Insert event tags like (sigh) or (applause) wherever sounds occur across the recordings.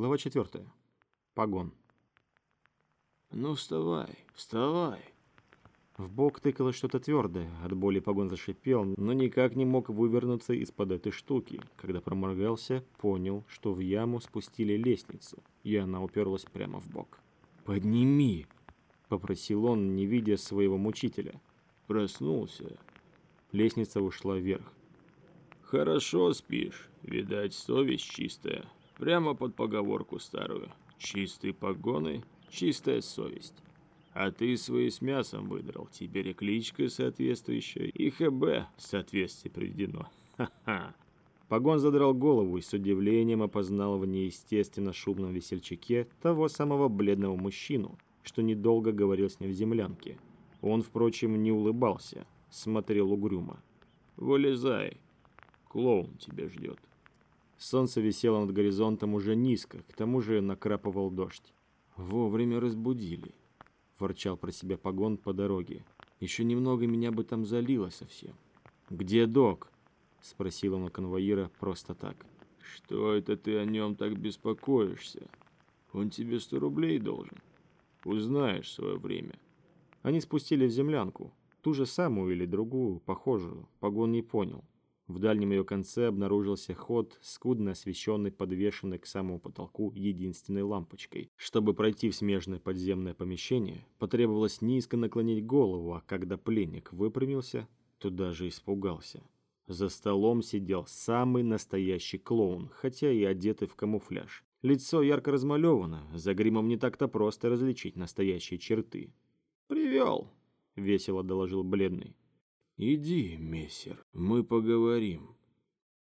Глава 4. Погон. «Ну вставай, вставай!» В бок тыкало что-то твердое, от боли погон зашипел, но никак не мог вывернуться из-под этой штуки. Когда проморгался, понял, что в яму спустили лестницу, и она уперлась прямо в бок. «Подними!» — попросил он, не видя своего мучителя. Проснулся. Лестница ушла вверх. «Хорошо спишь, видать, совесть чистая. Прямо под поговорку старую. Чистые погоны, чистая совесть. А ты свои с мясом выдрал, теперь и соответствующая, и ХБ соответствие приведено. Ха-ха. Погон задрал голову и с удивлением опознал в неестественно шумном весельчаке того самого бледного мужчину, что недолго говорил с ним в землянке. Он, впрочем, не улыбался, смотрел угрюмо. «Вылезай, клоун тебя ждет». Солнце висело над горизонтом уже низко, к тому же накрапывал дождь. «Вовремя разбудили», — ворчал про себя погон по дороге. «Еще немного меня бы там залило совсем». «Где док?» — спросил он у конвоира просто так. «Что это ты о нем так беспокоишься? Он тебе сто рублей должен. Узнаешь свое время». Они спустили в землянку, ту же самую или другую, похожую, погон не понял. В дальнем ее конце обнаружился ход, скудно освещенный, подвешенный к самому потолку единственной лампочкой. Чтобы пройти в смежное подземное помещение, потребовалось низко наклонить голову, а когда пленник выпрямился, то даже испугался. За столом сидел самый настоящий клоун, хотя и одетый в камуфляж. Лицо ярко размалевано, за гримом не так-то просто различить настоящие черты. «Привел», — весело доложил бледный. «Иди, мессер, мы поговорим».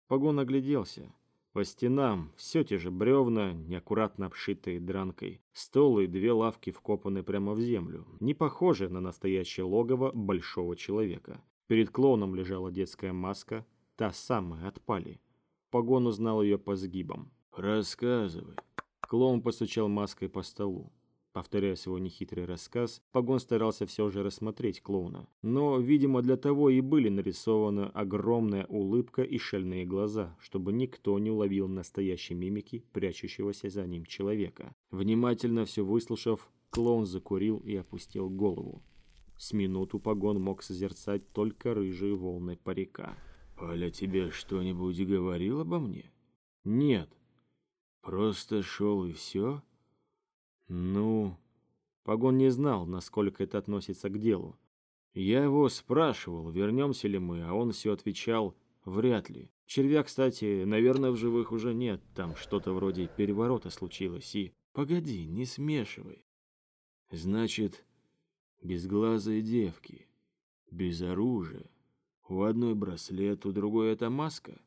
Погон огляделся. По стенам все те же бревна, неаккуратно обшитые дранкой. Стол и две лавки вкопаны прямо в землю, не похожие на настоящее логово большого человека. Перед клоуном лежала детская маска, та самая от пали. Погон узнал ее по сгибам. «Рассказывай». Клоун постучал маской по столу. Повторяя свой нехитрый рассказ, Погон старался все же рассмотреть клоуна. Но, видимо, для того и были нарисованы огромная улыбка и шальные глаза, чтобы никто не уловил настоящей мимики, прячущегося за ним человека. Внимательно все выслушав, клоун закурил и опустил голову. С минуту Погон мог созерцать только рыжие волны парика. «Поля тебе что-нибудь говорил обо мне?» «Нет». «Просто шел и все?» Ну, Погон не знал, насколько это относится к делу. Я его спрашивал, вернемся ли мы, а он все отвечал «вряд ли». Червя, кстати, наверное, в живых уже нет, там что-то вроде переворота случилось, и... Погоди, не смешивай. Значит, безглазые девки, без оружия. У одной браслет, у другой это маска.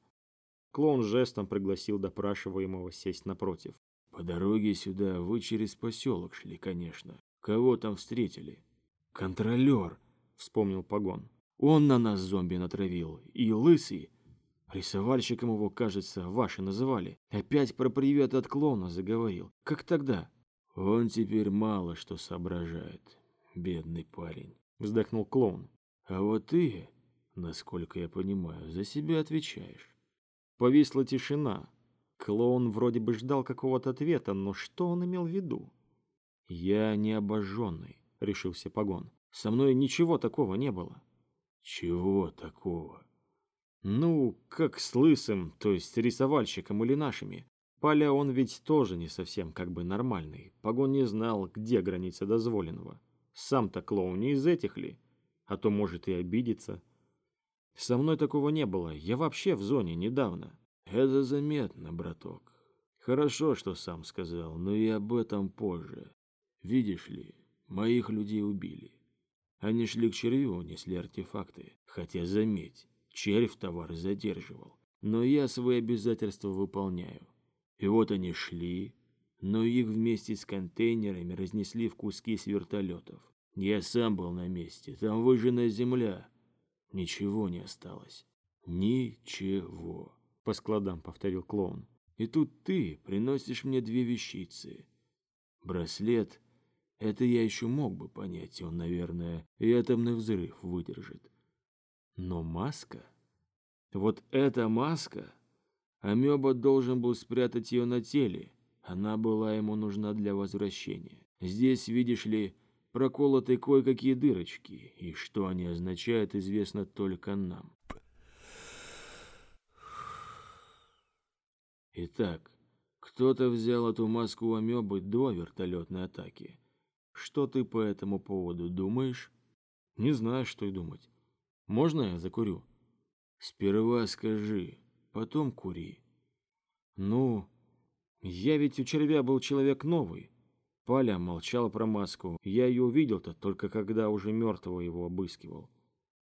Клоун жестом пригласил допрашиваемого сесть напротив. По дороге сюда вы через поселок шли, конечно. Кого там встретили? Контролер, вспомнил Погон. Он на нас зомби натравил. И лысый. Рисовальщиком его, кажется, ваши называли. Опять про привет от клоуна заговорил. Как тогда? Он теперь мало что соображает. Бедный парень. Вздохнул клоун. А вот ты, насколько я понимаю, за себя отвечаешь. Повисла тишина. Клоун вроде бы ждал какого-то ответа, но что он имел в виду? «Я не обожженный», — решился Погон. «Со мной ничего такого не было». «Чего такого?» «Ну, как с лысым, то есть рисовальщиком или нашими. Поля он ведь тоже не совсем как бы нормальный. Погон не знал, где граница дозволенного. Сам-то клоун не из этих ли? А то может и обидеться. Со мной такого не было, я вообще в зоне недавно. Это заметно, браток. Хорошо, что сам сказал, но и об этом позже. Видишь ли, моих людей убили. Они шли к червю, несли артефакты. Хотя, заметь, червь товар задерживал. Но я свои обязательства выполняю. И вот они шли, но их вместе с контейнерами разнесли в куски с вертолетов. Я сам был на месте, там выжженная земля. Ничего не осталось. Ничего по складам повторил клоун. И тут ты приносишь мне две вещицы. Браслет — это я еще мог бы понять, он, наверное, и атомный взрыв выдержит. Но маска? Вот эта маска? Амеба должен был спрятать ее на теле, Она была ему нужна для возвращения. Здесь, видишь ли, проколоты кое-какие дырочки, и что они означают, известно только нам. Итак, кто-то взял эту маску у амебы до вертолетной атаки. Что ты по этому поводу думаешь? Не знаю, что и думать. Можно я закурю? Сперва скажи, потом кури. Ну, я ведь у червя был человек новый. Паля молчала про маску. Я ее увидел-то только когда уже мертвого его обыскивал.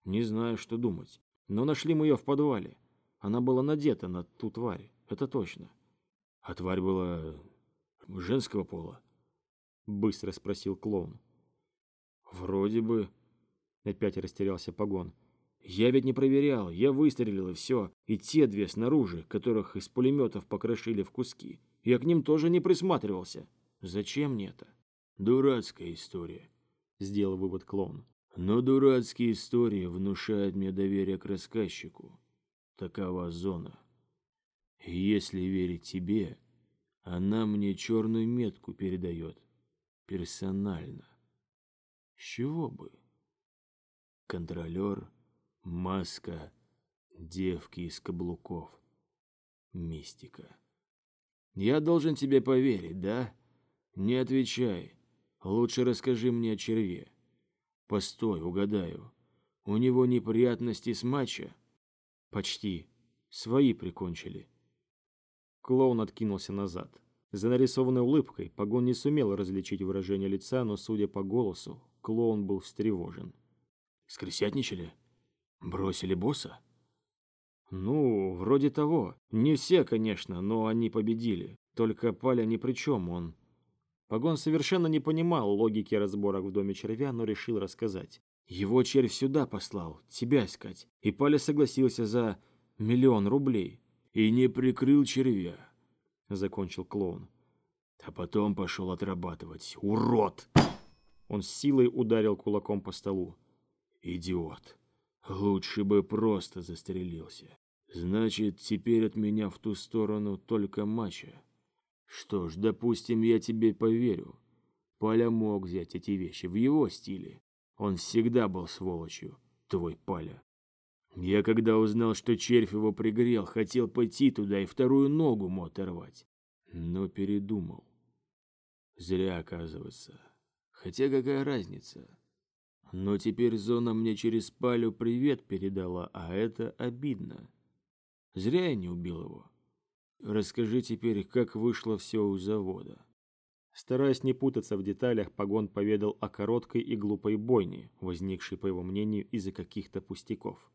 Не знаю, что думать. Но нашли мы ее в подвале. Она была надета на ту тварь, это точно. А тварь была женского пола? Быстро спросил клоун. Вроде бы. Опять растерялся погон. Я ведь не проверял, я выстрелил и все. И те две снаружи, которых из пулеметов покрошили в куски. Я к ним тоже не присматривался. Зачем мне это? Дурацкая история. Сделал вывод клоун. Но дурацкие истории внушают мне доверие к рассказчику. Такова зона. Если верить тебе, она мне черную метку передает. Персонально. С чего бы? Контролер, маска, девки из каблуков. Мистика. Я должен тебе поверить, да? Не отвечай. Лучше расскажи мне о черве. Постой, угадаю. У него неприятности с матча? Почти. Свои прикончили. Клоун откинулся назад. За нарисованной улыбкой Погон не сумел различить выражение лица, но, судя по голосу, клоун был встревожен. «Скрысятничали? Бросили босса?» «Ну, вроде того. Не все, конечно, но они победили. Только Паля ни при чем, он...» Погон совершенно не понимал логики разборок в доме червя, но решил рассказать. Его червь сюда послал, тебя искать. И Паля согласился за миллион рублей и не прикрыл червя», — закончил клоун. «А потом пошел отрабатывать. Урод!» Он с силой ударил кулаком по столу. «Идиот! Лучше бы просто застрелился. Значит, теперь от меня в ту сторону только мача. Что ж, допустим, я тебе поверю. Паля мог взять эти вещи в его стиле. Он всегда был сволочью, твой Паля. Я когда узнал, что червь его пригрел, хотел пойти туда и вторую ногу ему оторвать. Но передумал. Зря, оказывается. Хотя какая разница? Но теперь зона мне через палю привет передала, а это обидно. Зря я не убил его. Расскажи теперь, как вышло все у завода. Стараясь не путаться в деталях, Погон поведал о короткой и глупой бойне, возникшей, по его мнению, из-за каких-то пустяков.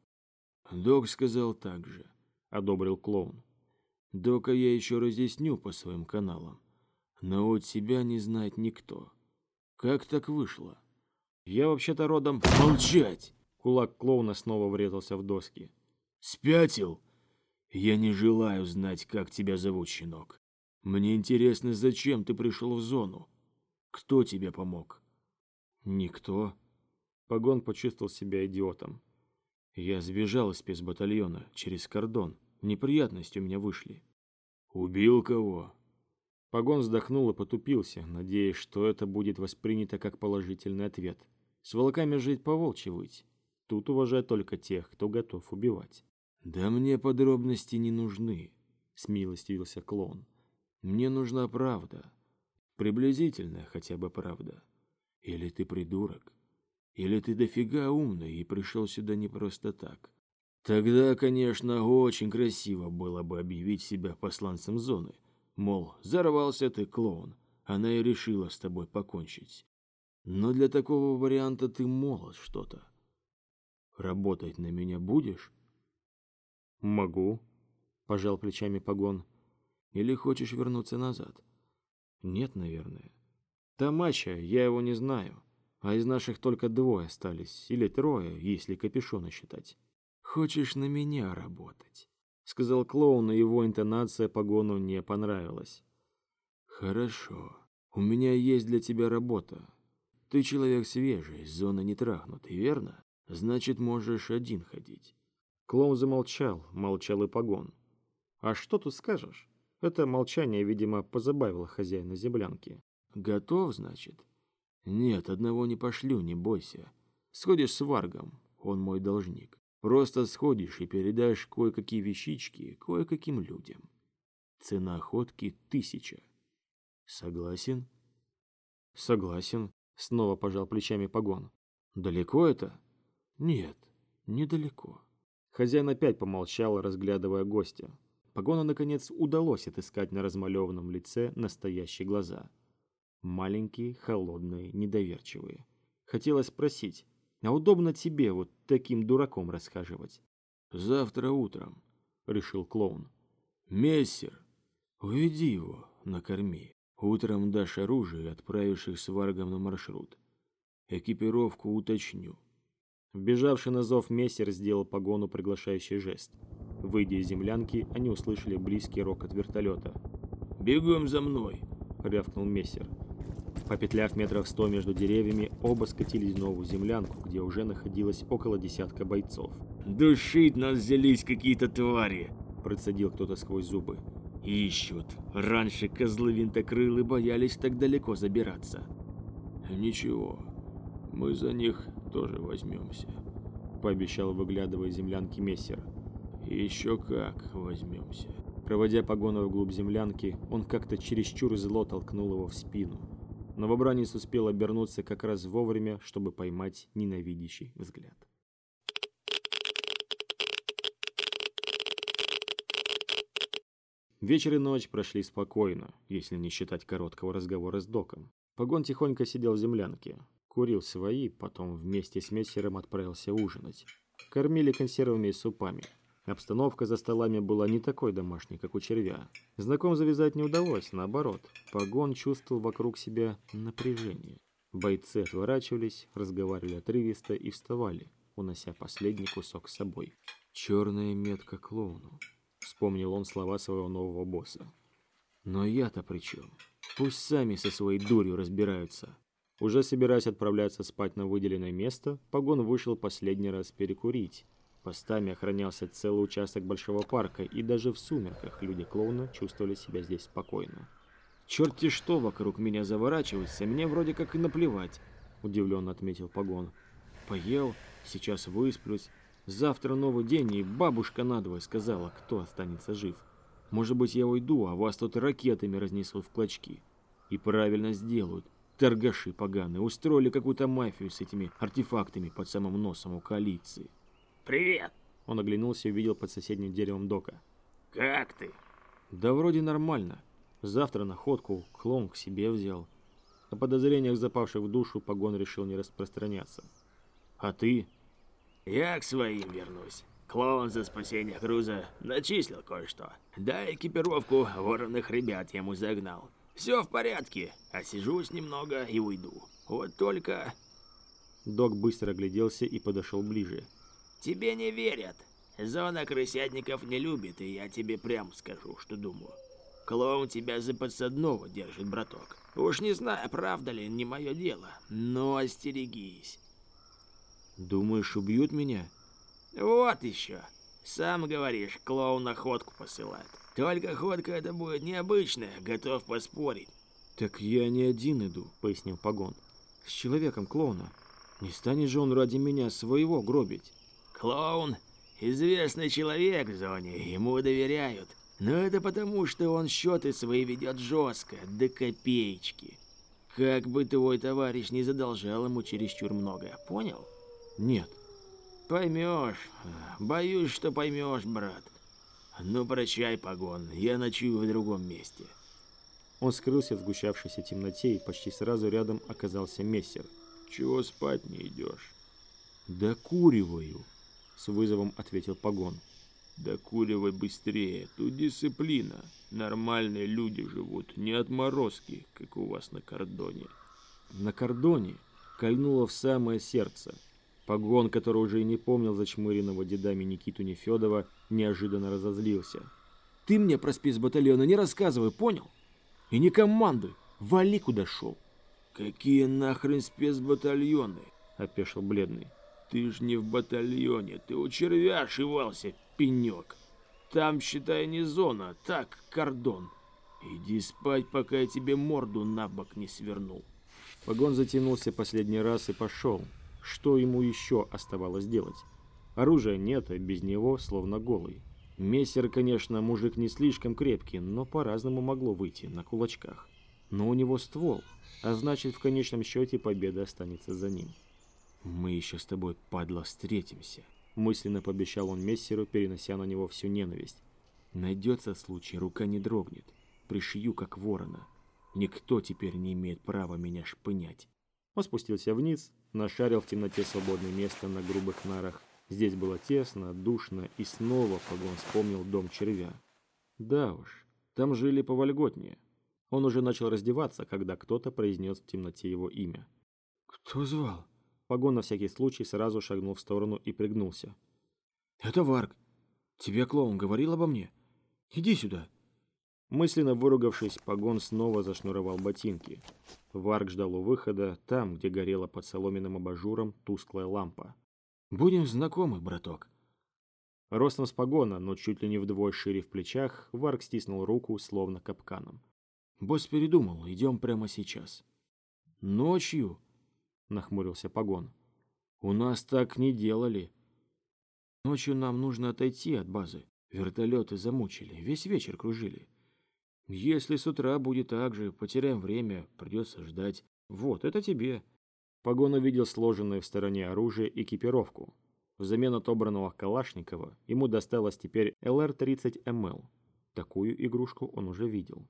Док сказал так же, одобрил клоун. Дока я еще разъясню по своим каналам, но от себя не знает никто. Как так вышло? Я вообще-то родом... Молчать! Кулак клоуна снова врезался в доски. Спятил? Я не желаю знать, как тебя зовут, щенок. Мне интересно, зачем ты пришел в зону? Кто тебе помог? Никто. Погон почувствовал себя идиотом. Я сбежал из спецбатальона через кордон. Неприятности у меня вышли. Убил кого? Погон вздохнул и потупился, надеясь, что это будет воспринято как положительный ответ. С волками жить по-волчьи выть. Тут уважать только тех, кто готов убивать. «Да мне подробности не нужны», — смилостивился клоун. «Мне нужна правда. Приблизительная хотя бы правда. Или ты придурок, или ты дофига умный и пришел сюда не просто так. Тогда, конечно, очень красиво было бы объявить себя посланцем зоны. Мол, взорвался ты, клоун, она и решила с тобой покончить. Но для такого варианта ты молод что-то. Работать на меня будешь? Могу, пожал плечами погон. Или хочешь вернуться назад? Нет, наверное. Тамача, я его не знаю а из наших только двое остались, или трое, если капюшона считать. «Хочешь на меня работать?» — сказал клоун, и его интонация погону не понравилась. «Хорошо. У меня есть для тебя работа. Ты человек свежий, зона не трахнутый, верно? Значит, можешь один ходить». Клоун замолчал, молчал и погон. «А что тут скажешь? Это молчание, видимо, позабавило хозяина землянки. «Готов, значит?» «Нет, одного не пошлю, не бойся. Сходишь с Варгом, он мой должник. Просто сходишь и передашь кое-какие вещички кое-каким людям. Цена охотки — тысяча. Согласен?» «Согласен», — снова пожал плечами погон. «Далеко это?» «Нет, недалеко». Хозяин опять помолчал, разглядывая гостя. Погону, наконец, удалось отыскать на размалеванном лице настоящие глаза. Маленькие, холодные, недоверчивые. Хотелось спросить, а удобно тебе вот таким дураком расхаживать? «Завтра утром», — решил клоун. «Мессер, уведи его, накорми. Утром дашь оружие и отправишь их с Варгом на маршрут. Экипировку уточню». Вбежавший на зов мессер сделал погону приглашающий жест. Выйдя из землянки, они услышали близкий рокот вертолета. «Бегом за мной!» — рявкнул мессер. Попетляв метров сто между деревьями, оба скатились в новую землянку, где уже находилось около десятка бойцов. «Душить нас взялись какие-то твари!» — процедил кто-то сквозь зубы. «Ищут. Раньше козлы винтокрылы боялись так далеко забираться». «Ничего, мы за них тоже возьмемся», — пообещал, выглядывая землянки мессер. Еще как возьмемся. Проводя погону вглубь землянки, он как-то чересчур зло толкнул его в спину. Новобранец успел обернуться как раз вовремя, чтобы поймать ненавидящий взгляд. Вечер и ночь прошли спокойно, если не считать короткого разговора с доком. Погон тихонько сидел в землянке, курил свои, потом вместе с мессером отправился ужинать. Кормили консервами и супами. Обстановка за столами была не такой домашней, как у червя. Знаком завязать не удалось, наоборот. Погон чувствовал вокруг себя напряжение. Бойцы отворачивались, разговаривали отрывисто и вставали, унося последний кусок с собой. «Черная метка клоуну», — вспомнил он слова своего нового босса. «Но я-то при чем? Пусть сами со своей дурью разбираются». Уже собираясь отправляться спать на выделенное место, Погон вышел последний раз перекурить, Постами охранялся целый участок большого парка, и даже в сумерках люди-клоуна чувствовали себя здесь спокойно. «Черти что вокруг меня заворачивается, мне вроде как и наплевать», — удивленно отметил Погон. «Поел, сейчас высплюсь. Завтра новый день, и бабушка надвое сказала, кто останется жив. Может быть, я уйду, а вас тут ракетами разнесут в клочки. И правильно сделают. Торгаши поганые устроили какую-то мафию с этими артефактами под самым носом у коалиции». «Привет!» Он оглянулся и увидел под соседним деревом Дока. «Как ты?» «Да вроде нормально. Завтра находку клон к себе взял. О подозрениях, запавших в душу, Погон решил не распространяться. А ты?» «Я к своим вернусь. Клоун за спасение груза начислил кое-что. Да экипировку вороных ребят ему загнал. Все в порядке, осижусь немного и уйду. Вот только...» Док быстро огляделся и подошел ближе. Тебе не верят. Зона крысятников не любит, и я тебе прям скажу, что думаю. Клоун тебя за подсадного держит, браток. Уж не знаю, правда ли, не мое дело, но остерегись. Думаешь, убьют меня? Вот еще. Сам говоришь, клоун охотку посылает. Только охотка это будет необычная, готов поспорить. Так я не один иду, пояснил Погон. С человеком клоуна. Не станет же он ради меня своего гробить. Клоун – известный человек в зоне, ему доверяют. Но это потому, что он счеты свои ведет жестко, до копеечки. Как бы твой товарищ не задолжал ему чересчур много, понял? Нет. Поймешь. Боюсь, что поймешь, брат. Ну, прощай, погон, я ночую в другом месте. Он скрылся в сгущавшейся темноте, и почти сразу рядом оказался мессер. Чего спать не идешь? Докуриваю. С вызовом ответил Погон. Да куривай быстрее, тут дисциплина. Нормальные люди живут, не отморозки, как у вас на кордоне. На кордоне кольнуло в самое сердце. Погон, который уже и не помнил зачмыренного дедами Никиту Нефедова, неожиданно разозлился. «Ты мне про спецбатальоны не рассказывай, понял? И не команды, вали куда шел!» «Какие нахрен спецбатальоны?» – опешил бледный. Ты ж не в батальоне, ты у червя ошивался, пенек. Там, считай, не зона, так, кордон. Иди спать, пока я тебе морду на бок не свернул. Погон затянулся последний раз и пошел. Что ему еще оставалось делать? Оружия нет, а без него словно голый. Мессер, конечно, мужик не слишком крепкий, но по-разному могло выйти на кулачках. Но у него ствол, а значит, в конечном счете победа останется за ним. «Мы еще с тобой, падла, встретимся», — мысленно пообещал он Мессеру, перенося на него всю ненависть. «Найдется случай, рука не дрогнет. Пришью, как ворона. Никто теперь не имеет права меня шпынять». Он спустился вниз, нашарил в темноте свободное место на грубых нарах. Здесь было тесно, душно, и снова Погон вспомнил дом червя. Да уж, там жили повольготнее. Он уже начал раздеваться, когда кто-то произнес в темноте его имя. «Кто звал?» Погон на всякий случай сразу шагнул в сторону и пригнулся. «Это Варг. Тебе клоун говорил обо мне? Иди сюда!» Мысленно выругавшись, Погон снова зашнуровал ботинки. Варг ждал у выхода, там, где горела под соломенным абажуром тусклая лампа. «Будем знакомы, браток». Ростом с Погона, но чуть ли не вдвое шире в плечах, Варг стиснул руку, словно капканом. «Босс передумал, идем прямо сейчас». «Ночью?» — нахмурился Погон. «У нас так не делали. Ночью нам нужно отойти от базы. Вертолеты замучили, весь вечер кружили. Если с утра будет так же, потеряем время, придется ждать. Вот, это тебе». Погон увидел сложенное в стороне оружие и экипировку. Взамен отобранного Калашникова ему досталось теперь ЛР-30МЛ. Такую игрушку он уже видел.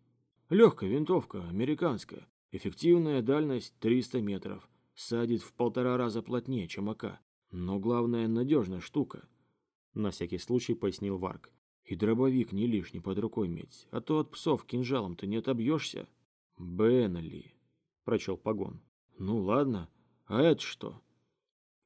Легкая винтовка, американская. Эффективная дальность 300 метров. Садит в полтора раза плотнее, чем АК. Но главное, надежная штука. На всякий случай пояснил Варк. И дробовик не лишний под рукой иметь, а то от псов кинжалом-то не отобьешься. Бенли, прочел погон. Ну ладно, а это что?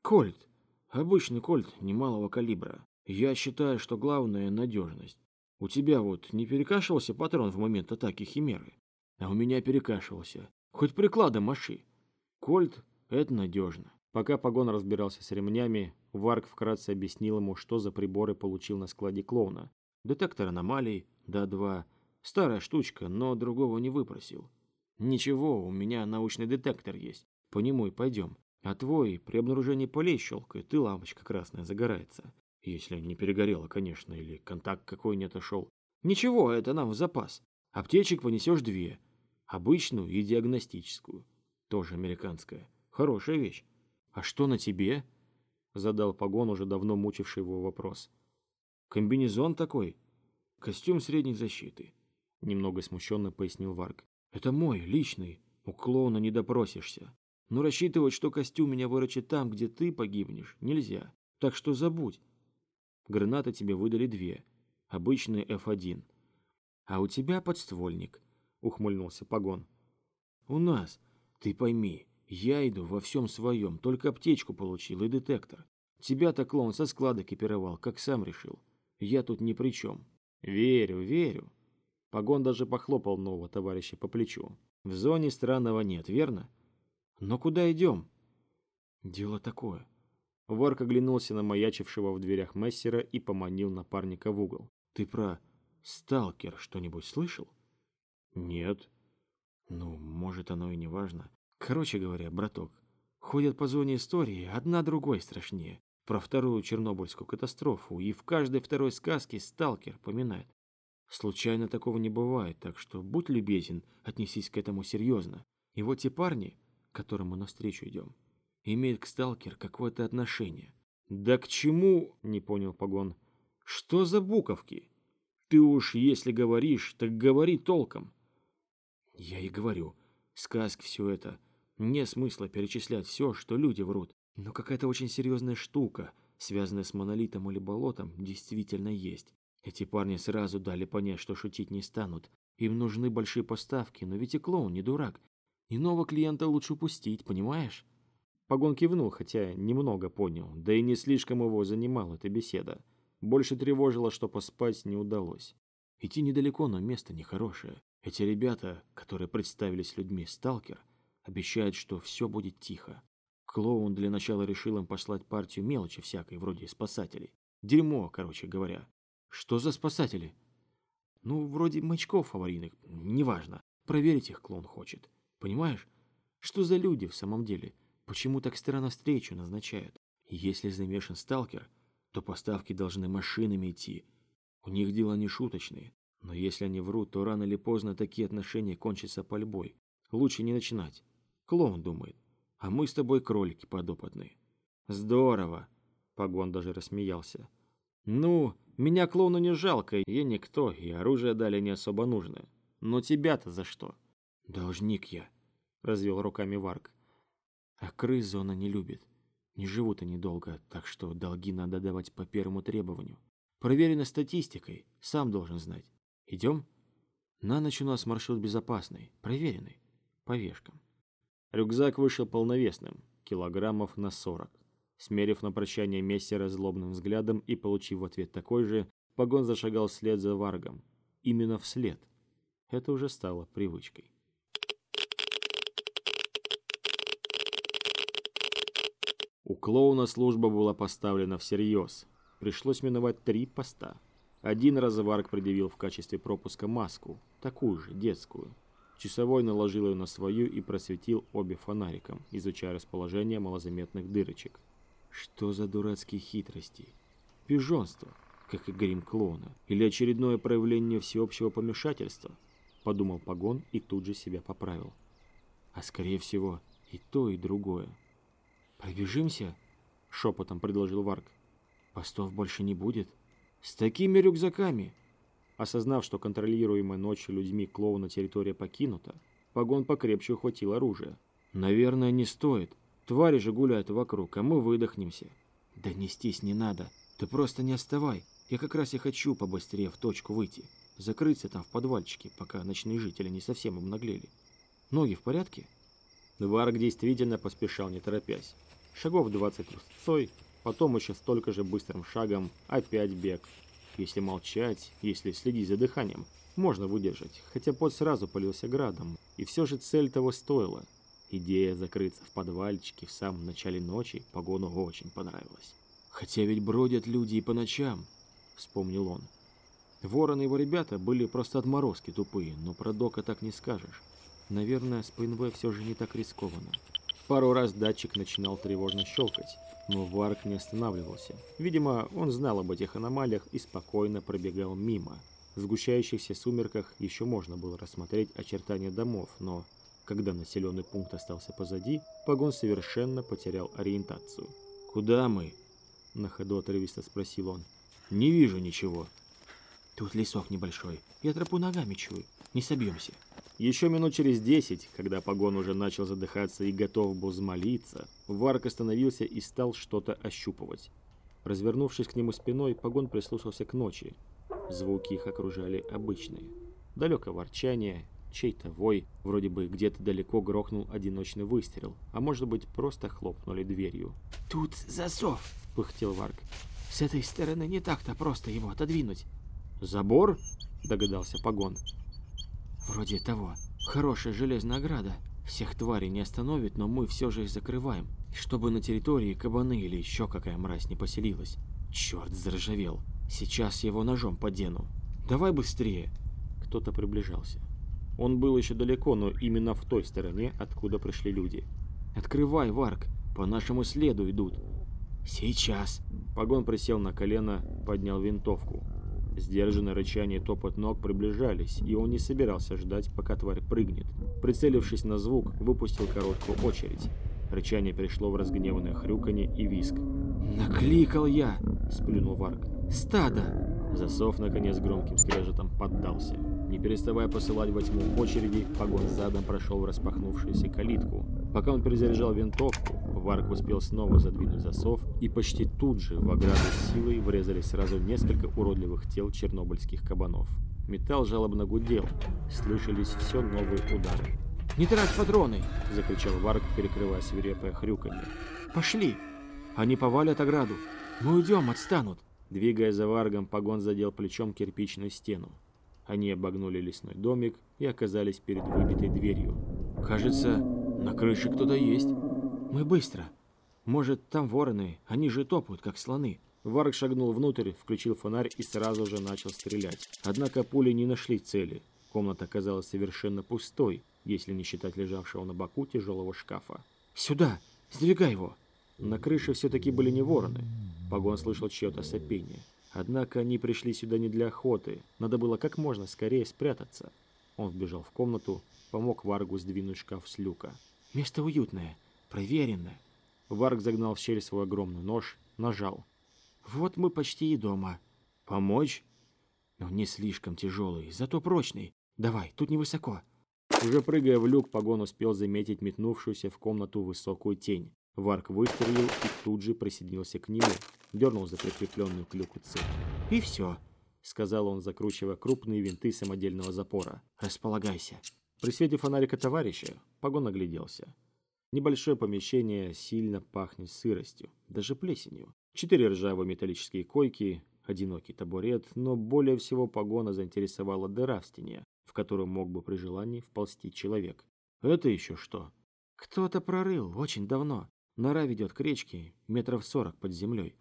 Кольт. Обычный кольт немалого калибра. Я считаю, что главное надежность. У тебя вот не перекашивался патрон в момент атаки химеры? А у меня перекашивался. Хоть прикладом маши. Кольт — это надежно. Пока Погон разбирался с ремнями, Варк вкратце объяснил ему, что за приборы получил на складе клоуна. Детектор аномалий, Да-2. Старая штучка, но другого не выпросил. Ничего, у меня научный детектор есть. По нему и пойдем. А твой при обнаружении полей щелкает, и лампочка красная загорается. Если не перегорела, конечно, или контакт какой не отошел. Ничего, это нам в запас. Аптечек понесешь две. Обычную и диагностическую. Тоже американская. Хорошая вещь. А что на тебе? Задал Погон уже давно мучивший его вопрос. Комбинезон такой. Костюм средней защиты. Немного смущенно пояснил Варк. Это мой, личный. У клоуна не допросишься. Но рассчитывать, что костюм меня выручит там, где ты погибнешь, нельзя. Так что забудь. Гранаты тебе выдали две. Обычные F1. А у тебя подствольник, ухмыльнулся Погон. У нас, ты пойми, я иду во всем своем, только аптечку получил и детектор. Тебя-то клоун со склада кипировал, как сам решил. Я тут ни при чем. Верю, верю. Погон даже похлопал нового товарища по плечу. В зоне странного нет, верно? Но куда идем? Дело такое. Ворк оглянулся на маячившего в дверях мессера и поманил напарника в угол. Ты про сталкер что-нибудь слышал? Нет. Ну, может, оно и не важно. Короче говоря, браток, ходят по зоне истории, одна другой страшнее. Про вторую Чернобыльскую катастрофу, и в каждой второй сказке сталкер поминает. Случайно такого не бывает, так что будь любезен, отнесись к этому серьезно. И вот те парни, к которым мы навстречу идем, имеют к сталкер какое-то отношение. Да к чему, не понял Погон. Что за буковки? Ты уж если говоришь, так говори толком. Я и говорю, сказки все это. Нет смысла перечислять все, что люди врут. Но какая-то очень серьезная штука, связанная с монолитом или болотом, действительно есть. Эти парни сразу дали понять, что шутить не станут. Им нужны большие поставки, но ведь и клоун не дурак. Иного клиента лучше упустить, понимаешь? Погон кивнул, хотя немного понял, да и не слишком его занимала эта беседа. Больше тревожило, что поспать не удалось. Идти недалеко, но место нехорошее. Эти ребята, которые представились людьми сталкер, обещают, что все будет тихо. Клоун для начала решил им послать партию мелочи всякой, вроде спасателей. Дерьмо, короче говоря. Что за спасатели? Ну, вроде мачков аварийных, неважно. Проверить их клон хочет. Понимаешь? Что за люди в самом деле? Почему так странно встречу назначают? Если замешан сталкер, то поставки должны машинами идти. У них дела не шуточные. Но если они врут, то рано или поздно такие отношения кончатся пальбой. Лучше не начинать. Клоун думает. А мы с тобой кролики подопытные. Здорово. Погон даже рассмеялся. Ну, меня клоуну не жалко, я никто, и оружие дали не особо нужное. Но тебя-то за что? Должник я, развел руками Варк. А крыс зона не любит. Не живут они долго, так что долги надо давать по первому требованию. Проверено статистикой, сам должен знать. Идем? На ночь у нас маршрут безопасный, проверенный, по вешкам. Рюкзак вышел полновесным, килограммов на сорок. Смерив на прощание мессера злобным взглядом и получив в ответ такой же, Погон зашагал вслед за Варгом. Именно вслед. Это уже стало привычкой. У клоуна служба была поставлена всерьез. Пришлось миновать три поста. Один раз Варг предъявил в качестве пропуска маску, такую же, детскую. Часовой наложил ее на свою и просветил обе фонариком, изучая расположение малозаметных дырочек. Что за дурацкие хитрости? Пижонство, как и грим клоуна, или очередное проявление всеобщего помешательства? Подумал Погон и тут же себя поправил. А скорее всего, и то, и другое. «Пробежимся?» — шепотом предложил Варк. «Постов больше не будет?» «С такими рюкзаками!» Осознав, что контролируемая ночью людьми клоуна территория покинута, Погон покрепче ухватил оружие. «Наверное, не стоит. Твари же гуляют вокруг, а мы выдохнемся». «Да нестись не надо. Ты просто не оставай. Я как раз и хочу побыстрее в точку выйти. Закрыться там в подвальчике, пока ночные жители не совсем обнаглели. Ноги в порядке?» Варк действительно поспешал, не торопясь. Шагов 20 трусцой, потом еще столько же быстрым шагом, опять бег. Если молчать, если следить за дыханием, можно выдержать, хотя пот сразу полился градом, и все же цель того стоила. Идея закрыться в подвальчике в самом начале ночи Погону очень понравилась. «Хотя ведь бродят люди и по ночам», — вспомнил он. Ворон и его ребята были просто отморозки тупые, но про Дока так не скажешь. Наверное, с ПНВ все же не так рискованно. Пару раз датчик начинал тревожно щелкать, но Варк не останавливался. Видимо, он знал об этих аномалиях и спокойно пробегал мимо. В сгущающихся сумерках еще можно было рассмотреть очертания домов, но когда населенный пункт остался позади, погон совершенно потерял ориентацию. «Куда мы?» – на ходу отрывисто спросил он. «Не вижу ничего». «Тут лесок небольшой. Я тропу ногами чую. Не собьемся». Еще минут через десять, когда Погон уже начал задыхаться и готов был взмолиться, Варк остановился и стал что-то ощупывать. Развернувшись к нему спиной, Погон прислушался к ночи. Звуки их окружали обычные. Далекое ворчание, чей-то вой, вроде бы где-то далеко грохнул одиночный выстрел, а может быть просто хлопнули дверью. «Тут засов!» — пыхтел Варк. «С этой стороны не так-то просто его отодвинуть». «Забор?» — догадался Погон. Вроде того. Хорошая железная ограда. Всех тварей не остановит, но мы все же их закрываем. Чтобы на территории кабаны или еще какая мразь не поселилась. Черт, заржавел. Сейчас его ножом подену. Давай быстрее. Кто-то приближался. Он был еще далеко, но именно в той стороне, откуда пришли люди. Открывай, Варк. По нашему следу идут. Сейчас. Погон присел на колено, поднял винтовку. Сдержанное рычание и топот ног приближались, и он не собирался ждать, пока тварь прыгнет. Прицелившись на звук, выпустил короткую очередь. Рычание перешло в разгневанное хрюканье и виск. «Накликал я!» – сплюнул Варк. «Стадо!» Засов, наконец, громким скрежетом поддался. Не переставая посылать во тьму очереди, погон задом прошел в распахнувшуюся калитку. Пока он перезаряжал винтовку, Варк успел снова задвинуть засов, и почти тут же в ограду силой врезались сразу несколько уродливых тел чернобыльских кабанов. Металл жалобно гудел, слышались все новые удары. «Не трать патроны!» – закричал Варк, перекрывая свирепое хрюканье. «Пошли! Они повалят ограду! Мы уйдем, отстанут!» Двигая за Варгом, погон задел плечом кирпичную стену. Они обогнули лесной домик и оказались перед выбитой дверью. «Кажется, на крыше кто-то есть». «Мы быстро. Может, там вороны, они же топают, как слоны. Варг шагнул внутрь, включил фонарь и сразу же начал стрелять. Однако пули не нашли цели. Комната оказалась совершенно пустой, если не считать лежавшего на боку тяжелого шкафа. «Сюда! Сдвигай его!» На крыше все-таки были не вороны. Погон слышал чье-то сопение. Однако они пришли сюда не для охоты. Надо было как можно скорее спрятаться. Он вбежал в комнату, помог Варгу сдвинуть шкаф с люка. «Место уютное, проверенное». Варг загнал в щель свой огромный нож, нажал. «Вот мы почти и дома. Помочь?» «Но не слишком тяжелый, зато прочный. Давай, тут невысоко». Уже прыгая в люк, Погон успел заметить метнувшуюся в комнату высокую тень. Варк выстрелил и тут же присоединился к нему, дернул за прикрепленную к люку цепь. «И все», — сказал он, закручивая крупные винты самодельного запора. «Располагайся». При свете фонарика товарища Погон огляделся. Небольшое помещение сильно пахнет сыростью, даже плесенью. Четыре ржавые металлические койки, одинокий табурет, но более всего Погона заинтересовала дыра в стене, в которую мог бы при желании вползти человек. Это еще что? Кто-то прорыл очень давно. Нора ведет к речке, метров сорок под землей.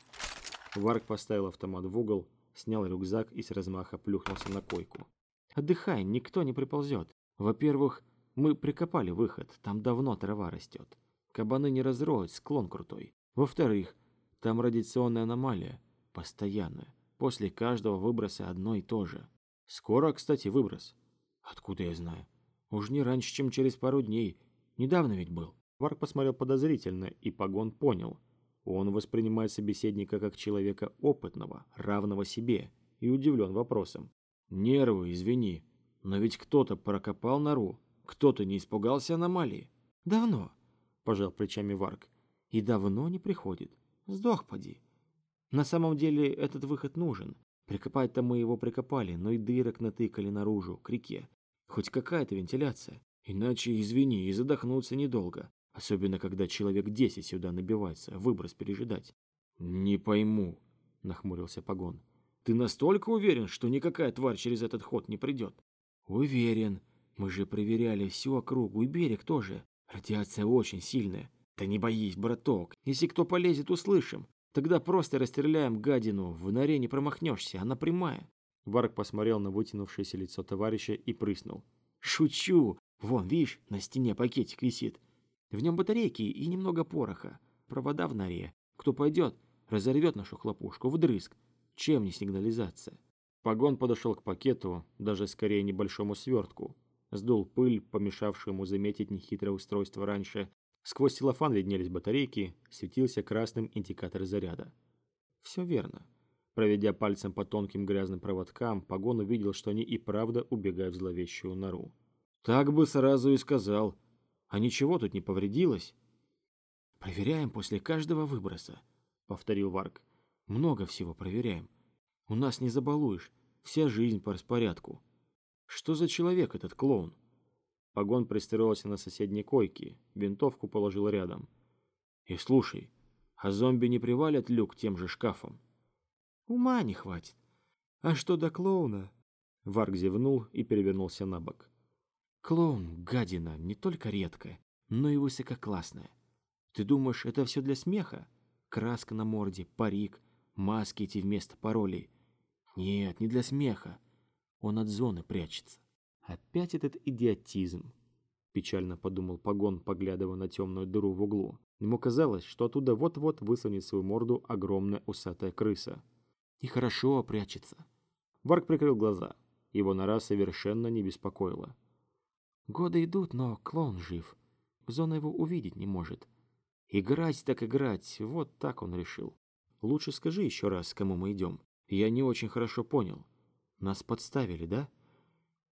Варк поставил автомат в угол, снял рюкзак и с размаха плюхнулся на койку. «Отдыхай, никто не приползет. Во-первых, мы прикопали выход, там давно трава растет. Кабаны не разроют, склон крутой. Во-вторых, там радиационная аномалия, постоянная. После каждого выброса одно и то же. Скоро, кстати, выброс. Откуда я знаю? Уж не раньше, чем через пару дней. Недавно ведь был. Варк посмотрел подозрительно, и Погон понял. Он воспринимает собеседника как человека опытного, равного себе, и удивлен вопросом. «Нервы, извини, но ведь кто-то прокопал нору, кто-то не испугался аномалии». «Давно», – пожал плечами Варк. «И давно не приходит. Сдох поди. На самом деле этот выход нужен. Прикопать-то мы его прикопали, но и дырок натыкали наружу, к реке. Хоть какая-то вентиляция. Иначе, извини, и задохнуться недолго. Особенно, когда человек десять сюда набивается, выброс пережидать. «Не пойму», — нахмурился Погон. «Ты настолько уверен, что никакая тварь через этот ход не придет?» «Уверен. Мы же проверяли всю округу и берег тоже. Радиация очень сильная. Да не боись, браток. Если кто полезет, услышим. Тогда просто расстреляем гадину. В норе не промахнешься, она прямая». Варк посмотрел на вытянувшееся лицо товарища и прыснул. «Шучу! Вон, видишь, на стене пакетик висит. В нем батарейки и немного пороха. Провода в норе. Кто пойдет, разорвет нашу хлопушку вдрызг. Чем не сигнализация? Погон подошел к пакету, даже скорее небольшому свертку. Сдул пыль, помешавшую ему заметить нехитрое устройство раньше. Сквозь целлофан виднелись батарейки, светился красным индикатор заряда. Все верно. Проведя пальцем по тонким грязным проводкам, Погон увидел, что они и правда убегают в зловещую нору. «Так бы сразу и сказал», а ничего тут не повредилось. Проверяем после каждого выброса, повторил Варк. Много всего проверяем. У нас не забалуешь, вся жизнь по распорядку. Что за человек этот клоун? Погон пристроился на соседней койке, винтовку положил рядом. И слушай, а зомби не привалят люк тем же шкафом? Ума не хватит. А что до клоуна? Варк зевнул и перевернулся на бок. Клоун, гадина, не только редкая, но и высококлассная. Ты думаешь, это все для смеха? Краска на морде, парик, маски эти вместо паролей. Нет, не для смеха. Он от зоны прячется. Опять этот идиотизм. Печально подумал Погон, поглядывая на темную дыру в углу. Ему казалось, что оттуда вот-вот высунет свою морду огромная усатая крыса. И хорошо прячется. Варк прикрыл глаза. Его нора совершенно не беспокоила. Годы идут, но клоун жив. Зона его увидеть не может. Играть так играть, вот так он решил. Лучше скажи еще раз, к кому мы идем. Я не очень хорошо понял. Нас подставили, да?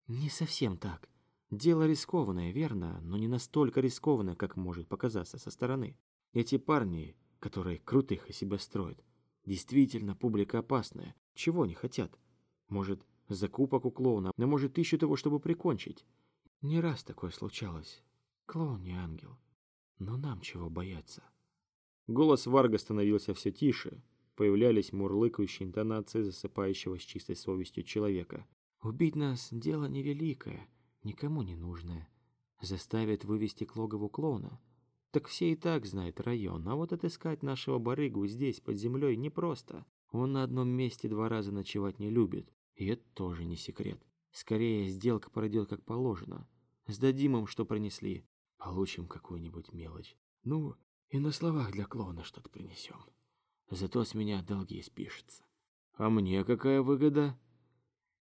Не совсем так. Дело рискованное, верно, но не настолько рискованное, как может показаться со стороны. Эти парни, которые крутых из себя строят, действительно публика опасная. Чего они хотят? Может, закупок у клоуна, но может ищут его, чтобы прикончить. Не раз такое случалось. Клоун не ангел. Но нам чего бояться? Голос Варга становился все тише. Появлялись мурлыкающие интонации засыпающего с чистой совестью человека. Убить нас – дело невеликое, никому не нужное. Заставят вывести к логову клоуна. Так все и так знают район, а вот отыскать нашего барыгу здесь, под землей, непросто. Он на одном месте два раза ночевать не любит, и это тоже не секрет. Скорее, сделка пройдет как положено. Сдадим им, что принесли, получим какую-нибудь мелочь. Ну, и на словах для клоуна что-то принесем. Зато с меня долги спишется. А мне какая выгода?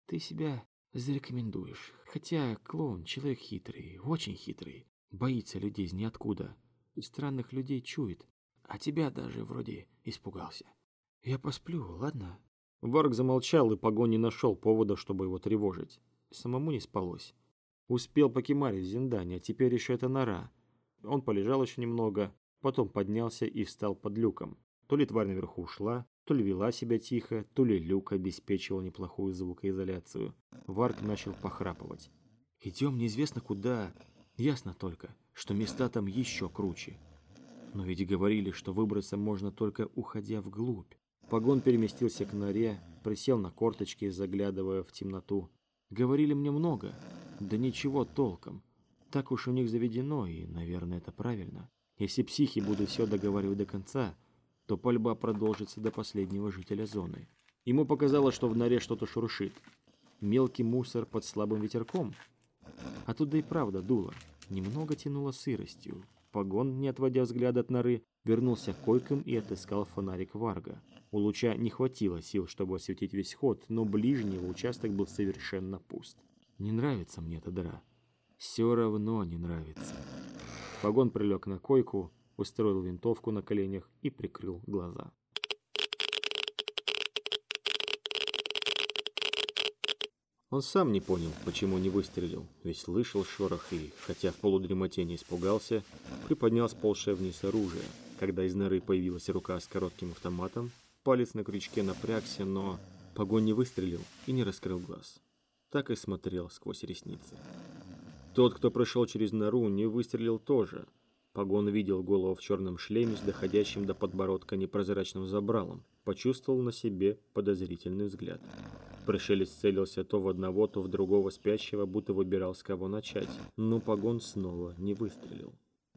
Ты себя зарекомендуешь. Хотя клоун человек хитрый, очень хитрый. Боится людей из ниоткуда. И странных людей чует. А тебя даже вроде испугался. Я посплю, ладно? Варг замолчал, и Погон не нашел повода, чтобы его тревожить. Самому не спалось. Успел покемарить Зиндане, а теперь еще это нора. Он полежал еще немного, потом поднялся и встал под люком. То ли тварь наверху ушла, то ли вела себя тихо, то ли люк обеспечивал неплохую звукоизоляцию. Варк начал похрапывать. «Идем неизвестно куда. Ясно только, что места там еще круче. Но ведь говорили, что выбраться можно только уходя вглубь. Погон переместился к норе, присел на корточки, заглядывая в темноту. Говорили мне много, да ничего толком. Так уж у них заведено, и, наверное, это правильно. Если психи будут все договаривать до конца, то пальба продолжится до последнего жителя зоны. Ему показалось, что в норе что-то шуршит. Мелкий мусор под слабым ветерком. Оттуда и правда дуло. Немного тянуло сыростью. Погон, не отводя взгляда от норы, вернулся к койкам и отыскал фонарик Варга. У луча не хватило сил, чтобы осветить весь ход, но ближний участок был совершенно пуст. Не нравится мне эта дыра. Все равно не нравится. Погон прилег на койку, устроил винтовку на коленях и прикрыл глаза. Он сам не понял, почему не выстрелил, ведь слышал шорох и, хотя в полудремоте не испугался, приподнял сползшее вниз оружие. Когда из норы появилась рука с коротким автоматом, палец на крючке напрягся, но погонь не выстрелил и не раскрыл глаз. Так и смотрел сквозь ресницы. Тот, кто прошел через нору, не выстрелил тоже, Погон видел голову в черном шлеме с доходящим до подбородка непрозрачным забралом. Почувствовал на себе подозрительный взгляд. Пришелец целился то в одного, то в другого спящего, будто выбирал с кого начать. Но Погон снова не выстрелил.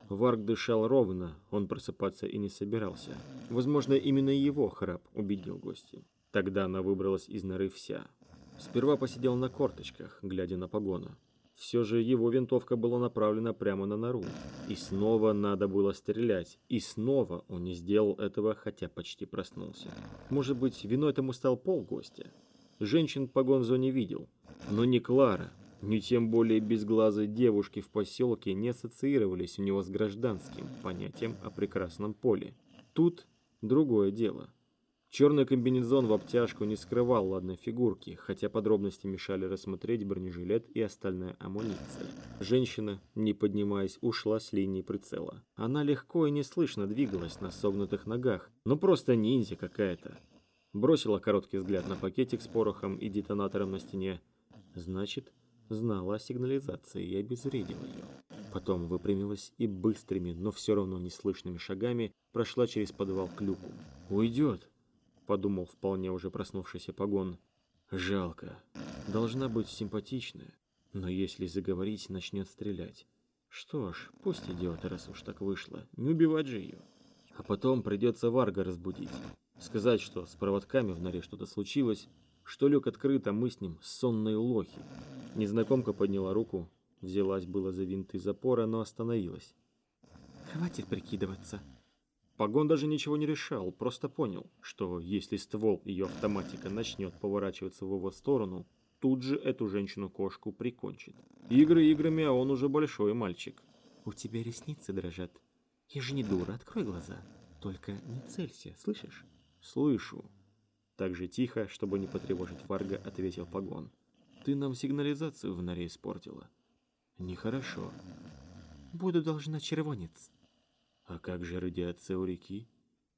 Варг дышал ровно, он просыпаться и не собирался. Возможно, именно его храп убедил гостя. Тогда она выбралась из норы вся. Сперва посидел на корточках, глядя на погона. Все же его винтовка была направлена прямо на нору. И снова надо было стрелять. И снова он не сделал этого, хотя почти проснулся. Может быть, виной этому стал пол гостя. Женщин Погонзо не видел. Но ни Клара, ни тем более безглазые девушки в поселке не ассоциировались у него с гражданским понятием о прекрасном поле. Тут другое дело. Черный комбинезон в обтяжку не скрывал ладной фигурки, хотя подробности мешали рассмотреть бронежилет и остальная амуниция. Женщина, не поднимаясь, ушла с линии прицела. Она легко и неслышно двигалась на согнутых ногах, но просто ниндзя какая-то. Бросила короткий взгляд на пакетик с порохом и детонатором на стене. Значит, знала о сигнализации и обезвредила ее. Потом выпрямилась и быстрыми, но все равно неслышными шагами прошла через подвал к люку. «Уйдет!» подумал вполне уже проснувшийся погон. Жалко. Должна быть симпатичная, но если заговорить, начнет стрелять. Что ж, пусть идет, раз уж так вышло. Не убивать же ее. А потом придется Варга разбудить. Сказать, что с проводками в норе что-то случилось, что люк открыт, а мы с ним сонные лохи. Незнакомка подняла руку, взялась было за винты запора, но остановилась. «Хватит прикидываться», Погон даже ничего не решал, просто понял, что если ствол ее автоматика начнет поворачиваться в его сторону, тут же эту женщину-кошку прикончит. Игры играми, а он уже большой мальчик. «У тебя ресницы дрожат. Я же не дура, открой глаза. Только не целься, слышишь?» «Слышу». Так же тихо, чтобы не потревожить Варга, ответил Погон. «Ты нам сигнализацию в норе испортила». «Нехорошо». «Буду должна червонец». А как же радиация у реки?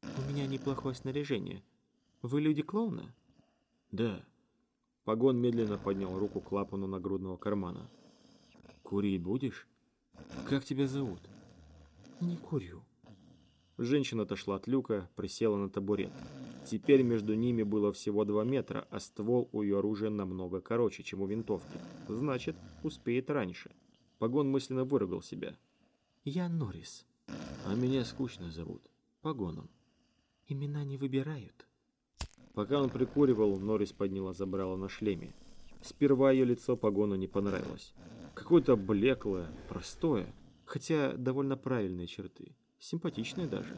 У меня неплохое снаряжение. Вы люди-клоуна? Да. Погон медленно поднял руку к клапану нагрудного кармана. Курить будешь? Как тебя зовут? Не курю. Женщина отошла от люка, присела на табурет. Теперь между ними было всего два метра, а ствол у ее оружия намного короче, чем у винтовки. Значит, успеет раньше. Погон мысленно выругал себя. «Я Норрис. А меня скучно зовут. Погоном. Имена не выбирают. Пока он прикуривал, Норрис подняла забрала на шлеме. Сперва ее лицо погону не понравилось. Какое-то блеклое, простое, хотя довольно правильные черты. Симпатичные даже.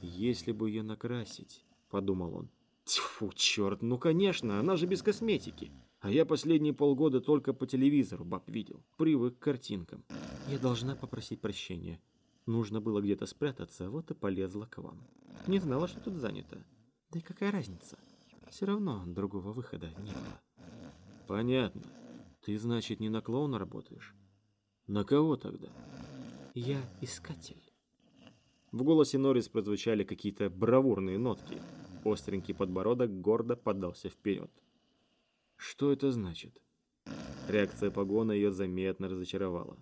Если бы ее накрасить, подумал он. Тьфу, черт, ну конечно, она же без косметики. А я последние полгода только по телевизору баб видел. Привык к картинкам. Я должна попросить прощения. Нужно было где-то спрятаться, вот и полезла к вам. Не знала, что тут занято. Да и какая разница? Все равно другого выхода не было. Понятно. Ты, значит, не на клоуна работаешь? На кого тогда? Я искатель. В голосе Норрис прозвучали какие-то бравурные нотки. Остренький подбородок гордо подался вперед. Что это значит? Реакция погона ее заметно разочаровала.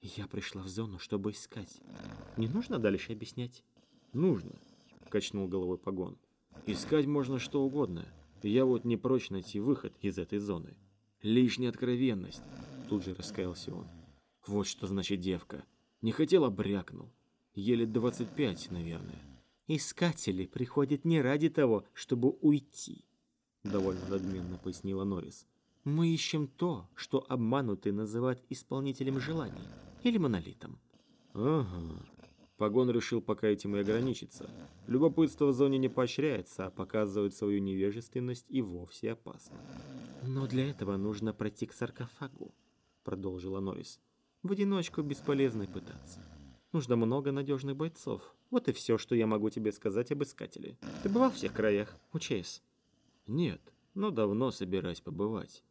Я пришла в зону, чтобы искать. Не нужно дальше объяснять? Нужно, качнул головой погон. Искать можно что угодно. Я вот не прочь найти выход из этой зоны. Лишняя откровенность, тут же раскаялся он. Вот что значит девка. Не хотела брякнул. Еле 25, наверное. Искатели приходят не ради того, чтобы уйти, довольно надменно пояснила Норрис. Мы ищем то, что обманутый называют исполнителем желаний или монолитом. Ага. Погон решил пока этим и ограничиться. Любопытство в зоне не поощряется, а показывает свою невежественность и вовсе опасно. Но для этого нужно пройти к саркофагу, продолжила Норрис. В одиночку бесполезно пытаться. Нужно много надежных бойцов. Вот и все, что я могу тебе сказать об искателе. Ты бывал в всех краях? Учись. Нет, но давно собираюсь побывать.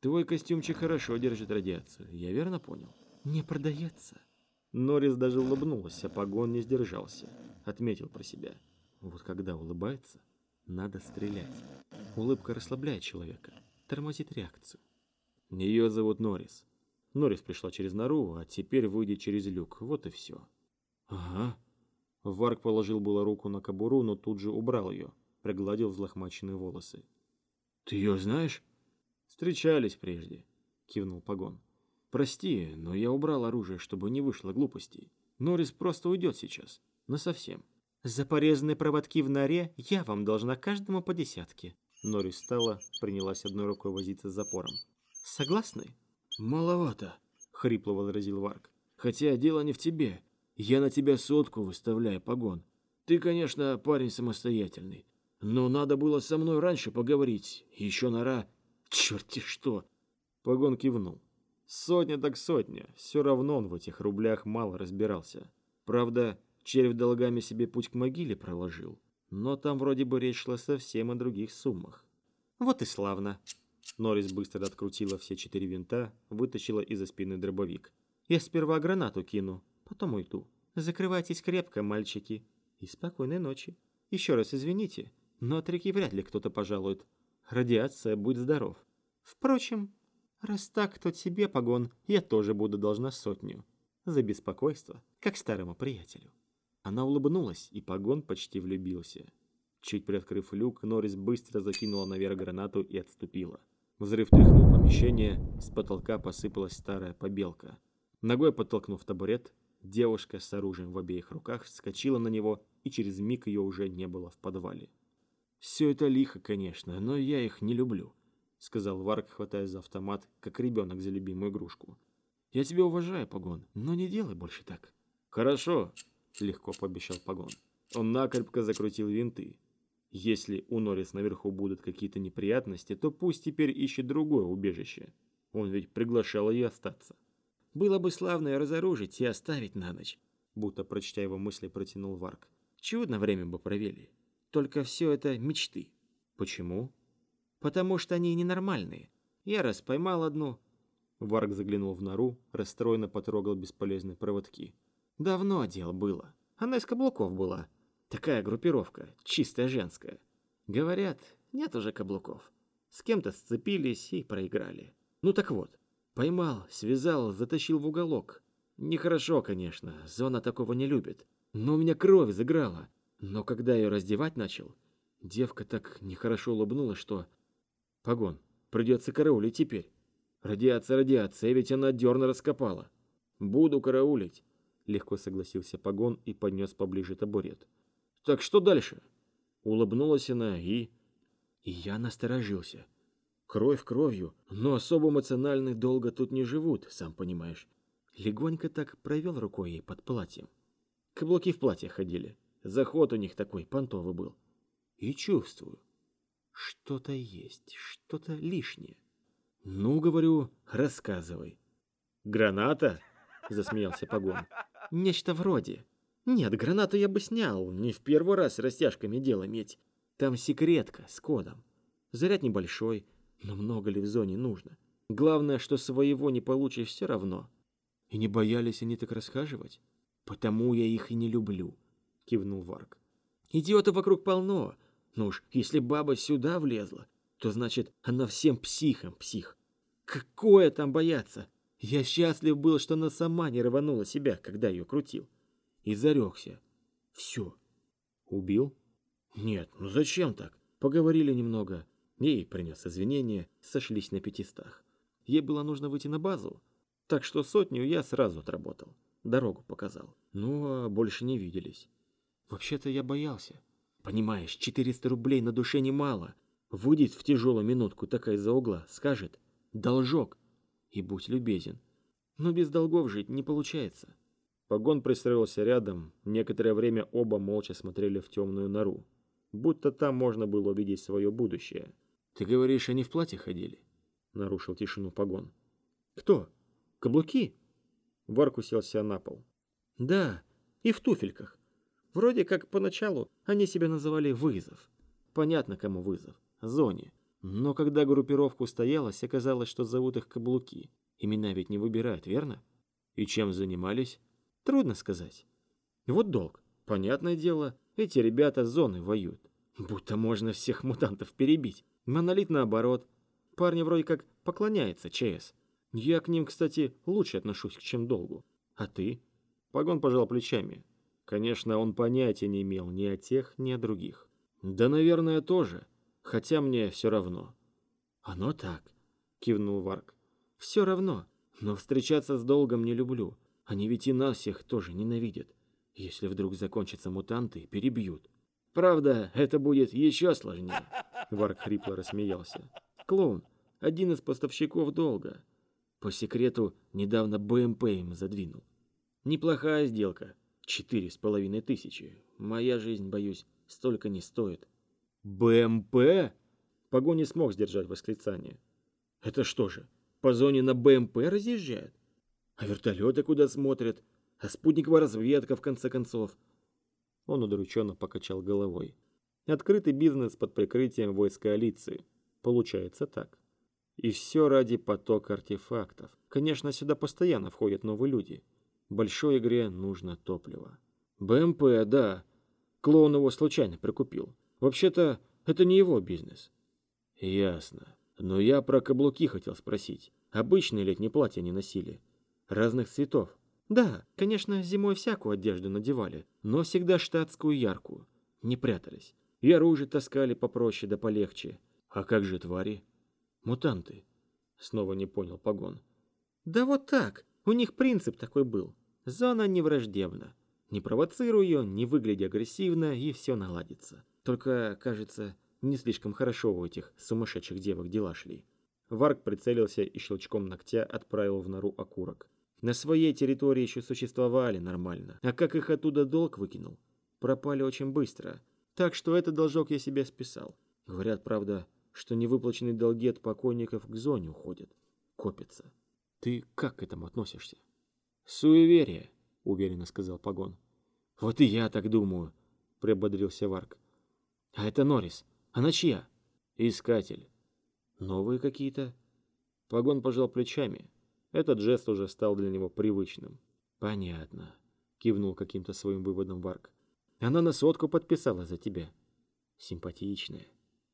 Твой костюмчик хорошо держит радиацию, я верно понял? Не продается. Норрис даже улыбнулся, а погон не сдержался. Отметил про себя. Вот когда улыбается, надо стрелять. Улыбка расслабляет человека, тормозит реакцию. Ее зовут Норрис. Норрис пришла через нору, а теперь выйдет через люк. Вот и все. Ага. Варк положил было руку на кобуру, но тут же убрал ее, пригладил взлохмаченные волосы. Ты ее знаешь? Встречались прежде, кивнул Погон. Прости, но я убрал оружие, чтобы не вышло глупостей. Норрис просто уйдет сейчас. Насовсем. За порезанные проводки в норе я вам должна каждому по десятке. Норрис встала, принялась одной рукой возиться с запором. Согласны? Маловато, хрипло возразил Варк. Хотя дело не в тебе. Я на тебя сотку выставляю, погон. Ты, конечно, парень самостоятельный. Но надо было со мной раньше поговорить. Еще нора... Черти что! Погон кивнул. Сотня так сотня, все равно он в этих рублях мало разбирался. Правда, червь долгами себе путь к могиле проложил, но там вроде бы речь шла совсем о других суммах. Вот и славно. Норрис быстро открутила все четыре винта, вытащила из-за спины дробовик. Я сперва гранату кину, потом уйду. Закрывайтесь крепко, мальчики. И спокойной ночи. Еще раз извините, но от реки вряд ли кто-то пожалует. Радиация, будь здоров. Впрочем, Раз так, то тебе, погон, я тоже буду должна сотню. За беспокойство, как старому приятелю. Она улыбнулась, и погон почти влюбился. Чуть приоткрыв люк, Норрис быстро закинула наверх гранату и отступила. Взрыв тряхнул помещение, с потолка посыпалась старая побелка. Ногой подтолкнув табурет, девушка с оружием в обеих руках вскочила на него, и через миг ее уже не было в подвале. Все это лихо, конечно, но я их не люблю сказал Варк, хватая за автомат, как ребенок за любимую игрушку. Я тебя уважаю, Погон, но не делай больше так. Хорошо, легко пообещал Погон. Он накрепко закрутил винты. Если у Норрис наверху будут какие-то неприятности, то пусть теперь ищет другое убежище. Он ведь приглашал ее остаться. Было бы славно ее разоружить и оставить на ночь, будто прочтя его мысли, протянул Варк. Чудно время бы провели. Только все это мечты. Почему? потому что они ненормальные. Я раз поймал одну. Варг заглянул в нору, расстроенно потрогал бесполезные проводки. Давно дело было. Она из каблуков была. Такая группировка, чистая женская. Говорят, нет уже каблуков. С кем-то сцепились и проиграли. Ну так вот, поймал, связал, затащил в уголок. Нехорошо, конечно, зона такого не любит. Но у меня кровь заграла. Но когда ее раздевать начал, девка так нехорошо улыбнулась, что Погон, придется караулить теперь. Радиация, радиация, ведь она дерно раскопала. Буду караулить. Легко согласился Погон и поднес поближе табурет. Так что дальше? Улыбнулась она и... И я насторожился. Кровь кровью, но особо эмоциональные долго тут не живут, сам понимаешь. Легонько так провел рукой ей под платьем. Каблуки в платье ходили. Заход у них такой понтовый был. И чувствую, что-то есть, что-то лишнее. Ну, говорю, рассказывай. Граната? Засмеялся Погон. Нечто вроде. Нет, гранату я бы снял, не в первый раз растяжками дело иметь. Там секретка с кодом. Заряд небольшой, но много ли в зоне нужно? Главное, что своего не получишь все равно. И не боялись они так расхаживать? Потому я их и не люблю, кивнул Варк. Идиотов вокруг полно. Ну уж, если баба сюда влезла, то значит, она всем психом псих. Какое там бояться? Я счастлив был, что она сама не рванула себя, когда ее крутил. И зарекся. Все. Убил? Нет, ну зачем так? Поговорили немного. Ей принес извинения, сошлись на пятистах. Ей было нужно выйти на базу, так что сотню я сразу отработал. Дорогу показал. Ну, а больше не виделись. Вообще-то я боялся. Понимаешь, 400 рублей на душе немало. Выйдет в тяжелую минутку такая из-за угла, скажет «должок» и будь любезен. Но без долгов жить не получается. Погон пристроился рядом, некоторое время оба молча смотрели в темную нору. Будто там можно было увидеть свое будущее. «Ты говоришь, они в платье ходили?» Нарушил тишину Погон. «Кто? Каблуки?» Варк уселся на пол. «Да, и в туфельках. Вроде как поначалу они себя называли «вызов». Понятно, кому вызов. Зоне. Но когда группировка устоялась, оказалось, что зовут их каблуки. Имена ведь не выбирают, верно? И чем занимались? Трудно сказать. Вот долг. Понятное дело, эти ребята зоны воюют. Будто можно всех мутантов перебить. Монолит наоборот. Парни вроде как поклоняется ЧС. Я к ним, кстати, лучше отношусь, чем долгу. А ты? Погон пожал плечами. Конечно, он понятия не имел ни о тех, ни о других. Да, наверное, тоже. Хотя мне все равно. Оно так, кивнул Варк. Все равно. Но встречаться с долгом не люблю. Они ведь и нас всех тоже ненавидят. Если вдруг закончатся мутанты, перебьют. Правда, это будет еще сложнее. Варк хрипло рассмеялся. Клоун, один из поставщиков долга. По секрету, недавно БМП им задвинул. Неплохая сделка. Четыре с половиной тысячи. Моя жизнь, боюсь, столько не стоит. БМП? Погон не смог сдержать восклицание. Это что же, по зоне на БМП разъезжают? А вертолеты куда смотрят? А спутниковая разведка, в конце концов? Он удрученно покачал головой. Открытый бизнес под прикрытием войск коалиции. Получается так. И все ради потока артефактов. Конечно, сюда постоянно входят новые люди большой игре нужно топливо. БМП, да. Клоун его случайно прикупил. Вообще-то, это не его бизнес. Ясно. Но я про каблуки хотел спросить. Обычные летние платья не носили. Разных цветов. Да, конечно, зимой всякую одежду надевали, но всегда штатскую яркую. Не прятались. И оружие таскали попроще да полегче. А как же твари? Мутанты. Снова не понял Погон. Да вот так. У них принцип такой был. Зона не враждебна. Не провоцируй ее, не выгляди агрессивно, и все наладится. Только, кажется, не слишком хорошо у этих сумасшедших девок дела шли. Варк прицелился и щелчком ногтя отправил в нору окурок. На своей территории еще существовали нормально, а как их оттуда долг выкинул? Пропали очень быстро. Так что этот должок я себе списал. Говорят, правда, что невыплаченные долги от покойников к зоне уходят. Копятся. Ты как к этому относишься? Суеверие, уверенно сказал Погон. Вот и я так думаю, приободрился Варк. А это Норрис. Она чья? Искатель. Новые какие-то? Погон пожал плечами. Этот жест уже стал для него привычным. Понятно, кивнул каким-то своим выводом Варк. Она на сотку подписала за тебя. Симпатичная.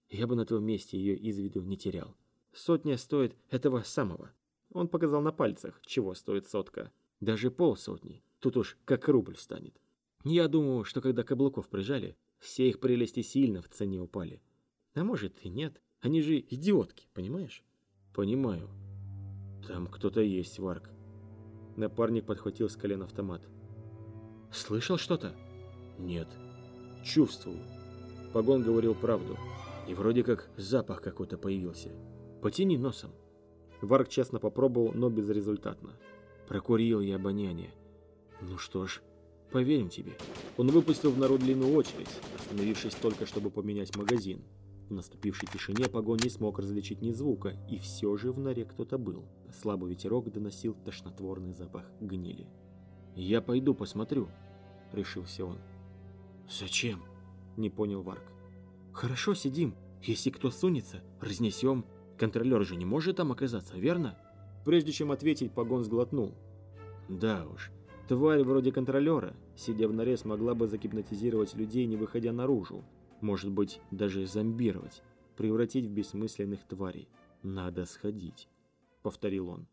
Я бы на твоем месте ее из виду не терял. Сотня стоит этого самого. Он показал на пальцах, чего стоит сотка. Даже полсотни. Тут уж как рубль станет. Я думаю, что когда каблуков прижали, все их прелести сильно в цене упали. А может и нет. Они же идиотки, понимаешь? Понимаю. Там кто-то есть, Варк. Напарник подхватил с колен автомат. Слышал что-то? Нет. Чувствую. Погон говорил правду. И вроде как запах какой-то появился. Потяни носом. Варк честно попробовал, но безрезультатно. Прокурил я обоняние. Ну что ж, поверим тебе. Он выпустил в народ длинную очередь, остановившись только, чтобы поменять магазин. В наступившей тишине погон не смог различить ни звука, и все же в норе кто-то был. Слабый ветерок доносил тошнотворный запах гнили. «Я пойду посмотрю», — решился он. «Зачем?» — не понял Варк. «Хорошо, сидим. Если кто сунется, разнесем. Контролер же не может там оказаться, верно?» Прежде чем ответить, погон сглотнул. «Да уж, тварь вроде контролера, сидя в норе, смогла бы загипнотизировать людей, не выходя наружу. Может быть, даже зомбировать, превратить в бессмысленных тварей. Надо сходить», — повторил он.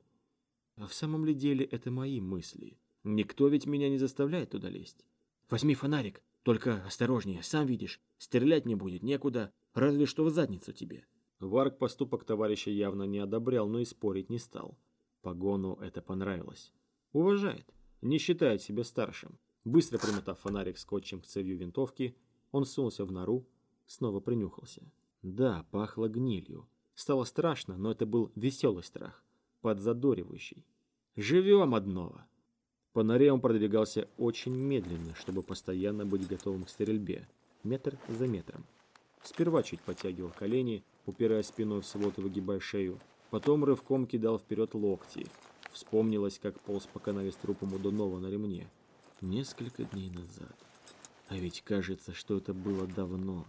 «А в самом ли деле это мои мысли? Никто ведь меня не заставляет туда лезть. Возьми фонарик, только осторожнее, сам видишь, стрелять не будет некуда, разве что в задницу тебе». Варк поступок товарища явно не одобрял, но и спорить не стал. Погону это понравилось. Уважает, не считает себя старшим. Быстро примотав фонарик скотчем к цевью винтовки, он сунулся в нору, снова принюхался. Да, пахло гнилью. Стало страшно, но это был веселый страх, подзадоривающий. «Живем одного!» По норе он продвигался очень медленно, чтобы постоянно быть готовым к стрельбе, метр за метром. Сперва чуть подтягивал колени, упирая спиной в свод и выгибая шею. Потом рывком кидал вперед локти. Вспомнилось, как полз по канаве с трупом у Дунова на ремне. Несколько дней назад. А ведь кажется, что это было давно.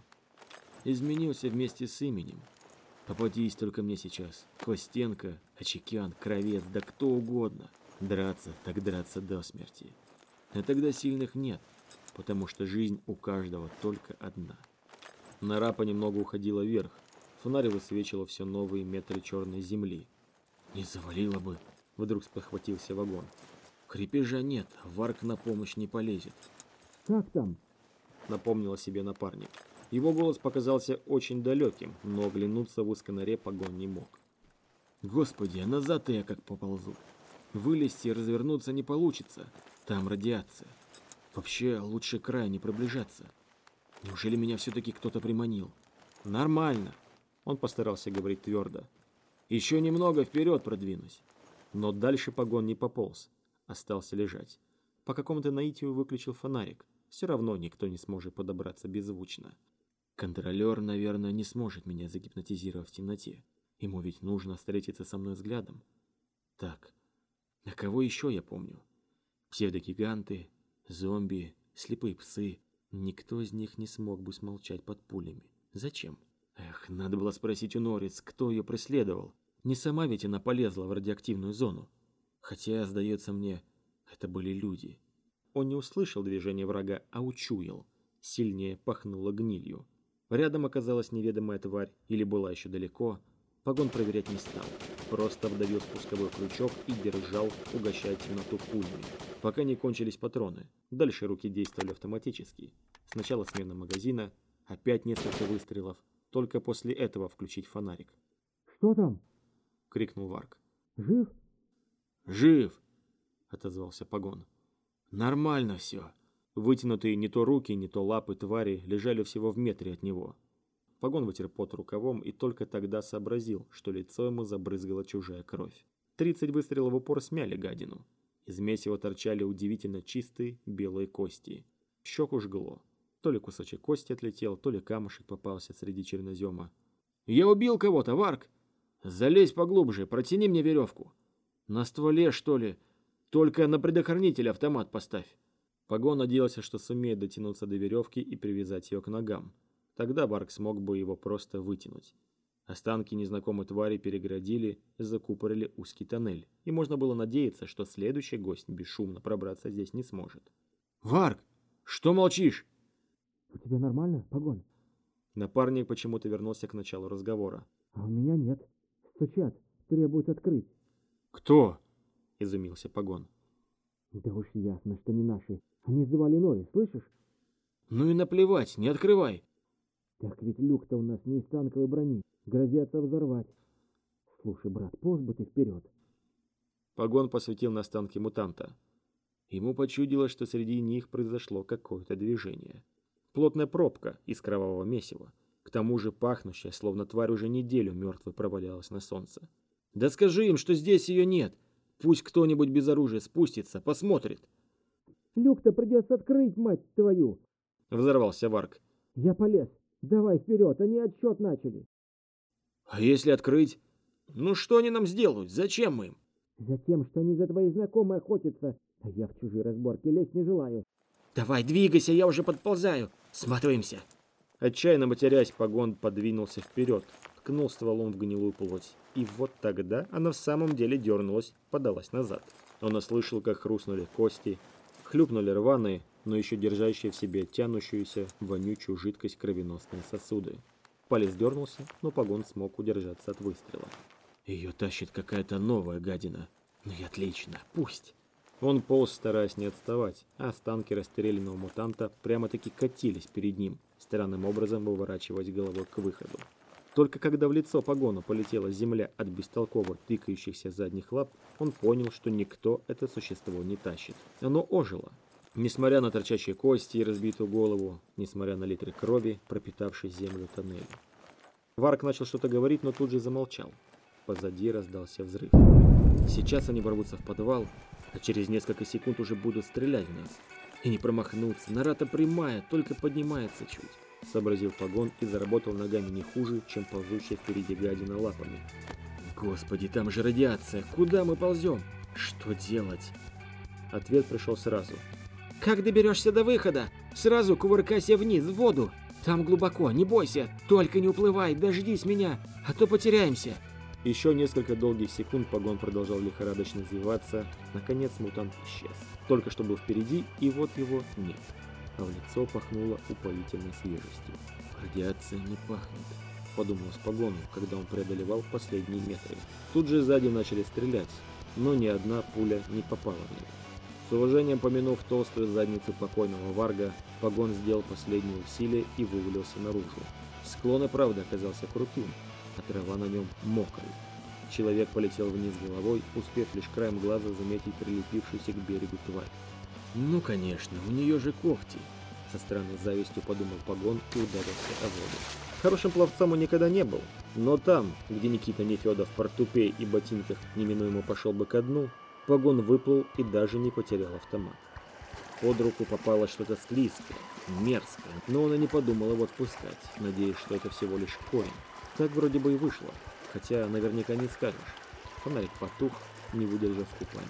Изменился вместе с именем. Попадись только мне сейчас. Костенко, Очекян, Кровец, да кто угодно. Драться, так драться до смерти. А тогда сильных нет, потому что жизнь у каждого только одна. Нора понемногу уходила вверх. Фонарь высвечивал все новые метры черной земли. «Не завалило бы!» — вдруг спохватился вагон. «Крепежа нет, Варк на помощь не полезет». «Как там?» — напомнил о себе напарник. Его голос показался очень далеким, но оглянуться в узкой норе погон не мог. «Господи, а назад я как поползу!» Вылезти и развернуться не получится. Там радиация. Вообще, лучше к краю не приближаться. Неужели меня все-таки кто-то приманил? Нормально. Он постарался говорить твердо. Еще немного вперед продвинусь. Но дальше погон не пополз. Остался лежать. По какому-то наитию выключил фонарик. Все равно никто не сможет подобраться беззвучно. Контролер, наверное, не сможет меня загипнотизировать в темноте. Ему ведь нужно встретиться со мной взглядом. Так, а кого еще я помню? Псевдогиганты, зомби, слепые псы. Никто из них не смог бы смолчать под пулями. Зачем? Эх, надо было спросить у Норриц, кто ее преследовал. Не сама ведь она полезла в радиоактивную зону. Хотя, сдается мне, это были люди. Он не услышал движения врага, а учуял. Сильнее пахнуло гнилью. Рядом оказалась неведомая тварь, или была еще далеко. Погон проверять не стал просто вдавил спусковой крючок и держал, угощая темноту пулями, пока не кончились патроны. Дальше руки действовали автоматически. Сначала смена магазина, опять несколько выстрелов, только после этого включить фонарик. «Что там?» — крикнул Варк. «Жив?» «Жив!» — отозвался Погон. «Нормально все». Вытянутые не то руки, не то лапы твари лежали всего в метре от него. Погон вытер пот рукавом и только тогда сообразил, что лицо ему забрызгала чужая кровь. Тридцать выстрелов в упор смяли гадину. Из месива торчали удивительно чистые белые кости. Щеку жгло. То ли кусочек кости отлетел, то ли камушек попался среди чернозема. «Я убил кого-то, Варк! Залезь поглубже, протяни мне веревку!» «На стволе, что ли? Только на предохранитель автомат поставь!» Погон надеялся, что сумеет дотянуться до веревки и привязать ее к ногам. Тогда Барк смог бы его просто вытянуть. Останки незнакомой твари переградили, закупорили узкий тоннель, и можно было надеяться, что следующий гость бесшумно пробраться здесь не сможет. «Варк, что молчишь?» «У тебя нормально, Погон?» Напарник почему-то вернулся к началу разговора. «А у меня нет. Стучат, требуют открыть». «Кто?» — изумился Погон. «Да уж ясно, что не наши. Они звали Нори, слышишь?» «Ну и наплевать, не открывай!» Так ведь люк-то у нас не из танковой брони. Грозятся взорвать. Слушай, брат, полз бы ты вперед. Погон посветил на останки мутанта. Ему почудилось, что среди них произошло какое-то движение. Плотная пробка из кровавого месива, к тому же пахнущая, словно тварь уже неделю мертвой провалялась на солнце. «Да скажи им, что здесь ее нет! Пусть кто-нибудь без оружия спустится, посмотрит!» «Люк-то придется открыть, мать твою!» — взорвался Варк. «Я полез. Давай вперед, они отсчет начали». «А если открыть? Ну что они нам сделают? Зачем мы им?» «Затем, что они за твоей знакомой охотятся, а я в чужие разборки лезть не желаю». «Давай, двигайся, я уже подползаю. Сматываемся». Отчаянно матерясь, погон подвинулся вперед, ткнул стволом в гнилую плоть. И вот тогда она в самом деле дернулась, подалась назад. Он услышал, как хрустнули кости, хлюпнули рваные, но еще держащие в себе тянущуюся вонючую жидкость кровеносные сосуды. Палец дернулся, но погон смог удержаться от выстрела. Ее тащит какая-то новая гадина. Ну и отлично, пусть. Он полз, стараясь не отставать, а останки расстрелянного мутанта прямо-таки катились перед ним, странным образом выворачиваясь головой к выходу. Только когда в лицо погону полетела земля от бестолково тыкающихся задних лап, он понял, что никто это существо не тащит. Оно ожило, Несмотря на торчащие кости и разбитую голову, несмотря на литры крови, пропитавшей землю тоннеля. Варк начал что-то говорить, но тут же замолчал. Позади раздался взрыв. Сейчас они ворвутся в подвал, а через несколько секунд уже будут стрелять в нас. И не промахнуться, нора-то прямая, только поднимается чуть. Сообразил погон и заработал ногами не хуже, чем ползущая впереди гадина лапами. Господи, там же радиация, куда мы ползем? Что делать? Ответ пришел сразу. Как доберешься до выхода? Сразу кувыркайся вниз, в воду. Там глубоко, не бойся. Только не уплывай, дождись меня, а то потеряемся. Еще несколько долгих секунд погон продолжал лихорадочно извиваться. Наконец мутант исчез. Только что был впереди, и вот его нет. А в лицо пахнуло упоительной свежестью. Радиация не пахнет, подумал с погону, когда он преодолевал последние метры. Тут же сзади начали стрелять, но ни одна пуля не попала в него. С уважением помянув толстую задницу покойного Варга, Погон сделал последнее усилие и вывалился наружу. Склон и правда оказался крутым, а трава на нем мокрай. Человек полетел вниз головой, успев лишь краем глаза заметить прилепившуюся к берегу тварь. «Ну, конечно, у нее же когти!» Со странной завистью подумал Погон и ударился о воду. Хорошим пловцом он никогда не был, но там, где Никита Нефедов в портупее и ботинках неминуемо пошел бы ко дну, Погон выплыл и даже не потерял автомат. Под руку попало что-то склизкое, мерзкое, но он и не подумал его отпускать, надеясь, что это всего лишь корень. Так вроде бы и вышло, хотя наверняка не скажешь. Фонарик потух, не выдержав купания.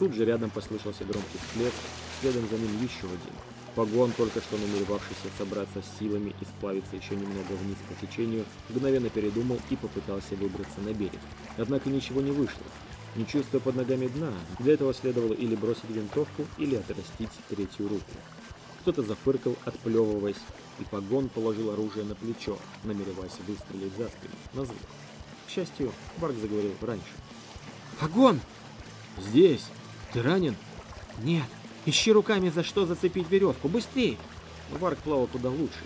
Тут же рядом послышался громкий всплеск, следом за ним еще один. Погон, только что намеревавшийся собраться с силами и сплавиться еще немного вниз по течению, мгновенно передумал и попытался выбраться на берег. Однако ничего не вышло не чувствуя под ногами дна. Для этого следовало или бросить винтовку, или отрастить третью руку. Кто-то зафыркал, отплевываясь, и погон положил оружие на плечо, намереваясь выстрелить за спину, на звук. К счастью, Барк заговорил раньше. «Погон!» «Здесь! Ты ранен?» «Нет! Ищи руками, за что зацепить веревку! Быстрей!» Барк плавал куда лучше.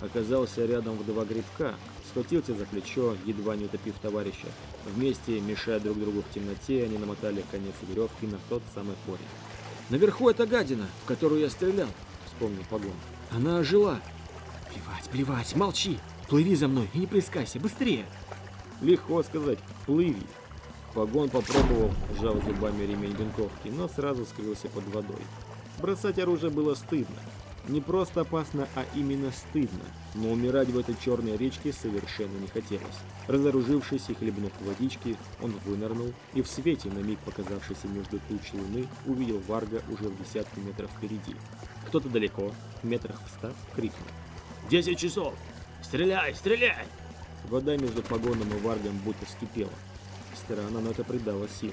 Оказался рядом в два грибка, схватился за плечо, едва не утопив товарища. Вместе, мешая друг другу в темноте, они намотали конец веревки на тот самый корень. «Наверху эта гадина, в которую я стрелял», — вспомнил Погон. «Она ожила». «Плевать, плевать, молчи! Плыви за мной и не плескайся, быстрее!» Легко сказать «плыви». Погон попробовал, сжав зубами ремень винтовки, но сразу скрылся под водой. Бросать оружие было стыдно. Не просто опасно, а именно стыдно, но умирать в этой черной речке совершенно не хотелось. Разоружившись и хлебнув водички, он вынырнул и в свете, на миг показавшейся между туч луны, увидел Варга уже в десятки метров впереди. Кто-то далеко, метрах в ста, крикнул. «Десять часов! Стреляй, стреляй!» Вода между погоном и Варгом будто вскипела. Но это придало сил.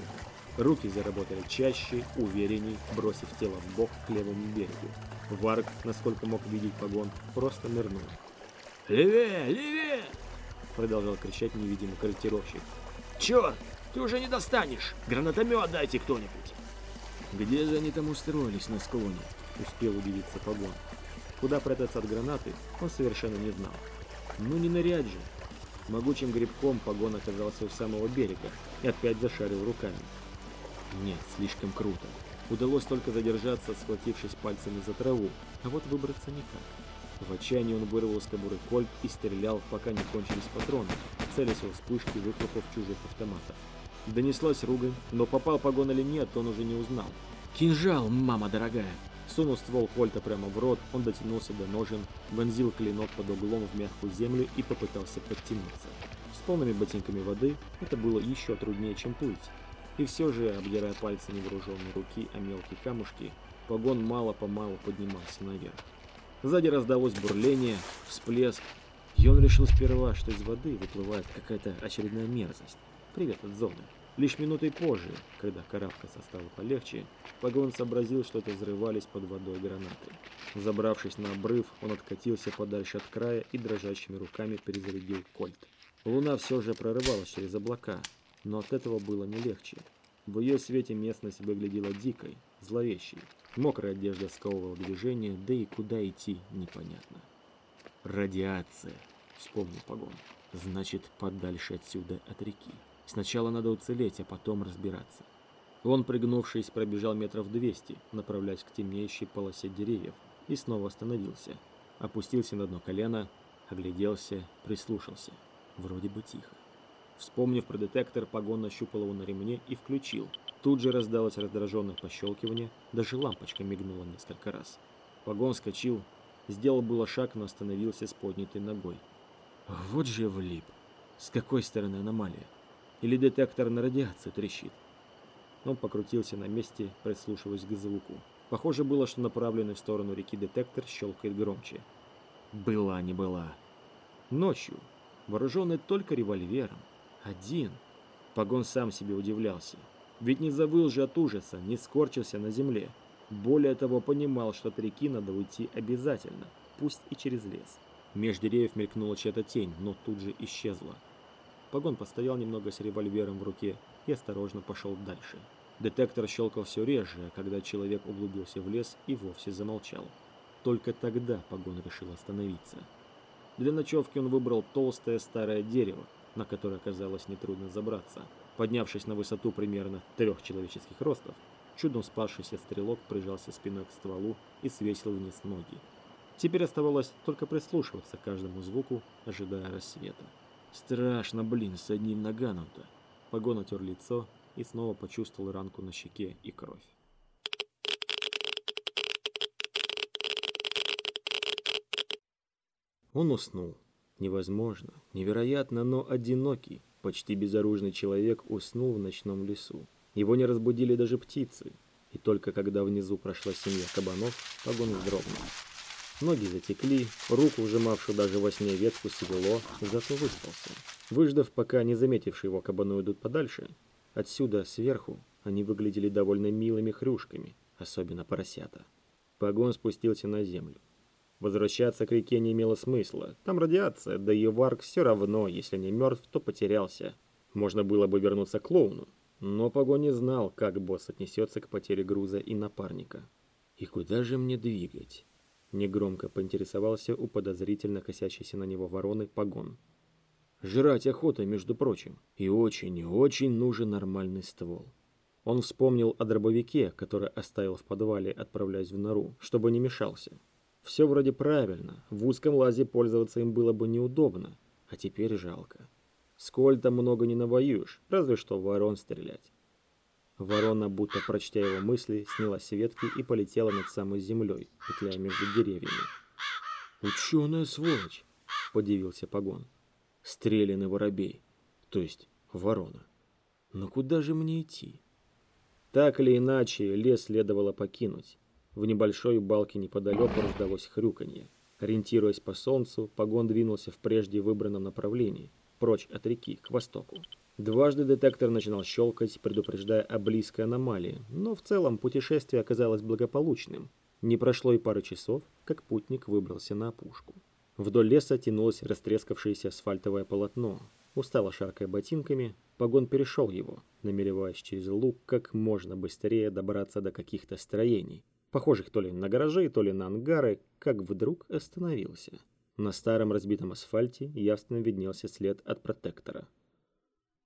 Руки заработали чаще, уверенней, бросив тело в бок к левому берегу. Варг, насколько мог видеть погон, просто нырнул. «Левее! Левее!» Продолжал кричать невидимый корректировщик. «Черт! Ты уже не достанешь! Гранатомет дайте кто-нибудь!» «Где же они там устроились на склоне?» Успел удивиться погон. Куда прятаться от гранаты, он совершенно не знал. Ну не нырять же! Могучим грибком погон оказался у самого берега и опять зашарил руками. Нет, слишком круто. Удалось только задержаться, схватившись пальцами за траву, а вот выбраться никак. В отчаянии он вырвал из кобуры кольт и стрелял, пока не кончились патроны, целясь во вспышки выхлопов чужих автоматов. Донеслась ругань, но попал погон или нет, он уже не узнал. «Кинжал, мама дорогая!» Сунув ствол кольта прямо в рот, он дотянулся до ножен, вонзил клинок под углом в мягкую землю и попытался подтянуться. С полными ботинками воды это было еще труднее, чем плыть. И все же, обдирая пальцы невооруженной руки о мелкие камушки, погон мало-помалу поднимался наверх. Сзади раздалось бурление, всплеск, и он решил сперва, что из воды выплывает какая-то очередная мерзость. Привет от зоны. Лишь минутой позже, когда карабкаться стало полегче, Погон сообразил, что это взрывались под водой гранаты. Забравшись на обрыв, он откатился подальше от края и дрожащими руками перезарядил кольт. Луна все же прорывалась через облака, но от этого было не легче. В ее свете местность выглядела дикой, зловещей. Мокрая одежда сковывала движение, да и куда идти непонятно. «Радиация», — вспомнил Погон. «Значит, подальше отсюда от реки». Сначала надо уцелеть, а потом разбираться. Он, пригнувшись, пробежал метров 200, направляясь к темнеющей полосе деревьев, и снова остановился. Опустился на дно колено, огляделся, прислушался. Вроде бы тихо. Вспомнив про детектор, погон нащупал его на ремне и включил. Тут же раздалось раздраженное пощелкивание, даже лампочка мигнула несколько раз. Погон скочил, сделал было шаг, но остановился с поднятой ногой. Вот же влип. С какой стороны аномалия? Или детектор на радиацию трещит? Он покрутился на месте, прислушиваясь к звуку. Похоже было, что направленный в сторону реки детектор щелкает громче. Была не была. Ночью, вооруженный только револьвером, один, Погон сам себе удивлялся. Ведь не завыл же от ужаса, не скорчился на земле. Более того, понимал, что от реки надо уйти обязательно, пусть и через лес. Меж деревьев мелькнула чья-то тень, но тут же исчезла. Погон постоял немного с револьвером в руке и осторожно пошел дальше. Детектор щелкал все реже, когда человек углубился в лес и вовсе замолчал. Только тогда Погон решил остановиться. Для ночевки он выбрал толстое старое дерево, на которое оказалось нетрудно забраться. Поднявшись на высоту примерно трех человеческих ростов, чудом спасшийся стрелок прижался спиной к стволу и свесил вниз ноги. Теперь оставалось только прислушиваться к каждому звуку, ожидая рассвета. Страшно, блин, с одним наганом-то. Погон отер лицо и снова почувствовал ранку на щеке и кровь. Он уснул. Невозможно, невероятно, но одинокий, почти безоружный человек уснул в ночном лесу. Его не разбудили даже птицы, и только когда внизу прошла семья кабанов, погон вздрогнул. Ноги затекли, руку, ужимавшую даже во сне ветку, свело, зато выспался. Выждав, пока не заметившие его кабаны уйдут подальше, отсюда, сверху, они выглядели довольно милыми хрюшками, особенно поросята. Погон спустился на землю. Возвращаться к реке не имело смысла. Там радиация, да и Варк все равно, если не мертв, то потерялся. Можно было бы вернуться к клоуну. Но Погон не знал, как босс отнесется к потере груза и напарника. И куда же мне двигать? Негромко поинтересовался у подозрительно косящейся на него вороны погон. Жрать охота, между прочим. И очень и очень нужен нормальный ствол. Он вспомнил о дробовике, который оставил в подвале, отправляясь в нору, чтобы не мешался. Все вроде правильно, в узком лазе пользоваться им было бы неудобно, а теперь жалко. Сколь там много не навоюешь, разве что ворон стрелять. Ворона, будто прочтя его мысли, снялась с ветки и полетела над самой землей, петляя между деревьями. «Ученая сволочь!» – подивился Погон. «Стреляный воробей, то есть ворона. Но куда же мне идти?» Так или иначе, лес следовало покинуть. В небольшой балке неподалеку раздалось хрюканье. Ориентируясь по солнцу, Погон двинулся в прежде выбранном направлении, прочь от реки, к востоку. Дважды детектор начинал щелкать, предупреждая о близкой аномалии, но в целом путешествие оказалось благополучным. Не прошло и пары часов, как путник выбрался на опушку. Вдоль леса тянулось растрескавшееся асфальтовое полотно. Устало шаркая ботинками, погон перешел его, намереваясь через луг как можно быстрее добраться до каких-то строений, похожих то ли на гаражи, то ли на ангары, как вдруг остановился. На старом разбитом асфальте явственно виднелся след от протектора.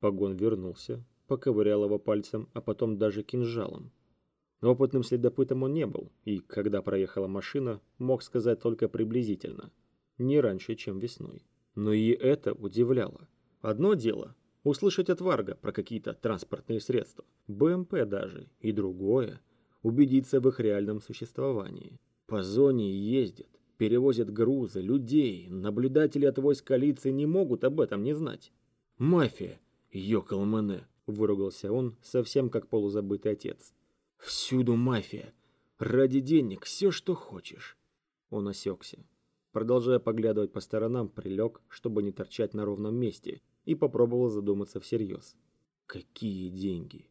Погон вернулся, поковырял его пальцем, а потом даже кинжалом. Опытным следопытом он не был, и, когда проехала машина, мог сказать только приблизительно. Не раньше, чем весной. Но и это удивляло. Одно дело – услышать от Варга про какие-то транспортные средства, БМП даже, и другое – убедиться в их реальном существовании. По зоне ездят, перевозят грузы, людей, наблюдатели от войск коалиции не могут об этом не знать. «Мафия! Йокалмане!» – выругался он, совсем как полузабытый отец. «Всюду мафия! Ради денег все, что хочешь!» Он осекся. Продолжая поглядывать по сторонам, прилег, чтобы не торчать на ровном месте, и попробовал задуматься всерьез. Какие деньги?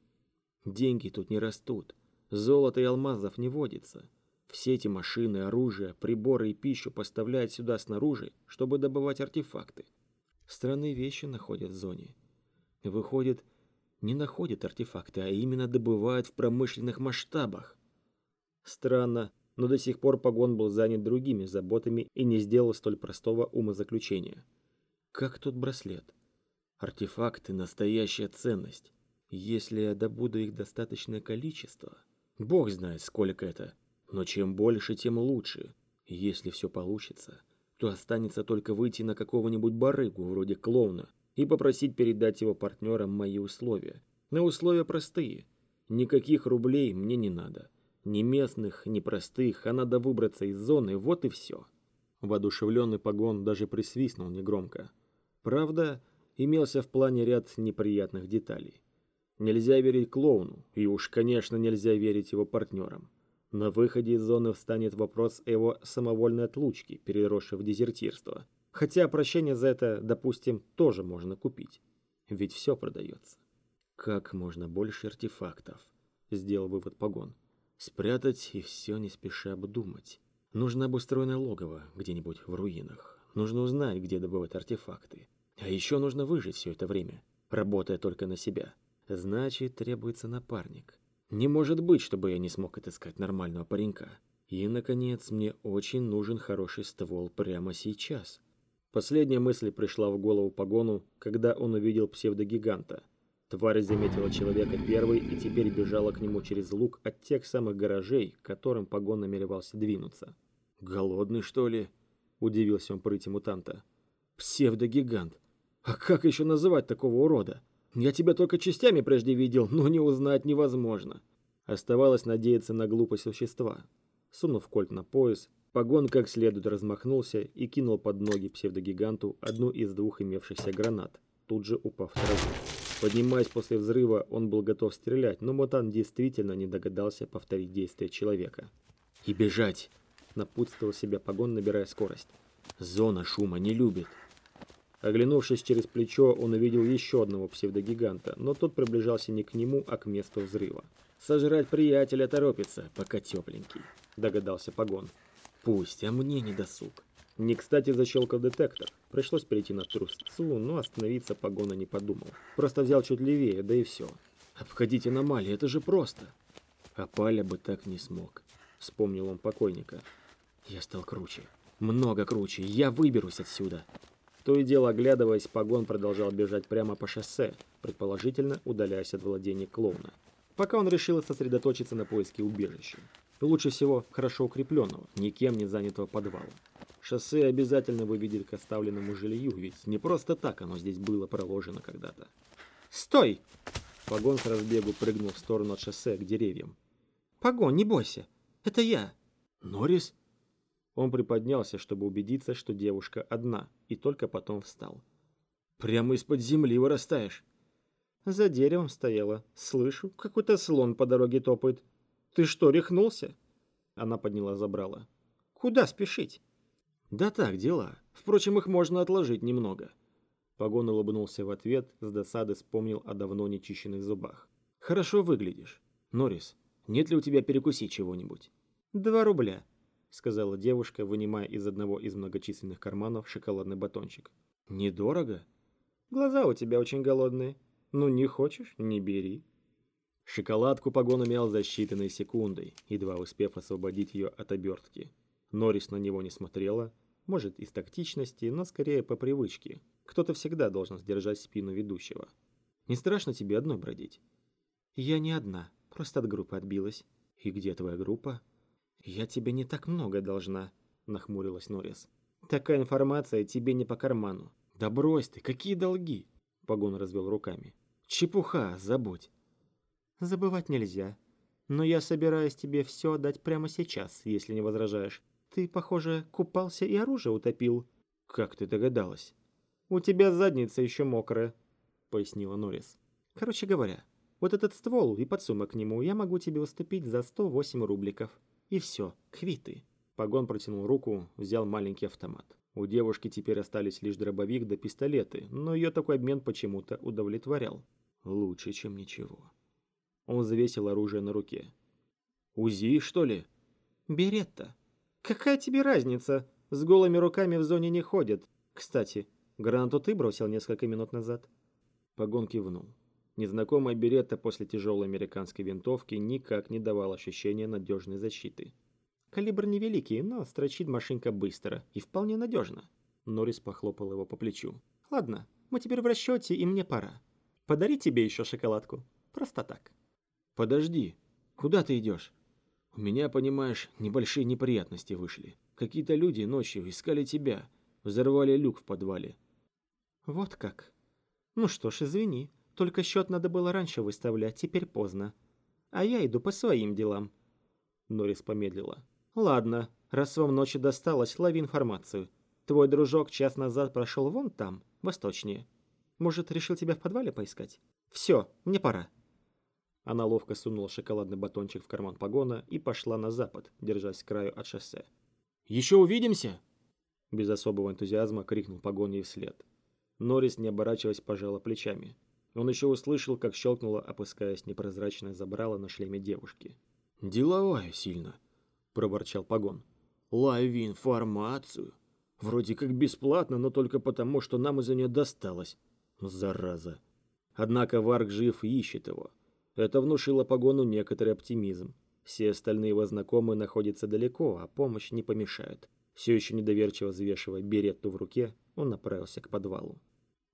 Деньги тут не растут. Золота и алмазов не водится. Все эти машины, оружие, приборы и пищу поставляют сюда снаружи, чтобы добывать артефакты. Странные вещи находят в зоне. Выходит, не находят артефакты, а именно добывают в промышленных масштабах. Странно, но до сих пор Погон был занят другими заботами и не сделал столь простого умозаключения. Как тот браслет? Артефакты – настоящая ценность. Если я добуду их достаточное количество, бог знает, сколько это, но чем больше, тем лучше. Если все получится, то останется только выйти на какого-нибудь барыгу вроде клоуна и попросить передать его партнерам мои условия. Но условия простые. Никаких рублей мне не надо. Ни местных, ни простых, а надо выбраться из зоны, вот и все. Воодушевленный погон даже присвистнул негромко. Правда, имелся в плане ряд неприятных деталей. Нельзя верить клоуну, и уж, конечно, нельзя верить его партнерам. На выходе из зоны встанет вопрос его самовольной отлучке, переросшей в дезертирство. Хотя прощение за это, допустим, тоже можно купить. Ведь все продается. Как можно больше артефактов, сделал вывод Погон. Спрятать и все не спеша обдумать. Нужно обустроенное логово где-нибудь в руинах. Нужно узнать, где добывать артефакты. А еще нужно выжить все это время, работая только на себя. Значит, требуется напарник. Не может быть, чтобы я не смог отыскать нормального паренька. И, наконец, мне очень нужен хороший ствол прямо сейчас. Последняя мысль пришла в голову Погону, когда он увидел псевдогиганта – Тварь заметила человека первой и теперь бежала к нему через луг от тех самых гаражей, к которым погон намеревался двинуться. «Голодный, что ли?» – удивился он прыти мутанта. «Псевдогигант! А как еще называть такого урода? Я тебя только частями прежде видел, но не узнать невозможно». Оставалось надеяться на глупость существа. Сунув кольт на пояс, погон как следует размахнулся и кинул под ноги псевдогиганту одну из двух имевшихся гранат, тут же упав в. Поднимаясь после взрыва, он был готов стрелять, но мутант действительно не догадался повторить действия человека. «И бежать!» – напутствовал себя погон, набирая скорость. «Зона шума не любит!» Оглянувшись через плечо, он увидел еще одного псевдогиганта, но тот приближался не к нему, а к месту взрыва. «Сожрать приятеля торопится, пока тепленький», – догадался Погон. «Пусть, а мне не досуг». Не кстати защелкал детектор. Пришлось перейти на трусцу, но остановиться погона не подумал. Просто взял чуть левее, да и все. Обходить аномалии, это же просто. А Паля бы так не смог. Вспомнил он покойника. Я стал круче. Много круче. Я выберусь отсюда. То и дело, оглядываясь, погон продолжал бежать прямо по шоссе, предположительно удаляясь от владения клоуна. Пока он решил сосредоточиться на поиске убежища. Лучше всего хорошо укрепленного, никем не занятого подвала. Шоссе обязательно выведет к оставленному жилью, ведь не просто так оно здесь было проложено когда-то. «Стой!» Погон с разбегу прыгнул в сторону от шоссе к деревьям. «Погон, не бойся! Это я!» «Норрис?» Он приподнялся, чтобы убедиться, что девушка одна, и только потом встал. «Прямо из-под земли вырастаешь!» За деревом стояла. Слышу, какой-то слон по дороге топает. «Ты что, рехнулся?» Она подняла забрала. «Куда спешить?» «Да так, дела. Впрочем, их можно отложить немного». Погон улыбнулся в ответ, с досады вспомнил о давно нечищенных зубах. «Хорошо выглядишь. Норрис, нет ли у тебя перекусить чего-нибудь?» «Два рубля», — сказала девушка, вынимая из одного из многочисленных карманов шоколадный батончик. «Недорого?» «Глаза у тебя очень голодные. Ну, не хочешь — не бери». Шоколадку Погон умел за считанные секунды, едва успев освободить ее от обертки. Норрис на него не смотрела, может, из тактичности, но скорее по привычке. Кто-то всегда должен сдержать спину ведущего. «Не страшно тебе одной бродить?» «Я не одна, просто от группы отбилась». И где твоя группа? Я тебе не так много должна, нахмурилась Норрис. Такая информация тебе не по карману. Да брось ты, какие долги? Погон развел руками. Чепуха, забудь. Забывать нельзя. Но я собираюсь тебе все отдать прямо сейчас, если не возражаешь. Ты, похоже, купался и оружие утопил. Как ты догадалась? У тебя задница еще мокрая, пояснила Норрис. Короче говоря, вот этот ствол и подсумок к нему я могу тебе уступить за 108 рубликов. И все, квиты. Погон протянул руку, взял маленький автомат. У девушки теперь остались лишь дробовик да пистолеты, но ее такой обмен почему-то удовлетворял. Лучше, чем ничего. Он завесил оружие на руке. «УЗИ, что ли?» «Беретта. Какая тебе разница? С голыми руками в зоне не ходят. Кстати, гранату ты бросил несколько минут назад?» Погон кивнул. Незнакомая беретта после тяжелой американской винтовки никак не давала ощущения надежной защиты. Калибр невеликий, но строчит машинка быстро и вполне надежно. Норрис похлопал его по плечу. «Ладно, мы теперь в расчете, и мне пора. Подари тебе еще шоколадку. Просто так». «Подожди. Куда ты идешь?» «У меня, понимаешь, небольшие неприятности вышли. Какие-то люди ночью искали тебя. Взорвали люк в подвале». «Вот как. Ну что ж, извини. Только счет надо было раньше выставлять, теперь поздно. А я иду по своим делам». Норрис помедлила. Ладно, раз вам ночью досталось, лови информацию. Твой дружок час назад прошел вон там, восточнее. Может, решил тебя в подвале поискать? Все, мне пора. Она ловко сунула шоколадный батончик в карман погона и пошла на запад, держась с краю от шоссе. «Еще увидимся?» Без особого энтузиазма крикнул погон ей вслед. Норрис, не оборачиваясь, пожала плечами. Он еще услышал, как щелкнуло, опускаясь непрозрачное забрало на шлеме девушки. «Деловая сильно», проворчал Погон. «Лови информацию. Вроде как бесплатно, но только потому, что нам из-за нее досталось. Зараза». Однако Варк жив и ищет его. Это внушило Погону некоторый оптимизм. Все остальные его знакомые находятся далеко, а помощь не помешает. Все еще недоверчиво взвешивая беретту в руке, он направился к подвалу.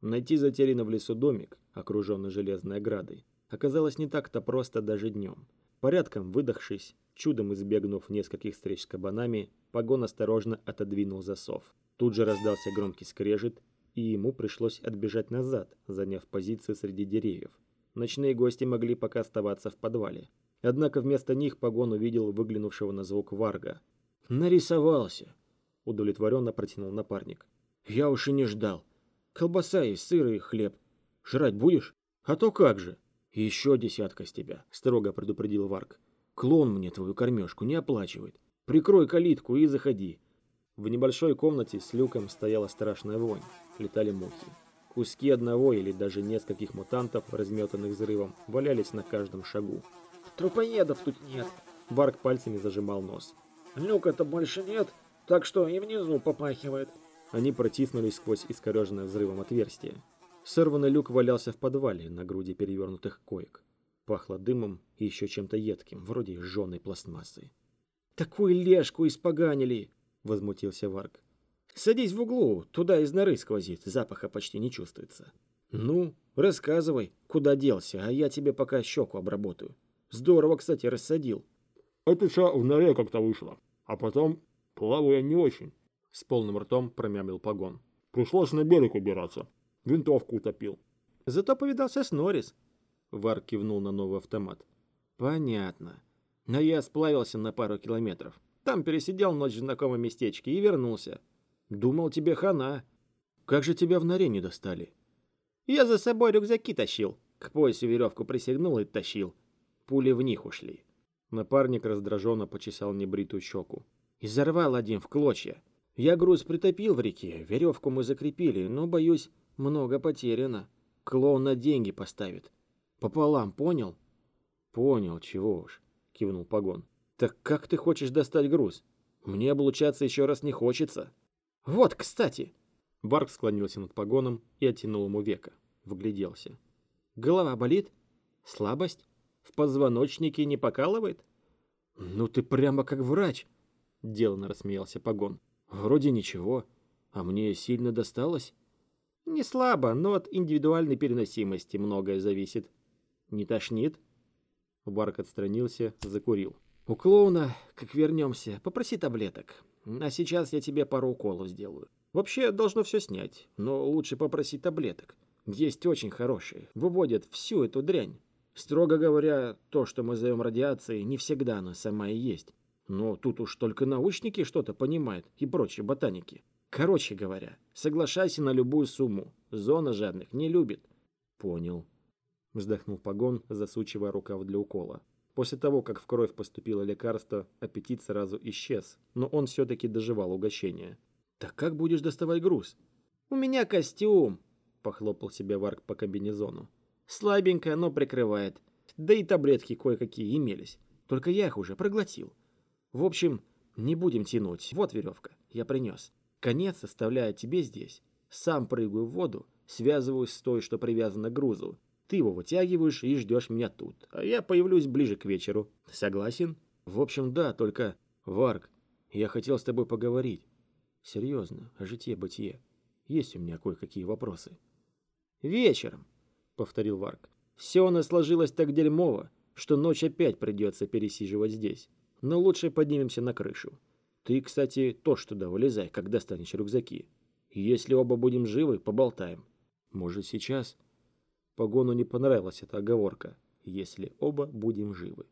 Найти затерянный в лесу домик, окруженный железной оградой, оказалось не так-то просто даже днем. Порядком выдохшись, чудом избегнув нескольких встреч с кабанами, Погон осторожно отодвинул засов. Тут же раздался громкий скрежет, и ему пришлось отбежать назад, заняв позицию среди деревьев. Ночные гости могли пока оставаться в подвале. Однако вместо них Погон увидел выглянувшего на звук Варга. «Нарисовался!» – удовлетворенно протянул напарник. «Я уж и не ждал. Колбаса и сыр и хлеб. Жрать будешь? А то как же!» «Еще десятка с тебя», — строго предупредил Варк. «Клон мне твою кормежку не оплачивает. Прикрой калитку и заходи». В небольшой комнате с люком стояла страшная вонь. Летали мухи. Куски одного или даже нескольких мутантов, разметанных взрывом, валялись на каждом шагу. «Трупоедов тут нет!» Варк пальцами зажимал нос. «Люка-то больше нет, так что и внизу попахивает». Они протиснулись сквозь искореженное взрывом отверстие. Сорванный люк валялся в подвале на груди перевернутых коек. Пахло дымом и еще чем-то едким, вроде жженой пластмассы. «Такую лешку испоганили!» — возмутился Варк. «Садись в углу, туда из норы сквозит, запаха почти не чувствуется». «Ну, рассказывай, куда делся, а я тебе пока щеку обработаю. Здорово, кстати, рассадил». «Это все в норе как-то вышло, а потом плаваю не очень», — с полным ртом промямлил погон. «Пришлось на берег убираться. Винтовку утопил. Зато повидался с Норрис. Вар кивнул на новый автомат. Понятно. Но я сплавился на пару километров. Там пересидел ночь в знакомом местечке и вернулся. Думал, тебе хана. Как же тебя в норе не достали? Я за собой рюкзаки тащил. К поясу веревку присягнул и тащил. Пули в них ушли. Напарник раздраженно почесал небритую щеку. И взорвал один в клочья. Я груз притопил в реке, веревку мы закрепили, но, боюсь, много потеряно. Клоун на деньги поставит. Пополам, понял? Понял, чего уж, кивнул Погон. Так как ты хочешь достать груз? Мне облучаться еще раз не хочется. Вот, кстати. Барк склонился над Погоном и оттянул ему века. Вгляделся. Голова болит? Слабость? В позвоночнике не покалывает? Ну ты прямо как врач. Делано рассмеялся Погон. Вроде ничего, а мне сильно досталось. Не слабо, но от индивидуальной переносимости многое зависит. Не тошнит? Барк отстранился, закурил. У клоуна, как вернемся, попроси таблеток. А сейчас я тебе пару уколов сделаю. Вообще, должно все снять, но лучше попроси таблеток. Есть очень хорошие, выводят всю эту дрянь. Строго говоря, то, что мы зовем радиацией, не всегда она сама и есть. Но тут уж только научники что-то понимают и прочие ботаники. Короче говоря, соглашайся на любую сумму. Зона жадных не любит. Понял. Вздохнул Погон, засучивая рукав для укола. После того, как в кровь поступило лекарство, аппетит сразу исчез, но он все-таки доживал угощение. «Так как будешь доставать груз?» «У меня костюм!» – похлопал себе Варк по комбинезону. «Слабенько, но прикрывает. Да и таблетки кое-какие имелись. Только я их уже проглотил. В общем, не будем тянуть. Вот веревка. Я принес. Конец оставляю тебе здесь. Сам прыгаю в воду, связываюсь с той, что привязана к грузу. Ты его вытягиваешь и ждешь меня тут, а я появлюсь ближе к вечеру. Согласен? В общем, да, только... Варк, я хотел с тобой поговорить. Серьезно, о житье-бытие. Есть у меня кое-какие вопросы. Вечером, повторил Варк. Все у нас сложилось так дерьмово, что ночь опять придется пересиживать здесь. Но лучше поднимемся на крышу. Ты, кстати, тоже туда вылезай, когда станешь рюкзаки. Если оба будем живы, поболтаем. Может, сейчас? Погону не понравилась эта оговорка, если оба будем живы.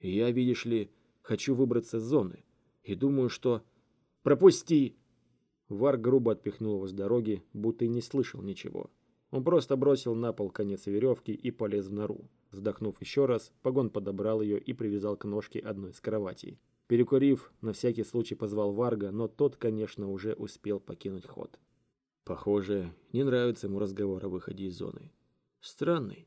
Я, видишь ли, хочу выбраться с зоны, и думаю, что... Пропусти! Вар грубо отпихнул его с дороги, будто и не слышал ничего. Он просто бросил на пол конец веревки и полез в нору. Вздохнув еще раз, Погон подобрал ее и привязал к ножке одной из кроватей. Перекурив, на всякий случай позвал Варга, но тот, конечно, уже успел покинуть ход. Похоже, не нравится ему разговор о выходе из зоны. Странный,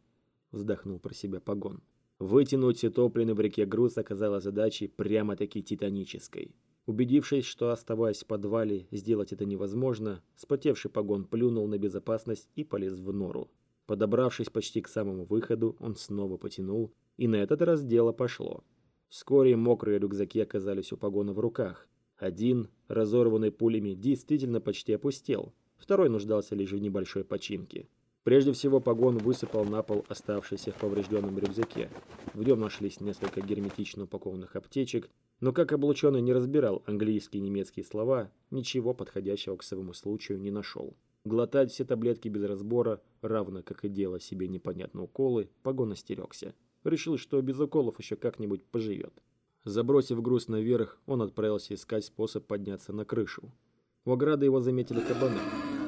вздохнул про себя Погон. Вытянуть утопленный в реке груз оказалось задачей прямо-таки титанической. Убедившись, что, оставаясь в подвале, сделать это невозможно, спотевший погон плюнул на безопасность и полез в нору. Подобравшись почти к самому выходу, он снова потянул, и на этот раз дело пошло. Вскоре мокрые рюкзаки оказались у погона в руках. Один, разорванный пулями, действительно почти опустел, второй нуждался лишь в небольшой починке. Прежде всего погон высыпал на пол оставшийся в поврежденном рюкзаке. В нем нашлись несколько герметично упакованных аптечек, но как облученный не разбирал английские и немецкие слова, ничего подходящего к своему случаю не нашел. Глотать все таблетки без разбора, равно как и делать себе непонятные уколы, погон остерегся. Решил, что без уколов еще как-нибудь поживет. Забросив груз наверх, он отправился искать способ подняться на крышу. У ограды его заметили кабаны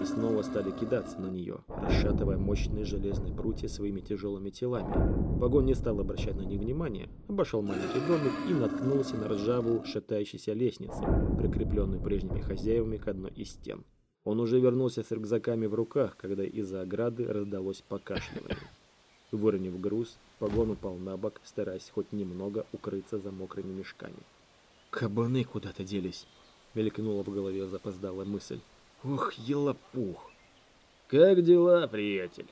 и снова стали кидаться на нее, расшатывая мощные железные прутья своими тяжелыми телами. Погон не стал обращать на них внимания, обошел маленький домик и наткнулся на ржавую, шатающуюся лестницу, прикрепленную прежними хозяевами к одной из стен. Он уже вернулся с рюкзаками в руках, когда из-за ограды раздалось покашливание. Выронив груз, погон упал на бок, стараясь хоть немного укрыться за мокрыми мешками. «Кабаны куда-то делись!» — мелькнула в голове запоздалая мысль. Ох, елопух. Как дела, приятель?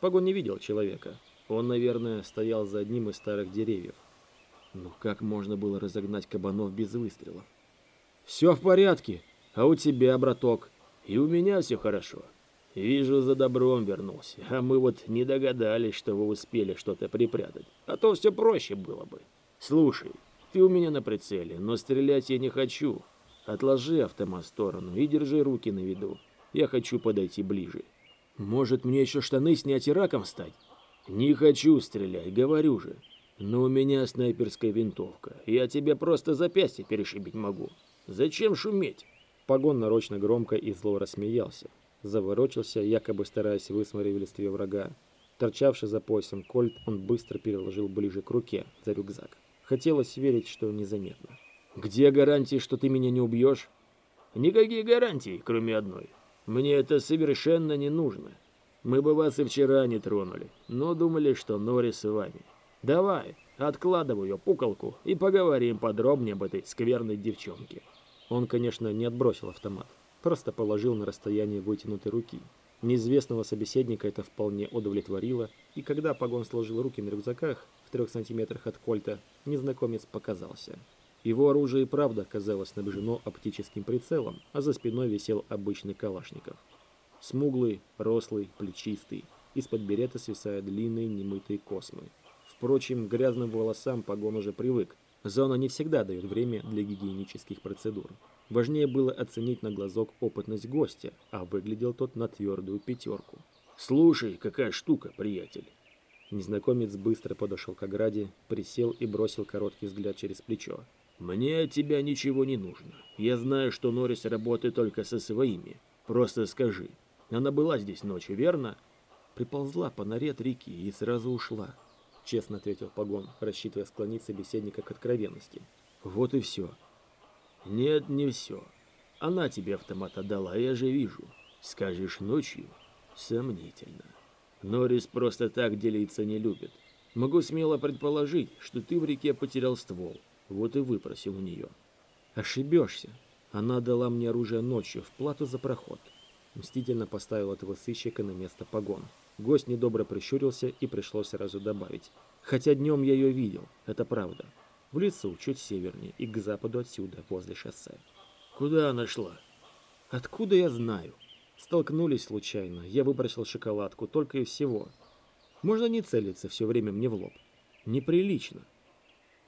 Погон не видел человека. Он, наверное, стоял за одним из старых деревьев. Но как можно было разогнать кабанов без выстрелов? Все в порядке. А у тебя, браток? И у меня все хорошо. Вижу, за добром вернулся. А мы вот не догадались, что вы успели что-то припрятать. А то все проще было бы. Слушай, ты у меня на прицеле, но стрелять я не хочу. Отложи автомат в сторону и держи руки на виду. Я хочу подойти ближе. Может, мне еще штаны снять и раком стать? Не хочу стрелять, говорю же. Но у меня снайперская винтовка. Я тебе просто запястье перешибить могу. Зачем шуметь? Погон нарочно громко и зло рассмеялся. Заворочился, якобы стараясь высмотреть в листве врага. Торчавший за поясом кольт он быстро переложил ближе к руке, за рюкзак. Хотелось верить, что незаметно. Где гарантии, что ты меня не убьешь? Никаких гарантий, кроме одной. Мне это совершенно не нужно. Мы бы вас и вчера не тронули, но думали, что Нори с вами. Давай, откладывай ее пуколку и поговорим подробнее об этой скверной девчонке. Он, конечно, не отбросил автомат, просто положил на расстояние вытянутой руки. Неизвестного собеседника это вполне удовлетворило, и когда погон сложил руки на рюкзаках в трех сантиметрах от кольта, незнакомец показался. Его оружие и правда казалось снабжено оптическим прицелом, а за спиной висел обычный калашников. Смуглый, рослый, плечистый. Из-под берета свисают длинные немытые космы. Впрочем, к грязным волосам погон уже привык, Зона не всегда дает время для гигиенических процедур. Важнее было оценить на глазок опытность гостя, а выглядел тот на твердую пятерку. «Слушай, какая штука, приятель!» Незнакомец быстро подошел к ограде, присел и бросил короткий взгляд через плечо. «Мне от тебя ничего не нужно. Я знаю, что Норрис работает только со своими. Просто скажи, она была здесь ночью, верно?» Приползла по норе от реки и сразу ушла. Честно ответил Погон, рассчитывая склонить собеседника к откровенности. «Вот и все. Нет, не все. Она тебе автомат отдала, я же вижу. Скажешь ночью? Сомнительно. Норрис просто так делиться не любит. Могу смело предположить, что ты в реке потерял ствол. Вот и выпросил у нее. Ошибешься. Она дала мне оружие ночью в плату за проход. Мстительно поставил этого сыщика на место погон. Гость недобро прищурился и пришлось сразу добавить. Хотя днем я ее видел, это правда в лесу чуть севернее и к западу отсюда, возле шоссе. Куда она шла? Откуда я знаю? Столкнулись случайно, я выбросил шоколадку, только и всего. Можно не целиться все время мне в лоб. Неприлично.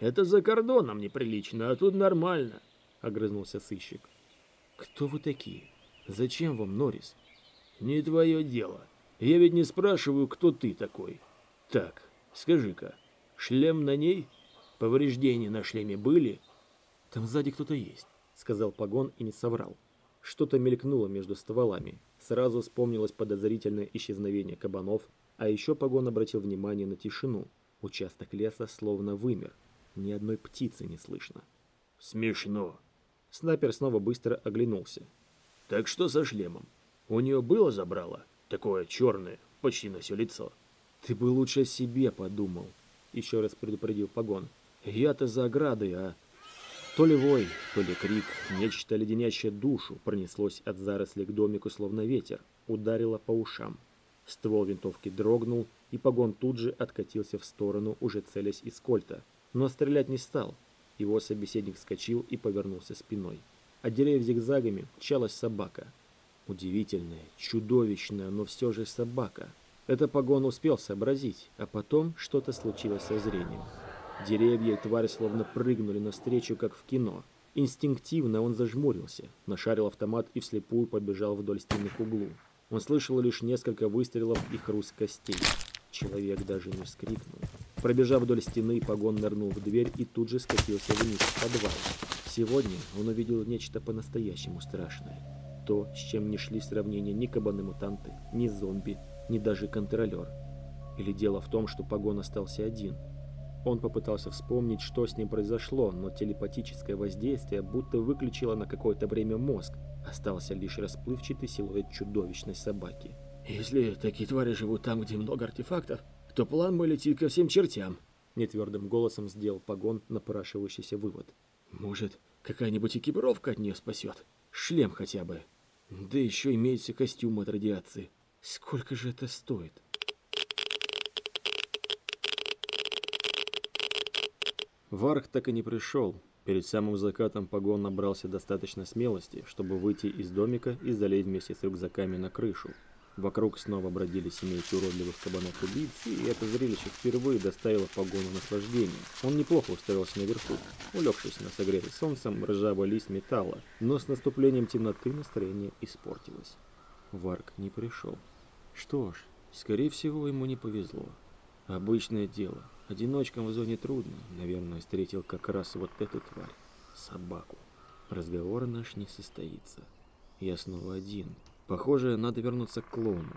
Это за кордоном неприлично, а тут нормально, огрызнулся сыщик. Кто вы такие? Зачем вам Норрис? Не твое дело. Я ведь не спрашиваю, кто ты такой. Так, скажи-ка, шлем на ней? Повреждения на шлеме были? Там сзади кто-то есть, сказал Погон и не соврал. Что-то мелькнуло между стволами. Сразу вспомнилось подозрительное исчезновение кабанов, а еще Погон обратил внимание на тишину. Участок леса словно вымер. Ни одной птицы не слышно. Смешно. Снайпер снова быстро оглянулся. Так что со шлемом? У нее было забрало? Такое черное, почти на все лицо. Ты бы лучше о себе подумал, еще раз предупредил Погон. Я-то за оградой, а... То ли вой, то ли крик, нечто леденящее душу пронеслось от заросли к домику, словно ветер, ударило по ушам. Ствол винтовки дрогнул, и погон тут же откатился в сторону, уже целясь из кольта. Но стрелять не стал. Его собеседник вскочил и повернулся спиной. От деревьев зигзагами мчалась собака. Удивительная, чудовищная, но все же собака. Это погон успел сообразить, а потом что-то случилось со зрением. Деревья и тварь словно прыгнули навстречу, как в кино. Инстинктивно он зажмурился, нашарил автомат и вслепую побежал вдоль стены к углу. Он слышал лишь несколько выстрелов и хруст костей. Человек даже не вскрикнул. Пробежав вдоль стены, погон нырнул в дверь и тут же скатился вниз в подвал. Сегодня он увидел нечто по-настоящему страшное. То, с чем не шли сравнения ни кабаны-мутанты, ни зомби, ни даже контролер. Или дело в том, что погон остался один – он попытался вспомнить, что с ним произошло, но телепатическое воздействие будто выключило на какое-то время мозг. Остался лишь расплывчатый силуэт чудовищной собаки. «Если такие твари живут там, где много артефактов, то план мой летит ко всем чертям», — нетвердым голосом сделал погон напрашивающийся вывод. «Может, какая-нибудь экипировка от нее спасет? Шлем хотя бы. Да еще имеется костюм от радиации. Сколько же это стоит?» Варх так и не пришел. Перед самым закатом погон набрался достаточно смелости, чтобы выйти из домика и залезть вместе с рюкзаками на крышу. Вокруг снова бродили семейки уродливых кабанов-убийц, и это зрелище впервые доставило погону наслаждения. Он неплохо устроился наверху, улегшись на согретый солнцем ржавый лист металла, но с наступлением темноты настроение испортилось. Варк не пришел. Что ж, скорее всего, ему не повезло. Обычное дело. Одиночкам в зоне трудно. Наверное, встретил как раз вот эту тварь. Собаку. Разговор наш не состоится. Я снова один. Похоже, надо вернуться к клоуну.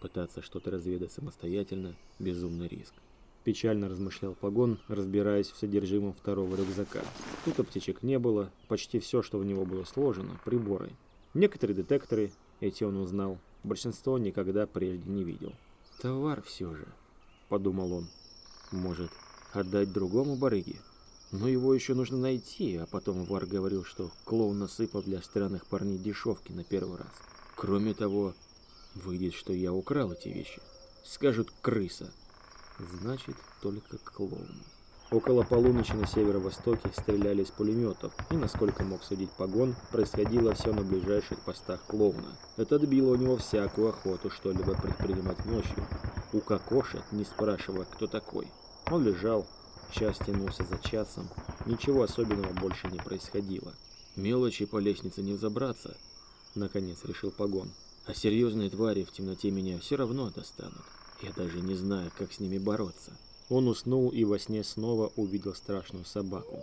Пытаться что-то разведать самостоятельно – безумный риск. Печально размышлял Погон, разбираясь в содержимом второго рюкзака. Тут аптечек не было, почти все, что в него было сложено – приборы. Некоторые детекторы, эти он узнал, большинство никогда прежде не видел. Товар все же подумал он. Может, отдать другому барыге? Но его еще нужно найти, а потом Вар говорил, что клоун насыпал для странных парней дешевки на первый раз. Кроме того, выйдет, что я украл эти вещи. Скажут «крыса». Значит, только клоун. Около полуночи на северо-востоке стреляли из пулеметов, и, насколько мог судить погон, происходило все на ближайших постах клоуна. Это отбило у него всякую охоту что-либо предпринимать ночью. Укокошит, не спрашивая, кто такой. Он лежал, час тянулся за часом, Ничего особенного больше не происходило. Мелочи по лестнице не взобраться, наконец решил Погон. А серьезные твари в темноте меня все равно достанут. Я даже не знаю, как с ними бороться. Он уснул и во сне снова увидел страшную собаку.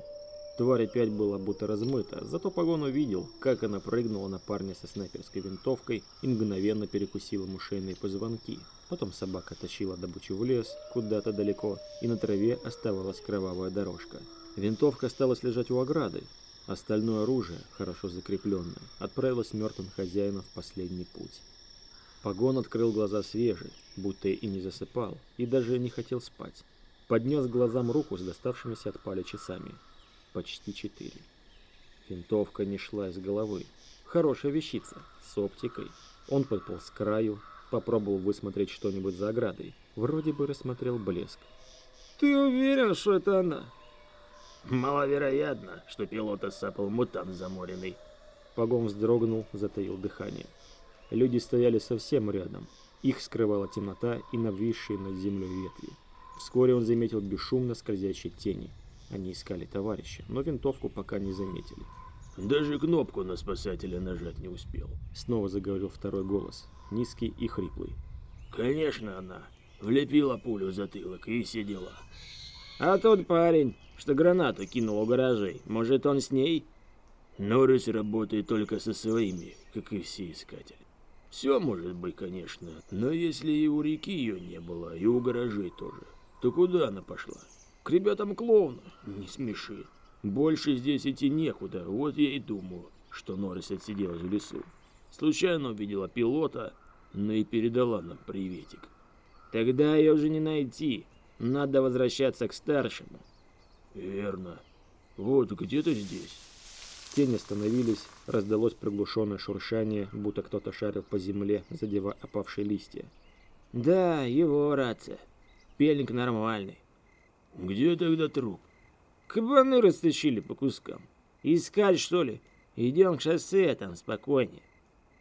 Тварь опять была будто размыта, зато Погон увидел, как она прыгнула на парня со снайперской винтовкой и мгновенно перекусила ему шейные позвонки. Потом собака тащила добычу в лес, куда-то далеко, и на траве оставалась кровавая дорожка. Винтовка осталась лежать у ограды. Остальное оружие, хорошо закрепленное, отправилось мертвым хозяином в последний путь. Погон открыл глаза свежий, будто и не засыпал, и даже не хотел спать. Поднес глазам руку с доставшимися от пали часами. Почти четыре. Винтовка не шла из головы. Хорошая вещица, с оптикой. Он подполз к краю, попробовал высмотреть что-нибудь за оградой. Вроде бы рассмотрел блеск. «Ты уверен, что это она?» «Маловероятно, что пилота сапал мутант заморенный». Погон вздрогнул, затаил дыхание. Люди стояли совсем рядом. Их скрывала темнота и нависшие над землей ветви. Вскоре он заметил бесшумно скользящие тени. Они искали товарища, но винтовку пока не заметили. Даже кнопку на спасателя нажать не успел. Снова заговорил второй голос, низкий и хриплый. Конечно она. Влепила пулю в затылок и все дела. А тот парень, что гранату кинул у гаражей, может он с ней? Норрис работает только со своими, как и все искатели. Все может быть, конечно, но если и у реки ее не было, и у гаражей тоже, то куда она пошла? К ребятам клоуна? Не смеши. Больше здесь идти некуда, вот я и думаю, что Норрис отсиделась в лесу. Случайно увидела пилота, но и передала нам приветик. Тогда ее уже не найти. Надо возвращаться к старшему. Верно. Вот где-то здесь. Тени остановились, раздалось приглушенное шуршание, будто кто-то шарил по земле, задевая опавшие листья. Да, его рация. Пельник нормальный. Где тогда труп? Кабаны растащили по кускам. Искать, что ли? Идем к шоссе, там спокойнее.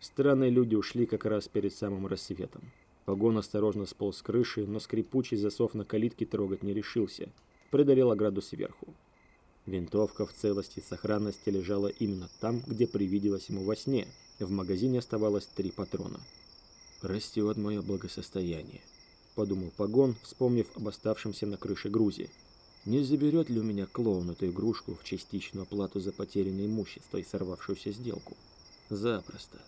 Странные люди ушли как раз перед самым рассветом. Погон осторожно сполз с крыши, но скрипучий засов на калитке трогать не решился. Придавил ограду сверху. Винтовка в целости и сохранности лежала именно там, где привиделась ему во сне. В магазине оставалось три патрона. «Растет мое благосостояние», — подумал Погон, вспомнив об оставшемся на крыше грузе. «Не заберет ли у меня клоун эту игрушку в частичную оплату за потерянное имущество и сорвавшуюся сделку?» «Запросто.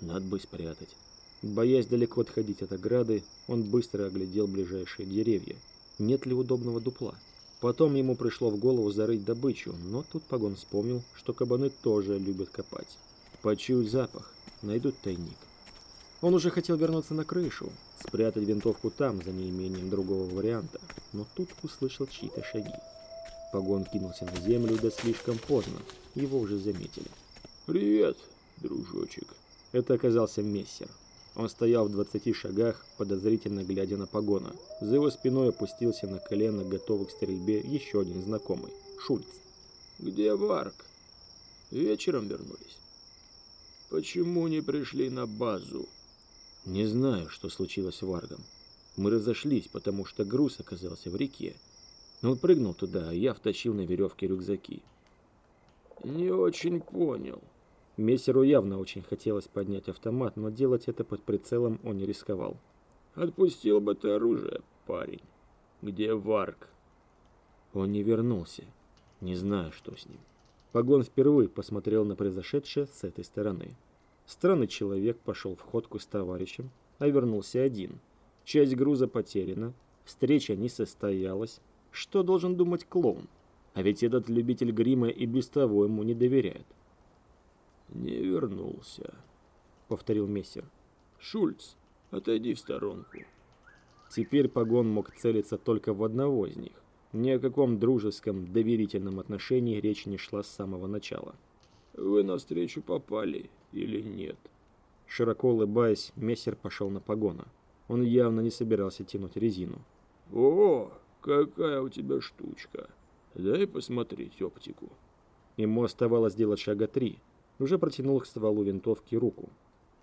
Надо бы спрятать». Боясь далеко отходить от ограды, он быстро оглядел ближайшие деревья. Нет ли удобного дупла? Потом ему пришло в голову зарыть добычу, но тут Погон вспомнил, что кабаны тоже любят копать. Почуют запах, найдут тайник. Он уже хотел вернуться на крышу, спрятать винтовку там, за неимением другого варианта, но тут услышал чьи-то шаги. Погон кинулся на землю, да слишком поздно, его уже заметили. «Привет, дружочек». Это оказался мессер. Он стоял в двадцати шагах, подозрительно глядя на погона. За его спиной опустился на колено, готовый к стрельбе, еще один знакомый – Шульц. «Где Варк? Вечером вернулись? Почему не пришли на базу?» «Не знаю, что случилось с Варгом. Мы разошлись, потому что груз оказался в реке. Но он прыгнул туда, а я втащил на веревке рюкзаки». «Не очень понял», Мессеру явно очень хотелось поднять автомат, но делать это под прицелом он не рисковал. «Отпустил бы ты оружие, парень. Где Варк?» Он не вернулся. Не знаю, что с ним. Погон впервые посмотрел на произошедшее с этой стороны. Странный человек пошел в ходку с товарищем, а вернулся один. Часть груза потеряна, встреча не состоялась. Что должен думать клоун? А ведь этот любитель грима и без того ему не доверяет. «Не вернулся», — повторил мессер. «Шульц, отойди в сторонку». Теперь Погон мог целиться только в одного из них. Ни о каком дружеском, доверительном отношении речь не шла с самого начала. «Вы навстречу попали или нет?» Широко улыбаясь, мессер пошел на Погона. Он явно не собирался тянуть резину. «О, какая у тебя штучка! Дай посмотреть оптику». Ему оставалось сделать шага три, уже протянул к стволу винтовки руку.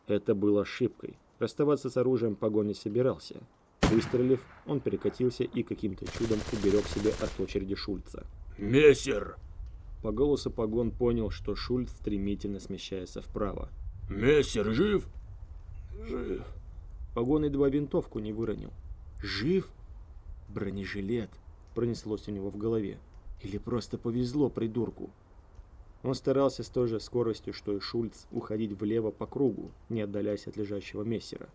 Это было ошибкой. Расставаться с оружием погони собирался. Выстрелив, он перекатился и каким-то чудом уберег себе от очереди Шульца. «Мессер!» По голосу погон понял, что Шульц стремительно смещается вправо. «Мессер жив?» «Жив». Погон едва винтовку не выронил. «Жив?» Бронежилет пронеслось у него в голове. Или просто повезло придурку. Он старался с той же скоростью, что и Шульц, уходить влево по кругу, не отдаляясь от лежащего мессера.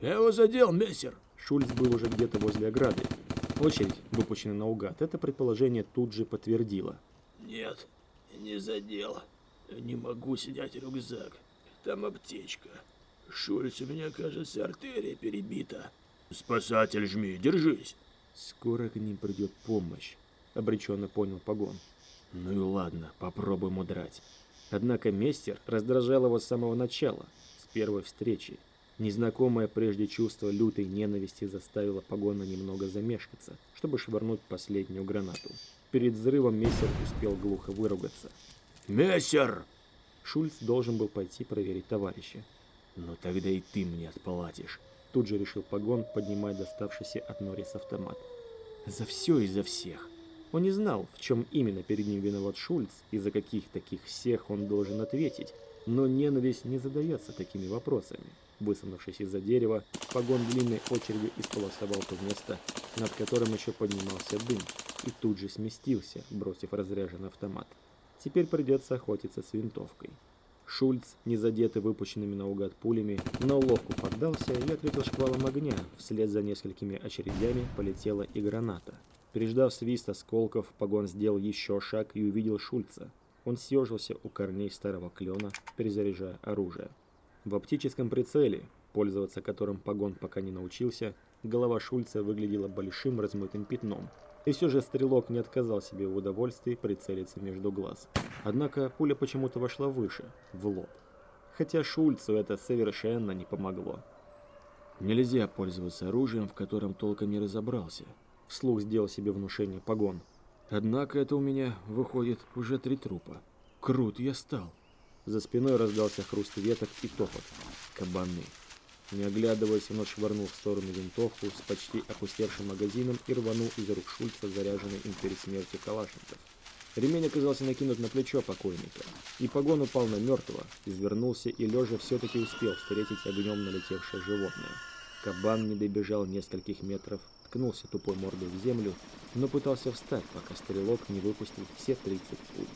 «Я его задел, мессер!» Шульц был уже где-то возле ограды. Очередь, выпущенная наугад, это предположение тут же подтвердило. «Нет, не задел. Не могу снять рюкзак. Там аптечка. Шульц, у меня, кажется, артерия перебита. Спасатель, жми, держись!» «Скоро к ним придет помощь», — обреченно понял Погон. Ну и ладно, попробуем удрать. Однако мастер раздражал его с самого начала, с первой встречи. Незнакомое прежде чувство лютой ненависти заставило Погона немного замешкаться, чтобы швырнуть последнюю гранату. Перед взрывом мессер успел глухо выругаться. «Мессер!» Шульц должен был пойти проверить товарища. «Но тогда и ты мне отплатишь», — тут же решил Погон, поднимая доставшийся от Норрис автомат. «За все и за всех». Он не знал, в чем именно перед ним виноват Шульц и за каких таких всех он должен ответить, но ненависть не задается такими вопросами. Высунувшись из-за дерева, погон длинной очередью исполосовал то место, над которым еще поднимался дым, и тут же сместился, бросив разряженный автомат. Теперь придется охотиться с винтовкой. Шульц, не задетый выпущенными наугад пулями, на уловку поддался и ответил шквалом огня. Вслед за несколькими очередями полетела и граната. Переждав свист осколков, погон сделал еще шаг и увидел Шульца. Он съежился у корней старого клена, перезаряжая оружие. В оптическом прицеле, пользоваться которым погон пока не научился, голова Шульца выглядела большим размытым пятном. И все же стрелок не отказал себе в удовольствии прицелиться между глаз. Однако пуля почему-то вошла выше, в лоб. Хотя Шульцу это совершенно не помогло. Нельзя пользоваться оружием, в котором толком не разобрался, Вслух сделал себе внушение погон. Однако это у меня, выходит, уже три трупа. Крут я стал. За спиной раздался хруст веток и топот. Кабаны. Не оглядываясь, он отшвырнул в сторону винтовку с почти опустевшим магазином и рванул из рук Шульца, заряженный им перед смертью калашников. Ремень оказался накинут на плечо покойника, и погон упал на мертвого, извернулся и лежа все-таки успел встретить огнем налетевшее животное. Кабан не добежал нескольких метров, ткнулся тупой мордой в землю, но пытался встать, пока стрелок не выпустил все 30 пуль.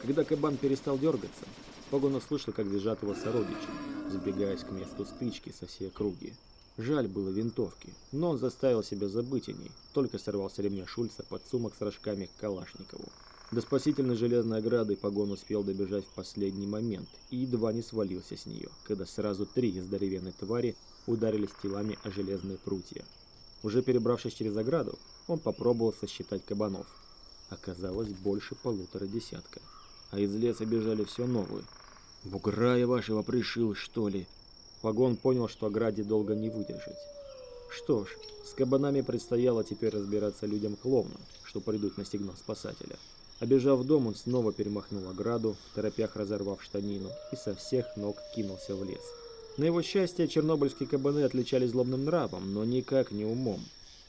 Когда кабан перестал дергаться, Погон услышал, как визжат его сородичи, сбегаясь к месту стычки со всей округи. Жаль было винтовки, но он заставил себя забыть о ней, только сорвал с ремня Шульца под сумок с рожками к Калашникову. До спасительной железной ограды Погон успел добежать в последний момент и едва не свалился с нее, когда сразу три здоровенной твари ударились телами о железные прутья. Уже перебравшись через ограду, он попробовал сосчитать кабанов. Оказалось больше полутора десятка. А из леса бежали все новые. «Бугра я вашего пришил, что ли?» Вагон понял, что ограде долго не выдержать. Что ж, с кабанами предстояло теперь разбираться людям клоуна, что придут на сигнал спасателя. Обежав дом, он снова перемахнул ограду, в торопях разорвав штанину, и со всех ног кинулся в лес. На его счастье, чернобыльские кабаны отличались злобным нравом, но никак не умом.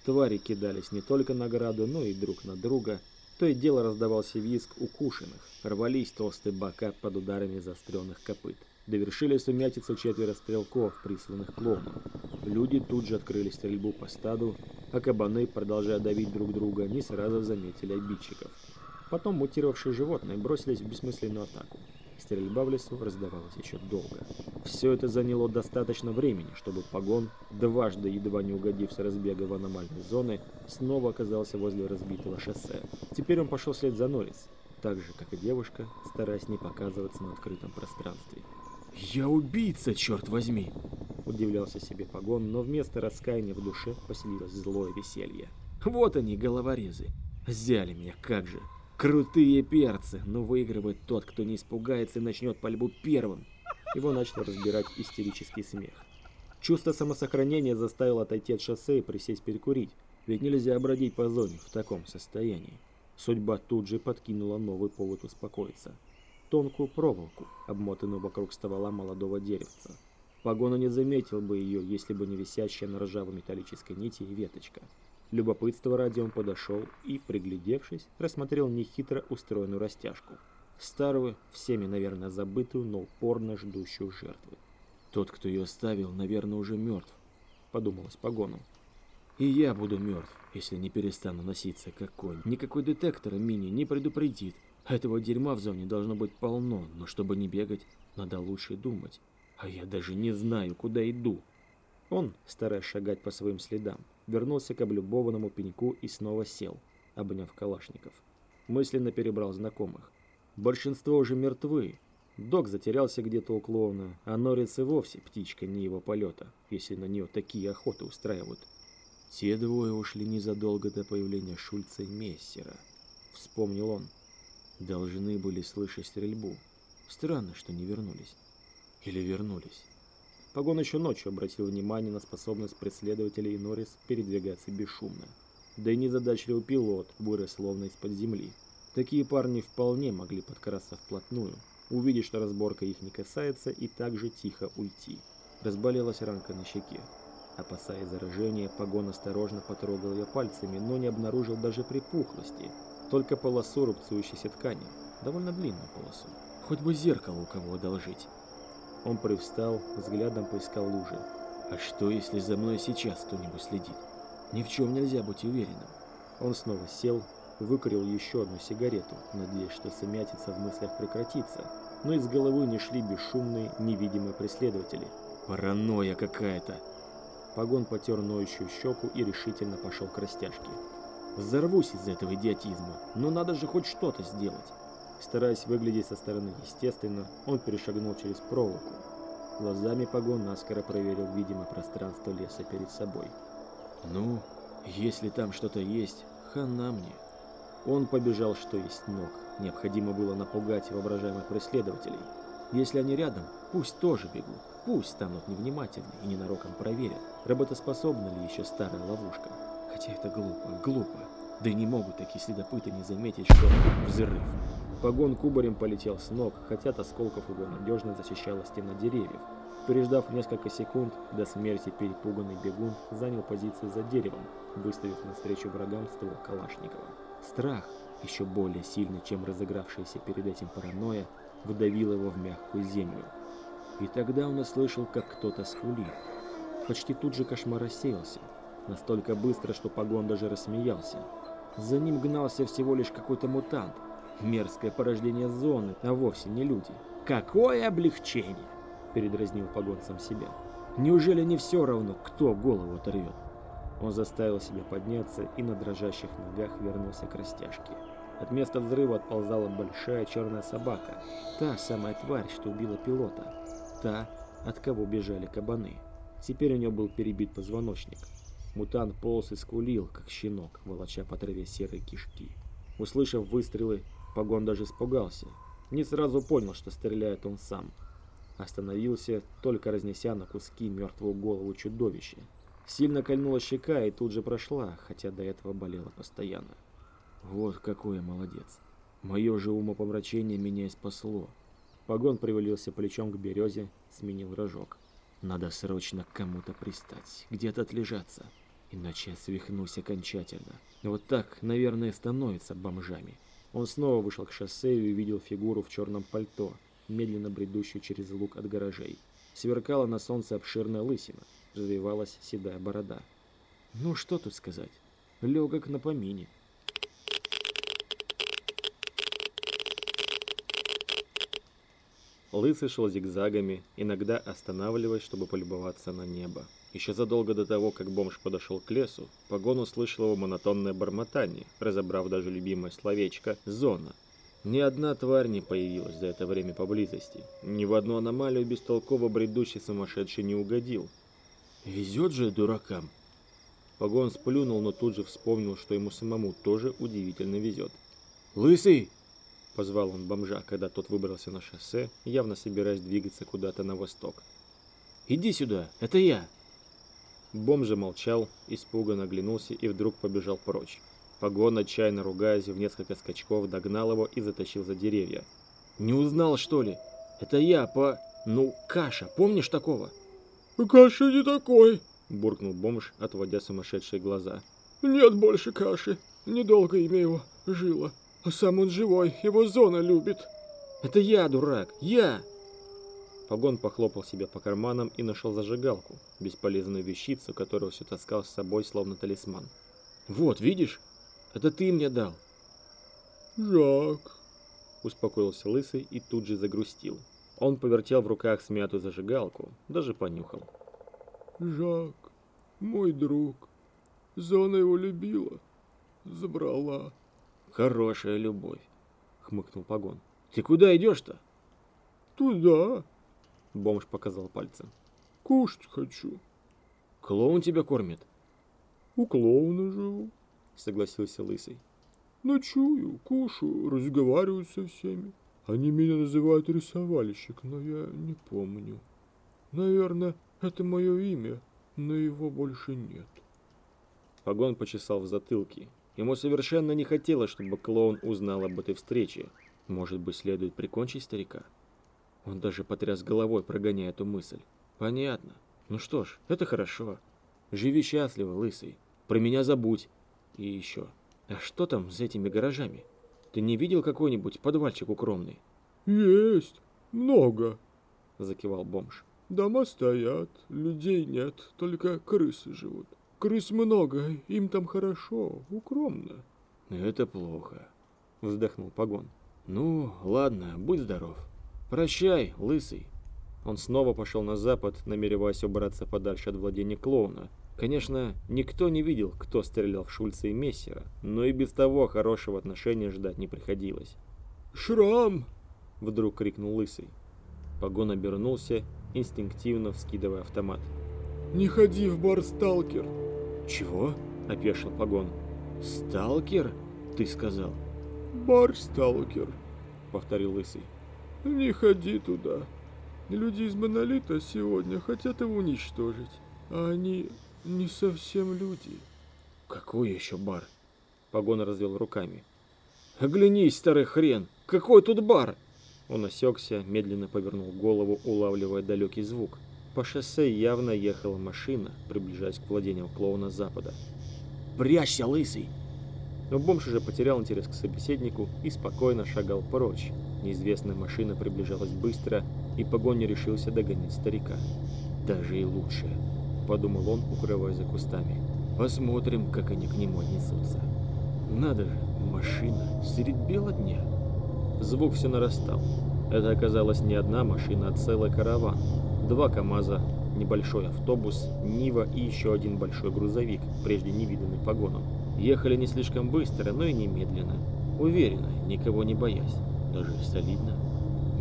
Твари кидались не только на граду, но и друг на друга. То и дело раздавался визг укушенных, рвались толстые бока под ударами заостренных копыт. Довершили сумятицу четверо стрелков, присланных клоуном. Люди тут же открыли стрельбу по стаду, а кабаны, продолжая давить друг друга, не сразу заметили обидчиков. Потом мутировавшие животные бросились в бессмысленную атаку. Стрельба в лесу раздавалась еще долго. Все это заняло достаточно времени, чтобы погон, дважды едва не угодив с разбега в аномальной зоны, снова оказался возле разбитого шоссе. Теперь он пошел вслед за Норрис, так же, как и девушка, стараясь не показываться на открытом пространстве. «Я убийца, черт возьми!» Удивлялся себе погон, но вместо раскаяния в душе поселилось злое веселье. «Вот они, головорезы! Взяли меня, как же!» Крутые перцы, но выигрывает тот, кто не испугается и начнет пальбу первым. Его начал разбирать истерический смех. Чувство самосохранения заставило отойти от шоссе и присесть перекурить, ведь нельзя бродить по зоне в таком состоянии. Судьба тут же подкинула новый повод успокоиться. Тонкую проволоку, обмотанную вокруг ствола молодого деревца. Погона не заметил бы ее, если бы не висящая на ржавой металлической нити веточка. Любопытство ради он подошел и, приглядевшись, рассмотрел нехитро устроенную растяжку. Старую, всеми, наверное, забытую, но упорно ждущую жертвы. Тот, кто ее оставил, наверное, уже мертв, подумалось погону. И я буду мертв, если не перестану носиться как конь. Никакой детектор мини не предупредит. Этого дерьма в зоне должно быть полно, но чтобы не бегать, надо лучше думать. А я даже не знаю, куда иду. Он, стараясь шагать по своим следам, вернулся к облюбованному пеньку и снова сел, обняв калашников. Мысленно перебрал знакомых. Большинство уже мертвы. Док затерялся где-то у клоуна, а Норец и вовсе птичка не его полета, если на нее такие охоты устраивают. Те двое ушли незадолго до появления Шульца и Мессера. Вспомнил он. Должны были слышать стрельбу. Странно, что не вернулись. Или вернулись. Погон еще ночью обратил внимание на способность преследователей Норрис передвигаться бесшумно. Да и незадачливый пилот вырос словно из-под земли. Такие парни вполне могли подкрасться вплотную, увидеть, что разборка их не касается, и также тихо уйти. Разболелась ранка на щеке. Опасаясь заражения, Погон осторожно потрогал ее пальцами, но не обнаружил даже припухлости, только полосу рубцующейся ткани, довольно длинную полосу. Хоть бы зеркало у кого одолжить. Он привстал, взглядом поискал лужи. А что, если за мной сейчас кто-нибудь следит? Ни в чем нельзя быть уверенным. Он снова сел, выкурил еще одну сигарету, надеясь, что сумятица в мыслях прекратится, но из головы не шли бесшумные, невидимые преследователи. Паранойя какая-то. Погон потер ноющую щеку и решительно пошел к растяжке. Взорвусь из этого идиотизма, но надо же хоть что-то сделать. Стараясь выглядеть со стороны естественно, он перешагнул через проволоку. Глазами погон наскоро проверил видимое пространство леса перед собой. «Ну, если там что-то есть, хана мне». Он побежал, что есть ног. Необходимо было напугать воображаемых преследователей. Если они рядом, пусть тоже бегут. Пусть станут невнимательны и ненароком проверят, работоспособна ли еще старая ловушка. Хотя это глупо, глупо. Да и не могут такие следопыты не заметить, что взрыв. Погон кубарем полетел с ног, хотя от осколков его надежно защищала стена деревьев. Переждав несколько секунд, до смерти перепуганный бегун занял позицию за деревом, выставив навстречу врагам ствол Калашникова. Страх, еще более сильный, чем разыгравшаяся перед этим паранойя, выдавил его в мягкую землю. И тогда он услышал, как кто-то скулит. Почти тут же кошмар рассеялся, настолько быстро, что Погон даже рассмеялся. За ним гнался всего лишь какой-то мутант, Мерзкое порождение зоны, а вовсе не люди. Какое облегчение! Передразнил Погон сам себя. Неужели не все равно, кто голову оторвет? Он заставил себя подняться и на дрожащих ногах вернулся к растяжке. От места взрыва отползала большая черная собака. Та самая тварь, что убила пилота. Та, от кого бежали кабаны. Теперь у него был перебит позвоночник. Мутант полз и скулил, как щенок, волоча по траве серые кишки. Услышав выстрелы, Погон даже испугался. Не сразу понял, что стреляет он сам. Остановился, только разнеся на куски мертвую голову чудовища. Сильно кольнула щека и тут же прошла, хотя до этого болела постоянно. Вот какой я молодец. Мое же умопомрачение меня и спасло. Погон привалился плечом к березе, сменил рожок. Надо срочно к кому-то пристать, где-то отлежаться, иначе я свихнусь окончательно. Вот так, наверное, становятся бомжами. Он снова вышел к шоссе и увидел фигуру в черном пальто, медленно бредущую через луг от гаражей. Сверкала на солнце обширная лысина, развивалась седая борода. Ну что тут сказать? Легок на помине. Лысый шел зигзагами, иногда останавливаясь, чтобы полюбоваться на небо. Еще задолго до того, как бомж подошел к лесу, Погон услышал его монотонное бормотание, разобрав даже любимое словечко «зона». Ни одна тварь не появилась за это время поблизости. Ни в одну аномалию бестолково бредущий сумасшедший не угодил. Везет же дуракам. Погон сплюнул, но тут же вспомнил, что ему самому тоже удивительно везет. «Лысый!» — позвал он бомжа, когда тот выбрался на шоссе, явно собираясь двигаться куда-то на восток. «Иди сюда, это я!» Бомж молчал, испуганно оглянулся и вдруг побежал прочь. Погон, отчаянно ругаясь, в несколько скачков догнал его и затащил за деревья. «Не узнал, что ли? Это я по... Ну, Каша, помнишь такого?» «Каша не такой!» — буркнул бомж, отводя сумасшедшие глаза. Нет больше каши. Недолго имя его жило. А сам он живой, его зона любит. Это я, дурак, я! Погон похлопал себя по карманам и нашел зажигалку, бесполезную вещицу, которую все таскал с собой, словно талисман. «Вот, видишь? Это ты мне дал!» «Жак!» Успокоился Лысый и тут же загрустил. Он повертел в руках смятую зажигалку, даже понюхал. «Жак, мой друг, Зона его любила, забрала». «Хорошая любовь!» — хмыкнул Погон. «Ты куда идешь-то?» «Туда!» Бомж показал пальцем. Кушать хочу. Клоун тебя кормит? У клоуна живу, согласился Лысый. Ночую, кушаю, разговариваю со всеми. Они меня называют рисовальщик, но я не помню. Наверное, это мое имя, но его больше нет. Погон почесал в затылке. Ему совершенно не хотелось, чтобы клоун узнал об этой встрече. Может быть, следует прикончить старика? Он даже потряс головой, прогоняя эту мысль. Понятно. Ну что ж, это хорошо. Живи счастливо, лысый. Про меня забудь. И еще. А что там с этими гаражами? Ты не видел какой-нибудь подвальчик укромный? Есть. Много. Закивал бомж. Дома стоят, людей нет, только крысы живут. Крыс много, им там хорошо, укромно. Это плохо, вздохнул Погон. Ну, ладно, будь здоров. «Прощай, лысый!» Он снова пошел на запад, намереваясь убраться подальше от владения клоуна. Конечно, никто не видел, кто стрелял в Шульца и Мессера, но и без того хорошего отношения ждать не приходилось. «Шрам!» — вдруг крикнул лысый. Погон обернулся, инстинктивно вскидывая автомат. «Не ходи в бар, сталкер!» «Чего?» — опешил Погон. «Сталкер?» — ты сказал. «Бар, сталкер!» — повторил лысый. Не ходи туда. Люди из Монолита сегодня хотят его уничтожить, а они не совсем люди. Какой еще бар? Погон развел руками. Оглянись, старый хрен, какой тут бар? Он осекся, медленно повернул голову, улавливая далекий звук. По шоссе явно ехала машина, приближаясь к владению клоуна запада. «Прячься, лысый!» Но бомж уже потерял интерес к собеседнику и спокойно шагал прочь, Неизвестная машина приближалась быстро, и погон не решился догонять старика. «Даже и лучше», — подумал он, укрываясь за кустами. «Посмотрим, как они к нему отнесутся». «Надо же, машина, средь бела дня». Звук все нарастал. Это оказалась не одна машина, а целый караван. Два КАМАЗа, небольшой автобус, Нива и еще один большой грузовик, прежде не виданный погоном. Ехали не слишком быстро, но и немедленно. Уверенно, никого не боясь даже солидно.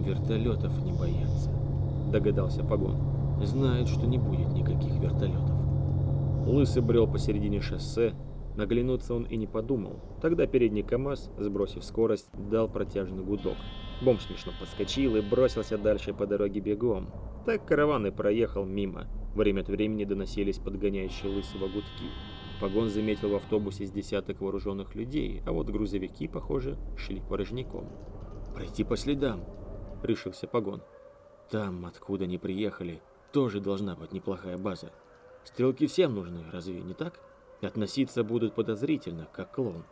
Вертолетов не боятся, догадался Погон. Знают, что не будет никаких вертолетов. Лысый брел посередине шоссе, Наглянуться он и не подумал. Тогда передний КамАЗ, сбросив скорость, дал протяжный гудок. Бомж смешно подскочил и бросился дальше по дороге бегом. Так караван и проехал мимо. Время от времени доносились подгоняющие лысого гудки. Погон заметил в автобусе с десяток вооруженных людей, а вот грузовики, похоже, шли порожняком. «Пройти по следам», — решился Погон. «Там, откуда они приехали, тоже должна быть неплохая база. Стрелки всем нужны, разве не так? Относиться будут подозрительно, как клон.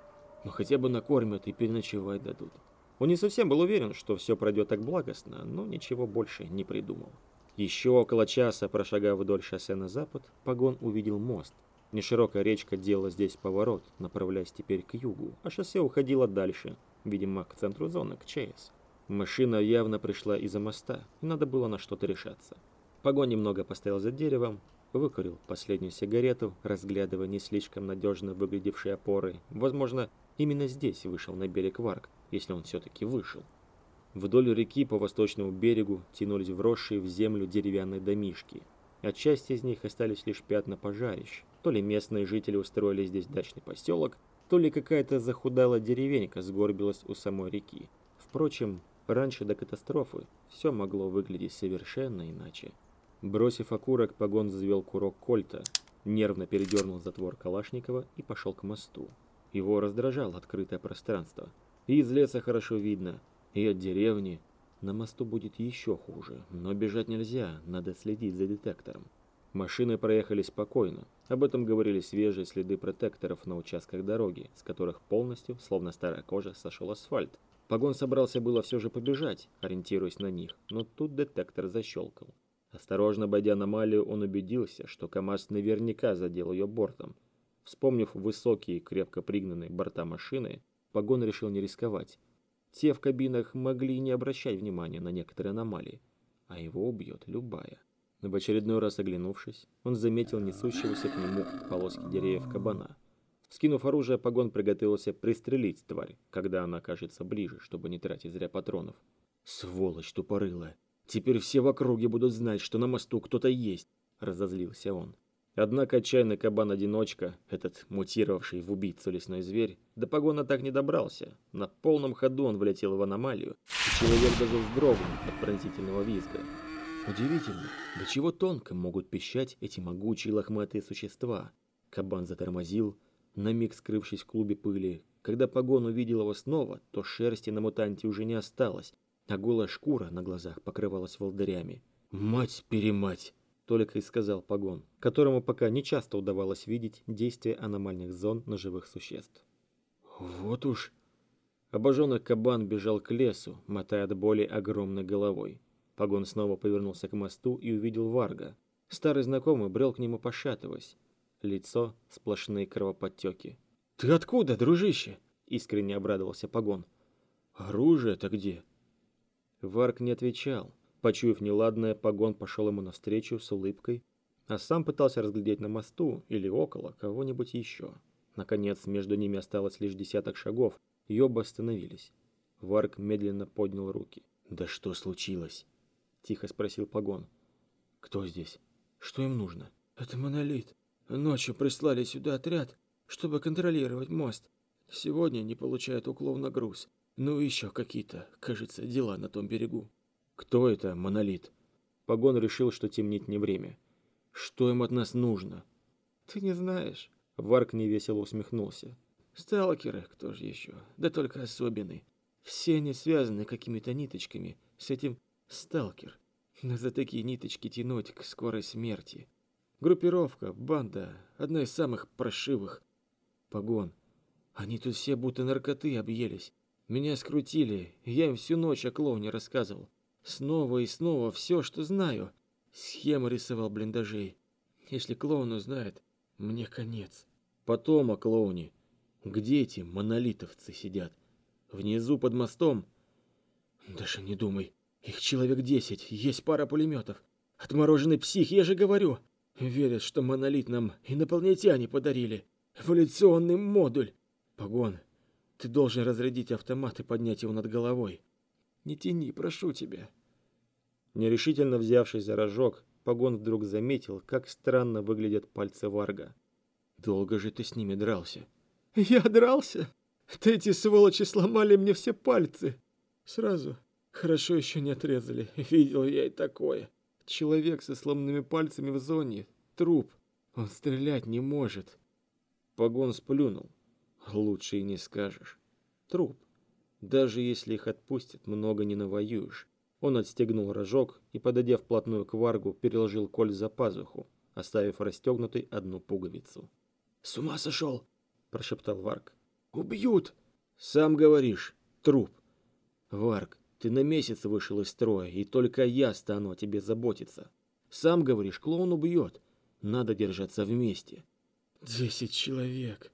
Но хотя бы накормят и переночевать дадут». Он не совсем был уверен, что все пройдет так благостно, но ничего больше не придумал. Еще около часа, прошагав вдоль шоссе на запад, Погон увидел мост. Неширокая речка делала здесь поворот, направляясь теперь к югу, а шоссе уходило дальше, видимо, к центру зоны, к ЧС. Машина явно пришла из-за моста, и надо было на что-то решаться. Погон немного постоял за деревом, выкурил последнюю сигарету, разглядывая не слишком надежно выглядевшие опоры. Возможно, именно здесь вышел на берег Варк, если он все-таки вышел. Вдоль реки по восточному берегу тянулись вросшие в землю деревянные домишки. От части из них остались лишь пятна пожарищ. То ли местные жители устроили здесь дачный поселок, то ли какая-то захудалая деревенька сгорбилась у самой реки. Впрочем, раньше до катастрофы все могло выглядеть совершенно иначе. Бросив окурок, погон взвел курок кольта, нервно передернул затвор Калашникова и пошел к мосту. Его раздражало открытое пространство. И из леса хорошо видно, и от деревни. На мосту будет еще хуже, но бежать нельзя, надо следить за детектором. Машины проехали спокойно. Об этом говорили свежие следы протекторов на участках дороги, с которых полностью, словно старая кожа, сошел асфальт. Погон собрался было все же побежать, ориентируясь на них, но тут детектор защелкал. Осторожно обойдя аномалию, он убедился, что КамАЗ наверняка задел ее бортом. Вспомнив высокие, крепко пригнанные борта машины, Погон решил не рисковать. Те в кабинах могли не обращать внимания на некоторые аномалии, а его убьет любая. Но в очередной раз оглянувшись, он заметил несущегося к нему полоски деревьев кабана. Скинув оружие, Погон приготовился пристрелить тварь, когда она окажется ближе, чтобы не тратить зря патронов. «Сволочь тупорылая! Теперь все в округе будут знать, что на мосту кто-то есть!» – разозлился он. Однако отчаянный кабан-одиночка, этот мутировавший в убийцу лесной зверь, до погона так не добрался. На полном ходу он влетел в аномалию, и человек даже вздрогнул от пронзительного визга. Удивительно, до чего тонко могут пищать эти могучие лохматые существа. Кабан затормозил, на миг скрывшись в клубе пыли. Когда погон увидел его снова, то шерсти на мутанте уже не осталось, а голая шкура на глазах покрывалась волдырями. «Мать-перемать!» только и сказал Погон, которому пока не часто удавалось видеть действия аномальных зон на живых существ. Вот уж. Обожженный кабан бежал к лесу, мотая от боли огромной головой. Погон снова повернулся к мосту и увидел Варга. Старый знакомый брел к нему пошатываясь. Лицо сплошные кровоподтеки. «Ты откуда, дружище?» – искренне обрадовался Погон. «Оружие-то где?» Варг не отвечал. Почуяв неладное, Погон пошел ему навстречу с улыбкой, а сам пытался разглядеть на мосту или около кого-нибудь еще. Наконец, между ними осталось лишь десяток шагов, и оба остановились. Варк медленно поднял руки. «Да что случилось?» – тихо спросил Погон. «Кто здесь? Что им нужно?» «Это монолит. Ночью прислали сюда отряд, чтобы контролировать мост. Сегодня не получают уклон на груз. Ну и еще какие-то, кажется, дела на том берегу». Кто это, монолит? Погон решил, что темнить не время. Что им от нас нужно? Ты не знаешь. Варк невесело усмехнулся. Сталкеры, кто же еще? Да только особенный. Все они связаны какими-то ниточками с этим сталкер. За такие ниточки тянуть к скорой смерти. Группировка, банда, одна из самых прошивых. Погон. Они тут все будто наркоты объелись. Меня скрутили, я им всю ночь о клоуне рассказывал. Снова и снова все, что знаю. Схему рисовал блиндажей. Если клоун узнает, мне конец. Потом о клоуне. Где эти монолитовцы сидят? Внизу под мостом? Даже не думай. Их человек десять, есть пара пулеметов. Отмороженный псих, я же говорю. Верят, что монолит нам инопланетяне подарили. Эволюционный модуль. Погон, ты должен разрядить автомат и поднять его над головой. Не тяни, прошу тебя. Нерешительно взявшись за рожок, Погон вдруг заметил, как странно выглядят пальцы Варга. Долго же ты с ними дрался? Я дрался? Ты эти сволочи сломали мне все пальцы. Сразу. Хорошо еще не отрезали. (laughs) Видел я и такое. Человек со сломанными пальцами в зоне. Труп. Он стрелять не может. Погон сплюнул. Лучше и не скажешь. Труп. Даже если их отпустят, много не навоюешь. Он отстегнул рожок и, подойдя вплотную к Варгу, переложил коль за пазуху, оставив расстегнутой одну пуговицу. «С ума сошел!» – прошептал Варг. «Убьют!» «Сам говоришь, труп!» «Варг, ты на месяц вышел из строя, и только я стану о тебе заботиться. Сам говоришь, клоун убьет. Надо держаться вместе». «Десять человек!»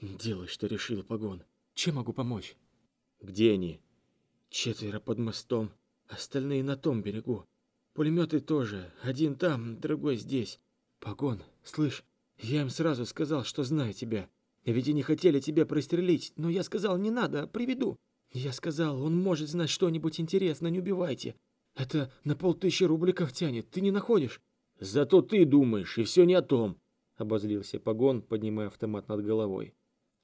«Делай, что решил, Погон. Чем могу помочь?» «Где они?» «Четверо под мостом, остальные на том берегу. Пулеметы тоже, один там, другой здесь. Погон, слышь, я им сразу сказал, что знаю тебя. Ведь они хотели тебя пристрелить, но я сказал, не надо, приведу. Я сказал, он может знать что-нибудь интересное, не убивайте. Это на полтысячи рубликов тянет, ты не находишь? Зато ты думаешь, и все не о том. Обозлился Погон, поднимая автомат над головой.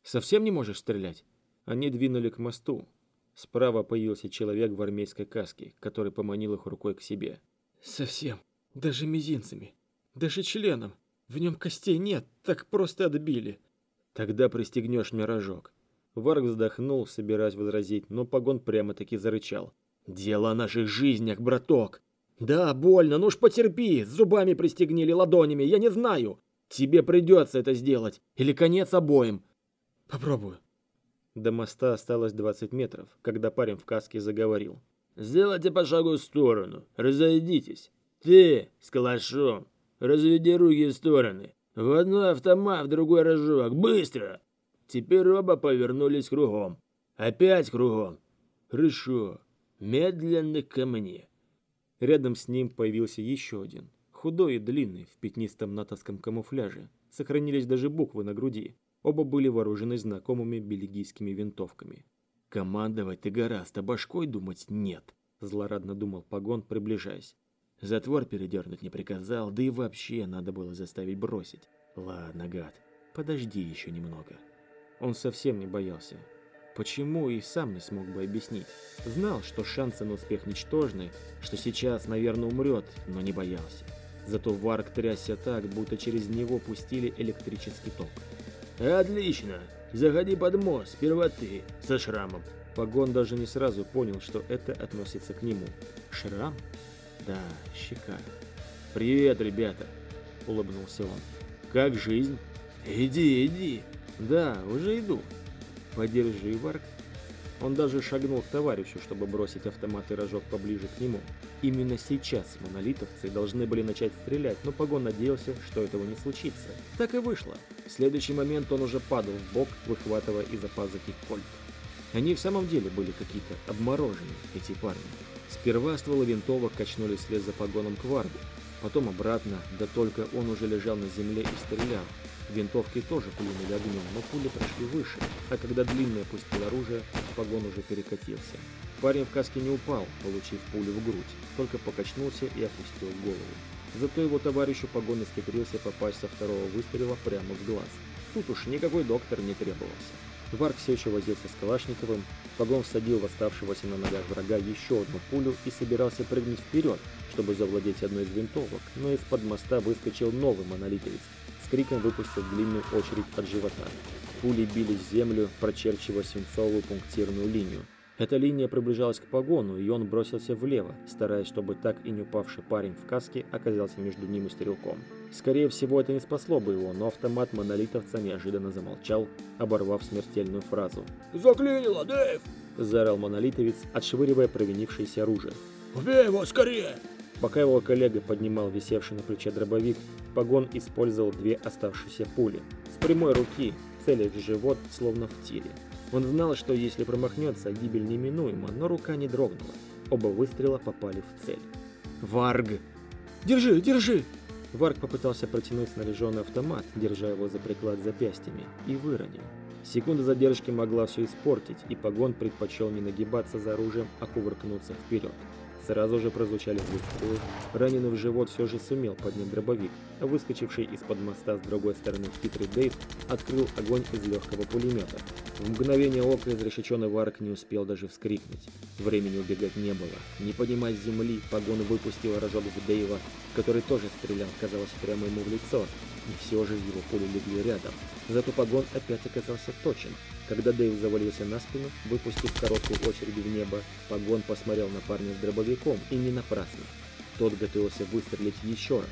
Совсем не можешь стрелять? Они двинули к мосту. Справа появился человек в армейской каске, который поманил их рукой к себе. «Совсем. Даже мизинцами. Даже членом. В нем костей нет, так просто отбили». «Тогда пристегнешь мне рожок». Варг вздохнул, собираясь возразить, но погон прямо-таки зарычал. «Дело о наших жизнях, браток! Да, больно, ну уж потерпи, с зубами пристегнили ладонями, я не знаю. Тебе придется это сделать, или конец обоим. Попробую. До моста осталось 20 метров, когда парень в каске заговорил. «Сделайте по шагу в сторону, разойдитесь. Ты с калашом, разведи руки в стороны. В одной автомат, в другой рожок. Быстро!» Теперь оба повернулись кругом. Опять кругом. Хорошо. Медленно ко мне. Рядом с ним появился еще один. Худой и длинный, в пятнистом натовском камуфляже. Сохранились даже буквы на груди. Оба были вооружены знакомыми бельгийскими винтовками. «Командовать ты гораздо, башкой думать нет», – злорадно думал Погон, приближаясь. Затвор передернуть не приказал, да и вообще надо было заставить бросить. Ладно, гад, подожди еще немного. Он совсем не боялся. Почему и сам не смог бы объяснить. Знал, что шансы на успех ничтожны, что сейчас, наверное, умрет, но не боялся. Зато Варк трясся так, будто через него пустили электрический ток. «Отлично! Заходи под мост, сперва ты, со шрамом». Погон даже не сразу понял, что это относится к нему. Шрам? Да, щека. «Привет, ребята!» — улыбнулся он. «Как жизнь?» «Иди, иди!» «Да, уже иду. Подержи, Варк». Он даже шагнул к товарищу, чтобы бросить автомат и рожок поближе к нему. Именно сейчас монолитовцы должны были начать стрелять, но Погон надеялся, что этого не случится. Так и вышло. В следующий момент он уже падал в бок, выхватывая из-за пазухи кольт. Они в самом деле были какие-то обмороженные, эти парни. Сперва стволы винтовок качнулись вслед за погоном к Варгу, потом обратно, да только он уже лежал на земле и стрелял. Винтовки тоже плюнули огнем, но пули прошли выше, а когда длинный опустил оружие, погон уже перекатился. Парень в каске не упал, получив пулю в грудь, только покачнулся и опустил голову. Зато его товарищу погон искитрился попасть со второго выстрела прямо в глаз. Тут уж никакой доктор не требовался. Варк все еще возился с Калашниковым, погон всадил в оставшегося на ногах врага еще одну пулю и собирался прыгнуть вперед, чтобы завладеть одной из винтовок, но из-под моста выскочил новый монолитовец, криком выпустил длинную очередь от живота. Пули били землю, прочерчивая свинцовую пунктирную линию. Эта линия приближалась к погону, и он бросился влево, стараясь, чтобы так и не упавший парень в каске оказался между ним и стрелком. Скорее всего, это не спасло бы его, но автомат монолитовца неожиданно замолчал, оборвав смертельную фразу. «Заклинило, Дэйв!» – заорал монолитовец, отшвыривая провинившееся оружие. «Убей его скорее!» Пока его коллега поднимал висевший на плече дробовик, Погон использовал две оставшиеся пули. С прямой руки, целясь в живот, словно в тире. Он знал, что если промахнется, гибель неминуема, но рука не дрогнула. Оба выстрела попали в цель. «Варг!» «Держи, держи!» Варг попытался протянуть снаряженный автомат, держа его за приклад запястьями, и выронил. Секунда задержки могла все испортить, и Погон предпочел не нагибаться за оружием, а кувыркнуться вперед. Сразу же прозвучали выстрелы. Раненый в живот все же сумел поднять дробовик, а выскочивший из-под моста с другой стороны хитрый Дейв открыл огонь из легкого пулемета. В мгновение ока изрешеченный Варк не успел даже вскрикнуть. Времени убегать не было. Не поднимая с земли, погон выпустил рожок в Дэйва, который тоже стрелял, казалось, прямо ему в лицо. И все же его пули легли рядом. Зато погон опять оказался точен. Когда Дэйв завалился на спину, выпустив короткую очередь в небо, погон посмотрел на парня с дробовиком, и не напрасно. Тот готовился выстрелить еще раз.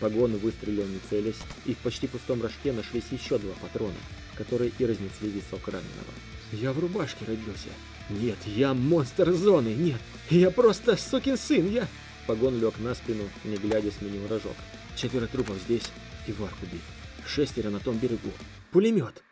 Погон выстрелил не целясь, и в почти пустом рожке нашлись еще два патрона которые и разнесли висок раненого. «Я в рубашке родился. Нет, я монстр зоны. Нет, я просто сукин сын. Я...» Погон лег на спину, не глядя сменил рожок. Четверо трупов здесь и варк убит. Шестеро на том берегу. Пулемет.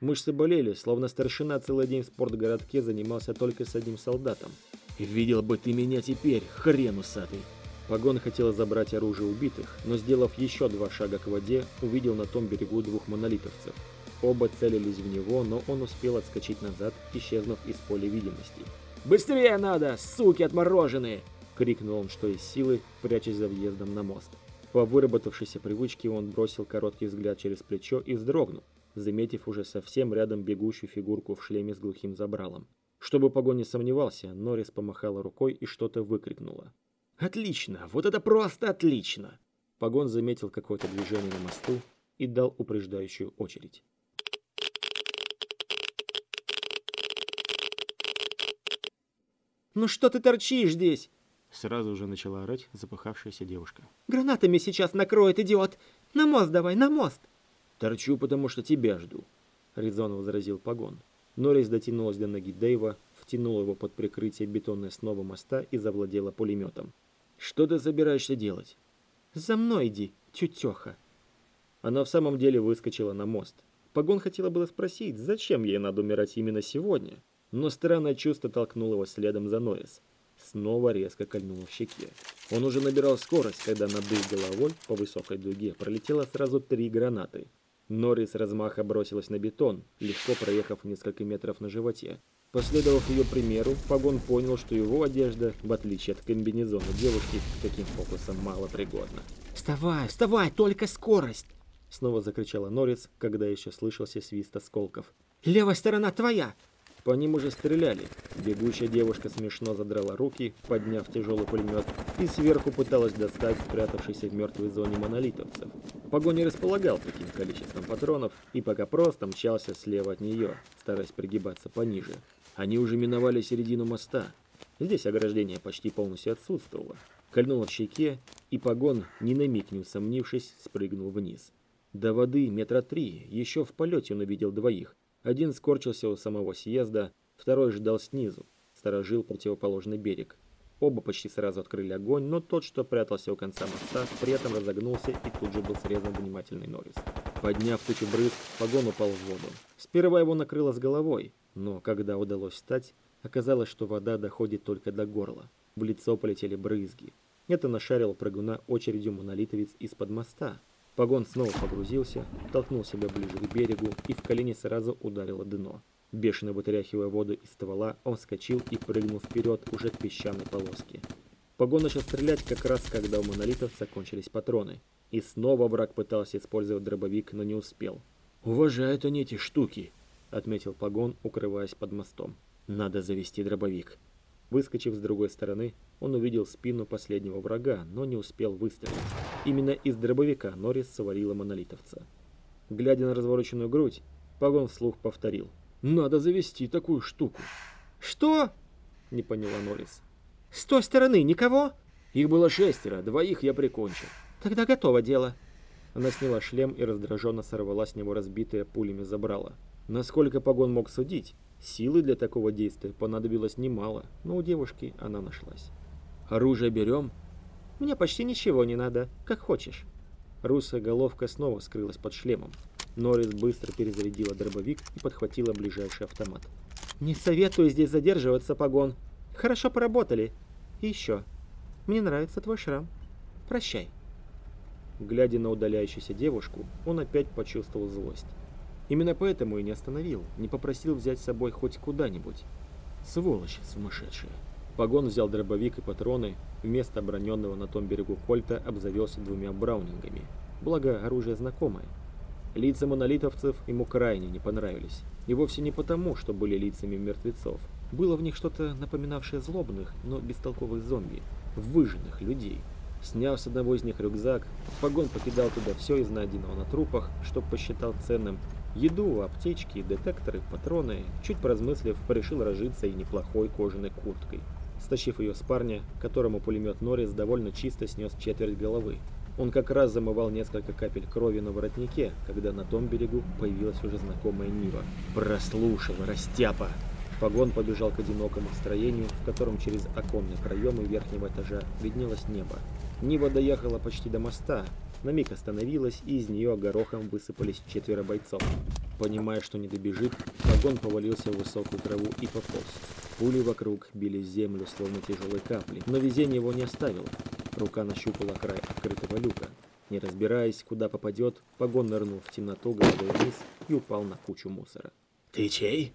Мышцы болели, словно старшина целый день в спортгородке занимался только с одним солдатом. «Видел бы ты меня теперь, хрен усатый!» Погон хотел забрать оружие убитых, но, сделав еще два шага к воде, увидел на том берегу двух монолитовцев. Оба целились в него, но он успел отскочить назад, исчезнув из поля видимости. «Быстрее надо, суки отмороженные!» — крикнул он, что из силы, прячась за въездом на мост. По выработавшейся привычке он бросил короткий взгляд через плечо и вздрогнул, заметив уже совсем рядом бегущую фигурку в шлеме с глухим забралом. Чтобы погон не сомневался, Норрис помахала рукой и что-то выкрикнула. «Отлично! Вот это просто отлично!» Погон заметил какое-то движение на мосту и дал упреждающую очередь. «Ну что ты торчишь здесь?» Сразу же начала орать запыхавшаяся девушка. «Гранатами сейчас накроет, идиот! На мост давай, на мост!» «Торчу, потому что тебя жду», — резонно возразил Погон. Норрис дотянулась до ноги Дэйва, втянула его под прикрытие бетонной снова моста и завладела пулеметом. «Что ты собираешься делать?» «За мной иди, тетеха!» Она в самом деле выскочила на мост. Погон хотела было спросить, зачем ей надо умирать именно сегодня, но странное чувство толкнуло его следом за Норрис снова резко кольнуло в щеке. Он уже набирал скорость, когда над их головой по высокой дуге пролетело сразу три гранаты. Норрис размаха бросилась на бетон, легко проехав несколько метров на животе. Последовав ее примеру, Погон понял, что его одежда, в отличие от комбинезона девушки, к таким фокусам мало пригодна. «Вставай, вставай, только скорость!» Снова закричала Норрис, когда еще слышался свист осколков. «Левая сторона твоя! По ним уже стреляли. Бегущая девушка смешно задрала руки, подняв тяжелый пулемет, и сверху пыталась достать спрятавшийся в мертвой зоне монолитовцев. Погонь не располагал таким количеством патронов, и пока просто мчался слева от нее, стараясь пригибаться пониже. Они уже миновали середину моста. Здесь ограждение почти полностью отсутствовало. Кольнуло в щеке, и погон, ни на миг не усомнившись, спрыгнул вниз. До воды метра три, еще в полете он увидел двоих, один скорчился у самого съезда, второй ждал снизу, сторожил противоположный берег. Оба почти сразу открыли огонь, но тот, что прятался у конца моста, при этом разогнулся и тут же был срезан внимательный Норрис. Подняв тучу брызг, погон упал в воду. Сперва его накрыло с головой, но когда удалось встать, оказалось, что вода доходит только до горла. В лицо полетели брызги. Это нашарил прыгуна очередью монолитовец из-под моста, Погон снова погрузился, толкнул себя ближе к берегу и в колени сразу ударило дно. Бешено вытряхивая воду из ствола, он вскочил и прыгнул вперед уже к песчаной полоске. Погон начал стрелять как раз, когда у монолитовца кончились патроны. И снова враг пытался использовать дробовик, но не успел. «Уважают они эти штуки», — отметил Погон, укрываясь под мостом. «Надо завести дробовик». Выскочив с другой стороны, он увидел спину последнего врага, но не успел выстрелить. Именно из дробовика Норрис свалила монолитовца. Глядя на развороченную грудь, Погон вслух повторил. «Надо завести такую штуку». «Что?» — не поняла Норрис. «С той стороны никого?» «Их было шестеро, двоих я прикончил». «Тогда готово дело». Она сняла шлем и раздраженно сорвала с него разбитое пулями забрала. Насколько Погон мог судить, Силы для такого действия понадобилось немало, но у девушки она нашлась. «Оружие берем?» «Мне почти ничего не надо, как хочешь». Русая головка снова скрылась под шлемом. Норрис быстро перезарядила дробовик и подхватила ближайший автомат. «Не советую здесь задерживаться, Погон. Хорошо поработали. И еще. Мне нравится твой шрам. Прощай». Глядя на удаляющуюся девушку, он опять почувствовал злость. Именно поэтому и не остановил, не попросил взять с собой хоть куда-нибудь. Сволочь сумасшедшая. Погон взял дробовик и патроны, вместо оброненного на том берегу кольта обзавелся двумя браунингами. Благо, оружие знакомое. Лица монолитовцев ему крайне не понравились. И вовсе не потому, что были лицами мертвецов. Было в них что-то напоминавшее злобных, но бестолковых зомби. Выжженных людей. Сняв с одного из них рюкзак, Погон покидал туда все из найденного на трупах, что посчитал ценным, Еду, аптечки, детекторы, патроны. Чуть поразмыслив, решил разжиться и неплохой кожаной курткой. Стащив ее с парня, которому пулемет Норрис довольно чисто снес четверть головы. Он как раз замывал несколько капель крови на воротнике, когда на том берегу появилась уже знакомая Нива. Прослушал, растяпа! Погон побежал к одинокому строению, в котором через оконные проемы верхнего этажа виднелось небо. Нива доехала почти до моста, на миг остановилась, и из нее горохом высыпались четверо бойцов. Понимая, что не добежит, вагон повалился в высокую траву и пополз. Пули вокруг били землю, словно тяжелые капли, но везение его не оставило. Рука нащупала край открытого люка. Не разбираясь, куда попадет, погон нырнул в темноту головой вниз и упал на кучу мусора. «Ты чей?»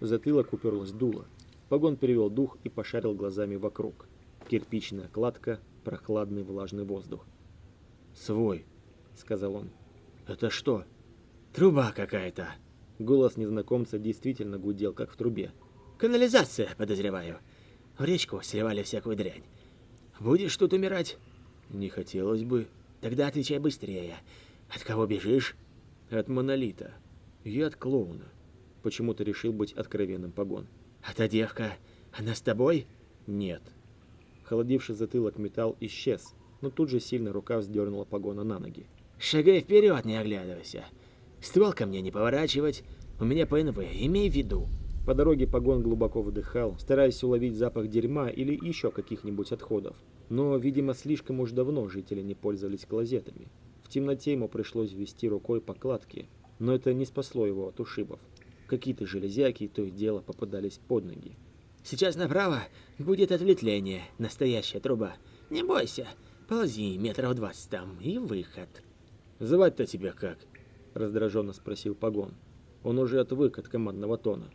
В затылок уперлась дуло. Погон перевел дух и пошарил глазами вокруг. Кирпичная кладка, прохладный влажный воздух. «Свой», — сказал он. «Это что?» «Труба какая-то». Голос незнакомца действительно гудел, как в трубе. «Канализация, подозреваю. В речку сливали всякую дрянь. Будешь тут умирать?» «Не хотелось бы». «Тогда отвечай быстрее. От кого бежишь?» «От монолита. Я от клоуна». Почему-то решил быть откровенным погон. «А та девка, она с тобой?» «Нет». Холодивший затылок металл исчез, но тут же сильно рука вздернула погона на ноги. «Шагай вперед, не оглядывайся. Ствол ко мне не поворачивать. У меня ПНВ, имей в виду». По дороге погон глубоко выдыхал, стараясь уловить запах дерьма или еще каких-нибудь отходов. Но, видимо, слишком уж давно жители не пользовались клозетами. В темноте ему пришлось ввести рукой по кладке, но это не спасло его от ушибов. Какие-то железяки то и дело попадались под ноги. «Сейчас направо будет ответвление, настоящая труба. Не бойся, ползи метров двадцать там и выход». «Звать-то тебя как?» – раздраженно спросил Погон. Он уже отвык от командного тона.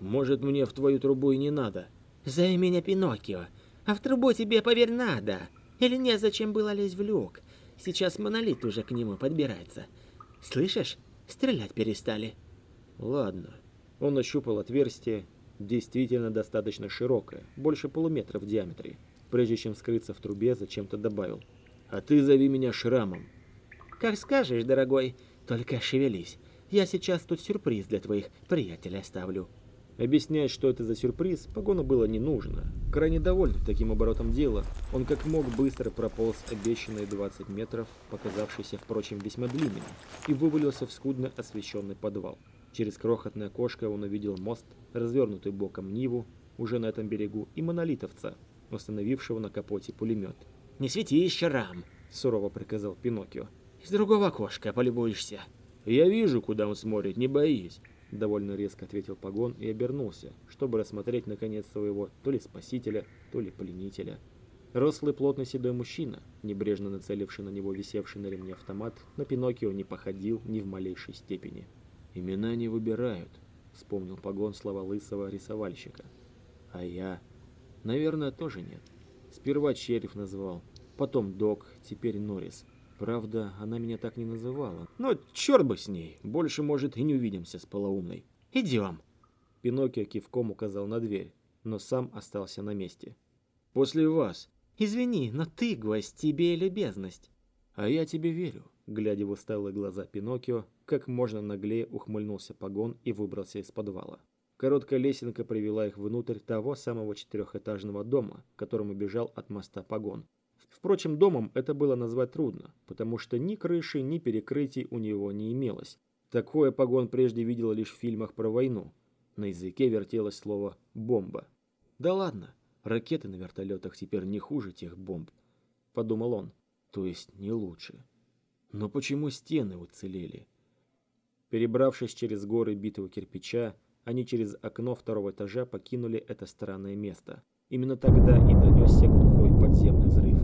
Может, мне в твою трубу и не надо? Зови меня Пиноккио. А в трубу тебе, поверь, надо. Или незачем было лезть в люк? Сейчас монолит уже к нему подбирается. Слышишь? Стрелять перестали. Ладно. Он ощупал отверстие, действительно достаточно широкое, больше полуметра в диаметре. Прежде чем скрыться в трубе, зачем-то добавил. А ты зови меня Шрамом. Как скажешь, дорогой. Только шевелись. Я сейчас тут сюрприз для твоих приятелей оставлю. Объяснять, что это за сюрприз, Погону было не нужно. Крайне довольный таким оборотом дела, он как мог быстро прополз обещанные 20 метров, показавшиеся, впрочем, весьма длинными, и вывалился в скудно освещенный подвал. Через крохотное окошко он увидел мост, развернутый боком Ниву, уже на этом берегу, и монолитовца, установившего на капоте пулемет. «Не свети еще рам!» — сурово приказал Пиноккио. «Из другого окошка полюбуешься». «Я вижу, куда он смотрит, не боись». Довольно резко ответил Погон и обернулся, чтобы рассмотреть наконец своего то ли спасителя, то ли пленителя. Рослый плотный седой мужчина, небрежно нацеливший на него висевший на ремне автомат, на Пиноккио не походил ни в малейшей степени. «Имена не выбирают», — вспомнил Погон слова лысого рисовальщика. «А я...» «Наверное, тоже нет. Сперва Черев назвал, потом Док, теперь Норрис. Правда, она меня так не называла. Но черт бы с ней, больше, может, и не увидимся с полоумной. Идем. Пиноккио кивком указал на дверь, но сам остался на месте. После вас. Извини, но ты гость, тебе любезность. А я тебе верю. Глядя в усталые глаза Пиноккио, как можно наглее ухмыльнулся погон и выбрался из подвала. Короткая лесенка привела их внутрь того самого четырехэтажного дома, к которому бежал от моста погон. Впрочем, домом это было назвать трудно, потому что ни крыши, ни перекрытий у него не имелось. Такое погон прежде видел лишь в фильмах про войну. На языке вертелось слово «бомба». «Да ладно, ракеты на вертолетах теперь не хуже тех бомб», — подумал он. То есть не лучше. Но почему стены уцелели? Перебравшись через горы битого кирпича, они через окно второго этажа покинули это странное место. Именно тогда и донесся глухой подземный взрыв.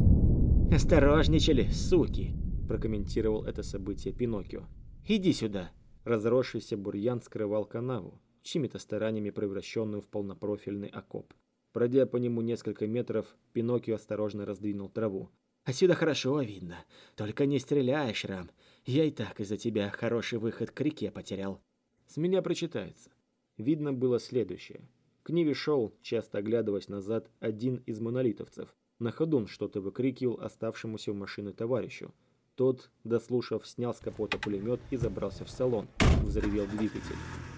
«Осторожничали, суки!» – прокомментировал это событие Пиноккио. «Иди сюда!» Разросшийся бурьян скрывал канаву, чьими-то стараниями превращенную в полнопрофильный окоп. Пройдя по нему несколько метров, Пиноккио осторожно раздвинул траву. «Отсюда хорошо видно. Только не стреляй, Шрам. Я и так из-за тебя хороший выход к реке потерял». С меня прочитается. Видно было следующее. К Ниве шел, часто оглядываясь назад, один из монолитовцев, на ходу он что-то выкрикивал оставшемуся в машине товарищу. Тот, дослушав, снял с капота пулемет и забрался в салон. Взревел двигатель.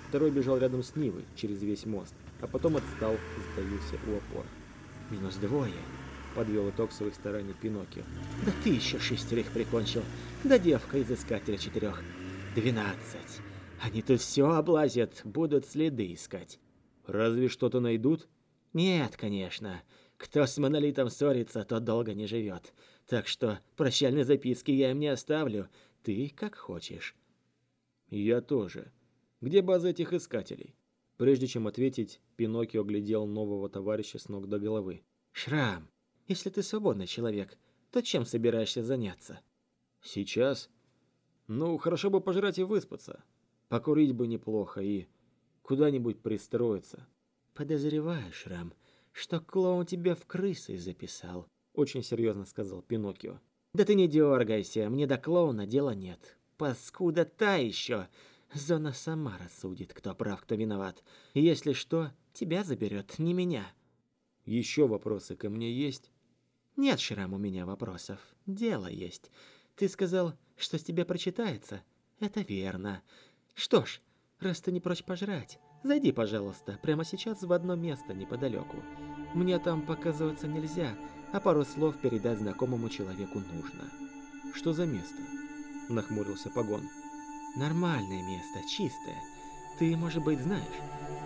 Второй бежал рядом с Нивой, через весь мост, а потом отстал, затаился у опор. «Минус двое», — подвел итог своих стараний Пиноккио. «Да ты еще шестерых прикончил, да девка из искателя четырех. Двенадцать. Они тут все облазят, будут следы искать». «Разве что-то найдут?» «Нет, конечно. Кто с монолитом ссорится, тот долго не живет. Так что прощальной записки я им не оставлю. Ты как хочешь. Я тоже. Где база этих искателей? Прежде чем ответить, Пиноккио глядел нового товарища с ног до головы. Шрам, если ты свободный человек, то чем собираешься заняться? Сейчас? Ну, хорошо бы пожрать и выспаться. Покурить бы неплохо и куда-нибудь пристроиться. Подозреваешь, Шрам, что клоун тебя в крысы записал», — очень серьезно сказал Пиноккио. «Да ты не дергайся, мне до клоуна дела нет. Паскуда та еще. Зона сама рассудит, кто прав, кто виноват. Если что, тебя заберет, не меня». «Еще вопросы ко мне есть?» «Нет, Шрам, у меня вопросов. Дело есть. Ты сказал, что с тебя прочитается. Это верно. Что ж, раз ты не прочь пожрать, Зайди, пожалуйста, прямо сейчас в одно место неподалеку. Мне там показываться нельзя, а пару слов передать знакомому человеку нужно. Что за место? Нахмурился Погон. Нормальное место, чистое. Ты, может быть, знаешь.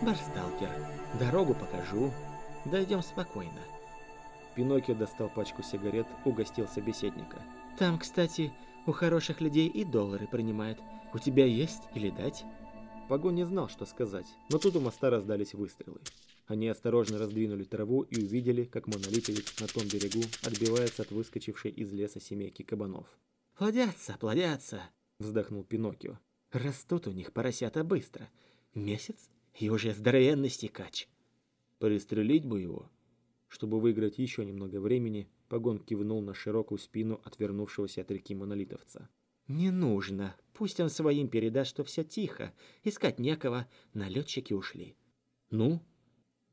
Барсталкер. Дорогу покажу. Дойдем спокойно. Пиноккио достал пачку сигарет, угостил собеседника. Там, кстати, у хороших людей и доллары принимают. У тебя есть или дать? Погон не знал, что сказать, но тут у моста раздались выстрелы. Они осторожно раздвинули траву и увидели, как монолитовец на том берегу отбивается от выскочившей из леса семейки кабанов. «Плодятся, плодятся!» – вздохнул Пиноккио. «Растут у них поросята быстро. Месяц, и уже здоровенный стекач». «Пристрелить бы его?» Чтобы выиграть еще немного времени, Погон кивнул на широкую спину отвернувшегося от реки монолитовца. «Не нужно. Пусть он своим передаст, что все тихо. Искать некого. Налетчики ушли». «Ну?»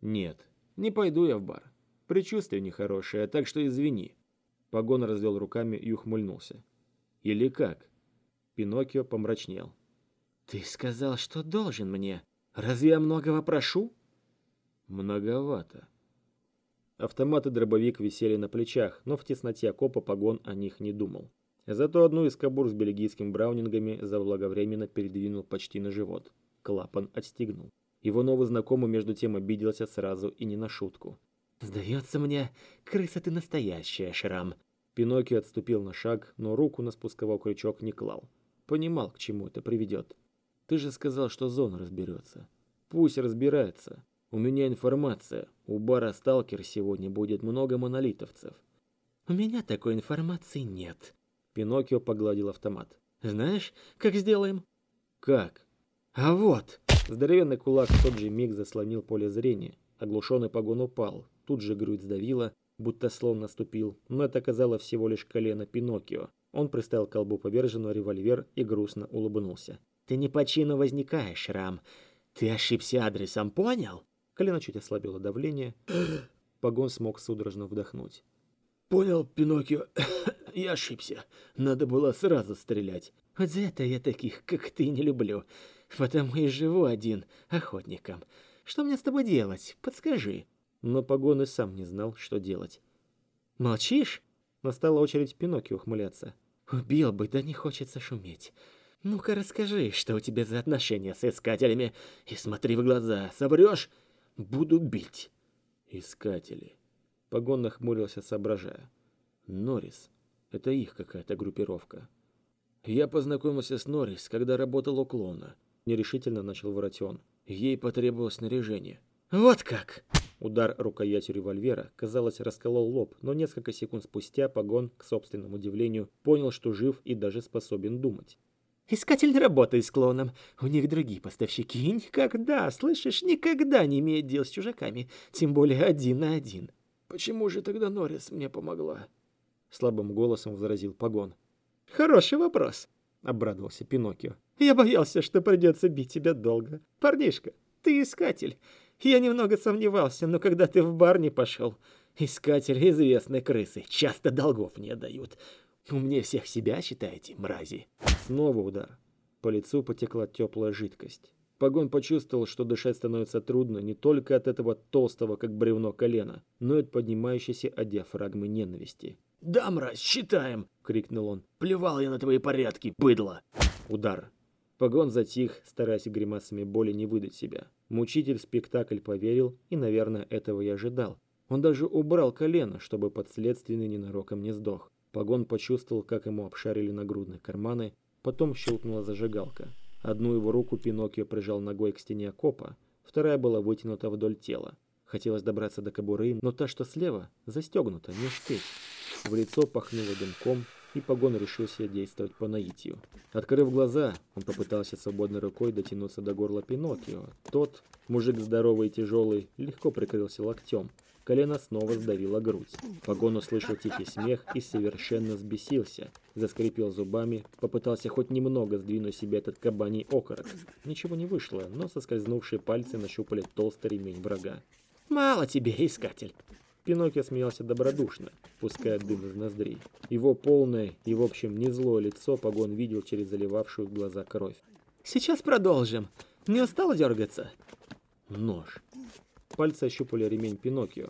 «Нет, не пойду я в бар. Предчувствие нехорошее, так что извини». Погон развел руками и ухмыльнулся. «Или как?» Пиноккио помрачнел. «Ты сказал, что должен мне. Разве я многого прошу?» «Многовато». Автомат и дробовик висели на плечах, но в тесноте окопа погон о них не думал. Зато одну из кобур с бельгийскими браунингами заблаговременно передвинул почти на живот. Клапан отстегнул. Его новый знакомый между тем обиделся сразу и не на шутку. «Сдается мне, крыса ты настоящая, Шрам!» Пиноккио отступил на шаг, но руку на спусковой крючок не клал. Понимал, к чему это приведет. «Ты же сказал, что зона разберется. Пусть разбирается. У меня информация. У бара «Сталкер» сегодня будет много монолитовцев». «У меня такой информации нет». Пиноккио погладил автомат. «Знаешь, как сделаем?» «Как?» «А вот!» Здоровенный кулак в тот же миг заслонил поле зрения. Оглушенный погон упал. Тут же грудь сдавила, будто слон наступил, но это оказалось всего лишь колено Пиноккио. Он приставил к колбу поверженного револьвер и грустно улыбнулся. «Ты не по чину возникаешь, Рам. Ты ошибся адресом, понял?» Колено чуть ослабило давление. Погон смог судорожно вдохнуть. «Понял, Пиноккио. (coughs) Я ошибся. Надо было сразу стрелять». «Вот за это я таких, как ты, не люблю потому и живу один, охотником. Что мне с тобой делать? Подскажи». Но Погон и сам не знал, что делать. «Молчишь?» Настала очередь Пиноккио ухмыляться. «Убил бы, да не хочется шуметь. Ну-ка расскажи, что у тебя за отношения с искателями, и смотри в глаза. Соврешь? Буду бить». «Искатели». Погон нахмурился, соображая. «Норрис. Это их какая-то группировка». Я познакомился с Норрис, когда работал у клона нерешительно начал Воротион. Ей потребовалось снаряжение. «Вот как!» Удар рукоятью револьвера, казалось, расколол лоб, но несколько секунд спустя Погон, к собственному удивлению, понял, что жив и даже способен думать. «Искатель не работает с клоном. У них другие поставщики. Никогда, слышишь, никогда не имеет дел с чужаками, тем более один на один». «Почему же тогда Норрис мне помогла?» Слабым голосом возразил Погон. «Хороший вопрос», — обрадовался Пиноккио. Я боялся, что придется бить тебя долго. Парнишка, ты искатель. Я немного сомневался, но когда ты в бар не пошел... Искатель известной крысы часто долгов не отдают. Умнее всех себя считаете, мрази. Снова удар. По лицу потекла теплая жидкость. Погон почувствовал, что дышать становится трудно не только от этого толстого, как бревно, колена, но и от поднимающейся от диафрагмы ненависти. «Да, мразь, считаем!» — крикнул он. «Плевал я на твои порядки, быдло!» Удар. Погон затих, стараясь гримасами боли не выдать себя. Мучитель спектакль поверил, и, наверное, этого и ожидал. Он даже убрал колено, чтобы подследственный ненароком не сдох. Погон почувствовал, как ему обшарили нагрудные карманы, потом щелкнула зажигалка. Одну его руку Пиноккио прижал ногой к стене окопа, вторая была вытянута вдоль тела. Хотелось добраться до кобуры, но та, что слева, застегнута, не успеть. В лицо пахнуло дымком, и Погон решился действовать по наитию. Открыв глаза, он попытался свободной рукой дотянуться до горла Пиноккио. Тот, мужик здоровый и тяжелый, легко прикрылся локтем. Колено снова сдавило грудь. Погон услышал тихий смех и совершенно взбесился. Заскрипел зубами, попытался хоть немного сдвинуть себе этот кабаний окорок. Ничего не вышло, но соскользнувшие пальцы нащупали толстый ремень врага. «Мало тебе, искатель!» Пиноккио смеялся добродушно, пуская дым из ноздрей. Его полное и, в общем, не злое лицо Погон видел через заливавшую глаза кровь. «Сейчас продолжим. Не устал дергаться?» Нож. Пальцы ощупали ремень Пиноккио.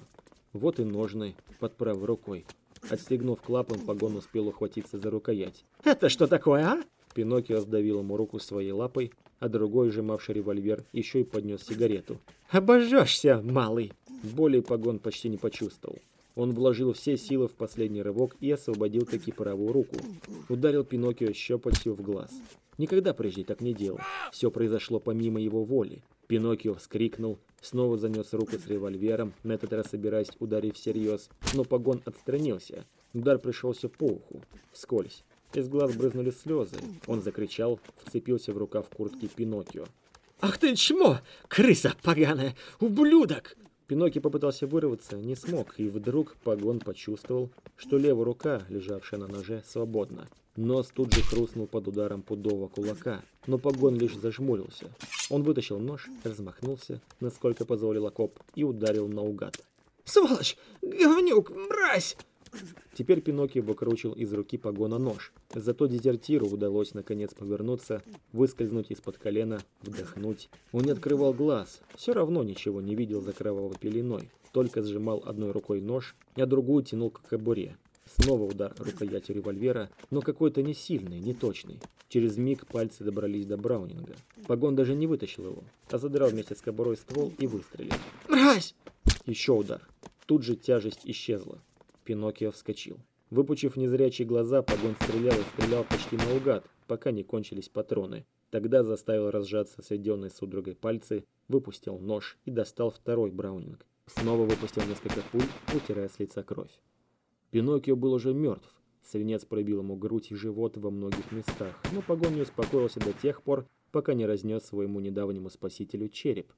Вот и ножны под правой рукой. Отстегнув клапан, погон успел ухватиться за рукоять. «Это что такое, а?» Пиноккио сдавил ему руку своей лапой, а другой, сжимавший револьвер, еще и поднес сигарету. «Обожжешься, малый!» Боли погон почти не почувствовал. Он вложил все силы в последний рывок и освободил таки правую руку. Ударил Пиноккио щепотью в глаз. Никогда прежде так не делал. Все произошло помимо его воли. Пиноккио вскрикнул, снова занес руку с револьвером, на этот раз собираясь ударить всерьез, но погон отстранился. Удар пришелся по уху, вскользь. Из глаз брызнули слезы. Он закричал, вцепился в рукав куртки Пиноккио. «Ах ты чмо! Крыса поганая! Ублюдок!» Пиноккио попытался вырваться, не смог, и вдруг Погон почувствовал, что левая рука, лежавшая на ноже, свободна. Нос тут же хрустнул под ударом пудового кулака, но Погон лишь зажмурился. Он вытащил нож, размахнулся, насколько позволил окоп, и ударил наугад. «Сволочь! Говнюк! Мразь!» Теперь Пиноккио выкручил из руки погона нож. Зато дезертиру удалось наконец повернуться, выскользнуть из-под колена, вдохнуть. Он не открывал глаз, все равно ничего не видел за кровавой пеленой, только сжимал одной рукой нож, а другую тянул к кобуре. Снова удар рукоятью револьвера, но какой-то не сильный, не точный. Через миг пальцы добрались до Браунинга. Погон даже не вытащил его, а задрал вместе с кобурой ствол и выстрелил. «Мразь!» Еще удар. Тут же тяжесть исчезла. Пиноккио вскочил. Выпучив незрячие глаза, погон стрелял и стрелял почти наугад, пока не кончились патроны. Тогда заставил разжаться сведенные судорогой пальцы, выпустил нож и достал второй браунинг. Снова выпустил несколько пуль, утирая с лица кровь. Пиноккио был уже мертв. Свинец пробил ему грудь и живот во многих местах, но погон не успокоился до тех пор, пока не разнес своему недавнему спасителю череп.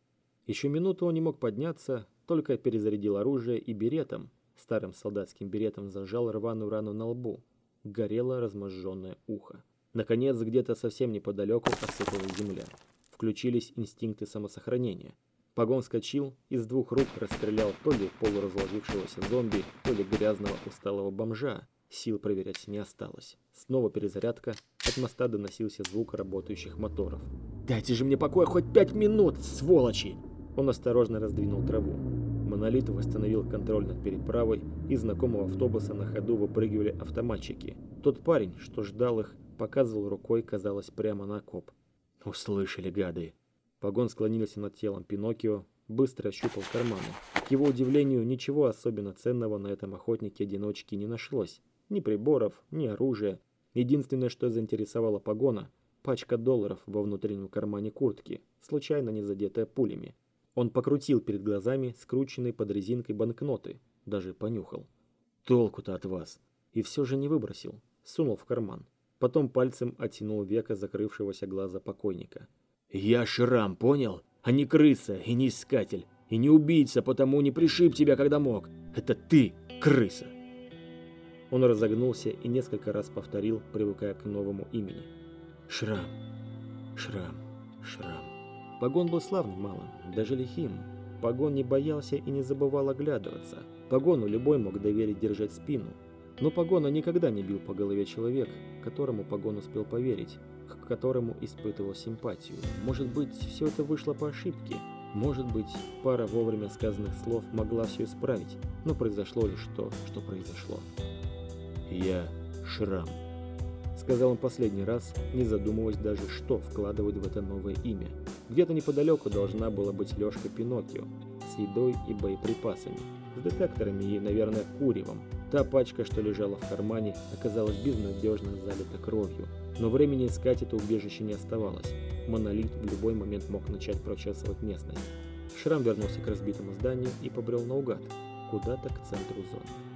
Еще минуту он не мог подняться, только перезарядил оружие и беретом, Старым солдатским беретом зажал рваную рану на лбу. Горело разможженное ухо. Наконец, где-то совсем неподалеку осыпалась земля. Включились инстинкты самосохранения. Погон вскочил и с двух рук расстрелял то ли полуразложившегося зомби, то ли грязного усталого бомжа. Сил проверять не осталось. Снова перезарядка. От моста доносился звук работающих моторов. «Дайте же мне покоя хоть пять минут, сволочи!» Он осторожно раздвинул траву. Монолит восстановил контроль над переправой, из знакомого автобуса на ходу выпрыгивали автоматчики. Тот парень, что ждал их, показывал рукой, казалось, прямо на коп. Услышали, гады. Погон склонился над телом Пиноккио, быстро ощупал карманы. К его удивлению, ничего особенно ценного на этом охотнике-одиночке не нашлось. Ни приборов, ни оружия. Единственное, что заинтересовало Погона – пачка долларов во внутреннем кармане куртки, случайно не задетая пулями. Он покрутил перед глазами скрученные под резинкой банкноты, даже понюхал. Толку-то от вас. И все же не выбросил, сунул в карман. Потом пальцем оттянул века закрывшегося глаза покойника. «Я Шрам, понял? А не крыса и не искатель, и не убийца, потому не пришиб тебя, когда мог. Это ты, крыса!» Он разогнулся и несколько раз повторил, привыкая к новому имени. «Шрам, Шрам, Шрам». Погон был славным малым, даже лихим. Погон не боялся и не забывал оглядываться. Погону любой мог доверить держать спину. Но Погона никогда не бил по голове человек, которому Погон успел поверить, к которому испытывал симпатию. Может быть, все это вышло по ошибке. Может быть, пара вовремя сказанных слов могла все исправить, но произошло лишь то, что произошло. «Я Шрам», — сказал он последний раз, не задумываясь даже, что вкладывать в это новое имя. Где-то неподалеку должна была быть Лёшка Пиноккио с едой и боеприпасами, с детекторами и, наверное, куревом. Та пачка, что лежала в кармане, оказалась безнадежно залита кровью. Но времени искать это убежище не оставалось. Монолит в любой момент мог начать прочесывать местность. Шрам вернулся к разбитому зданию и побрел наугад, куда-то к центру зоны.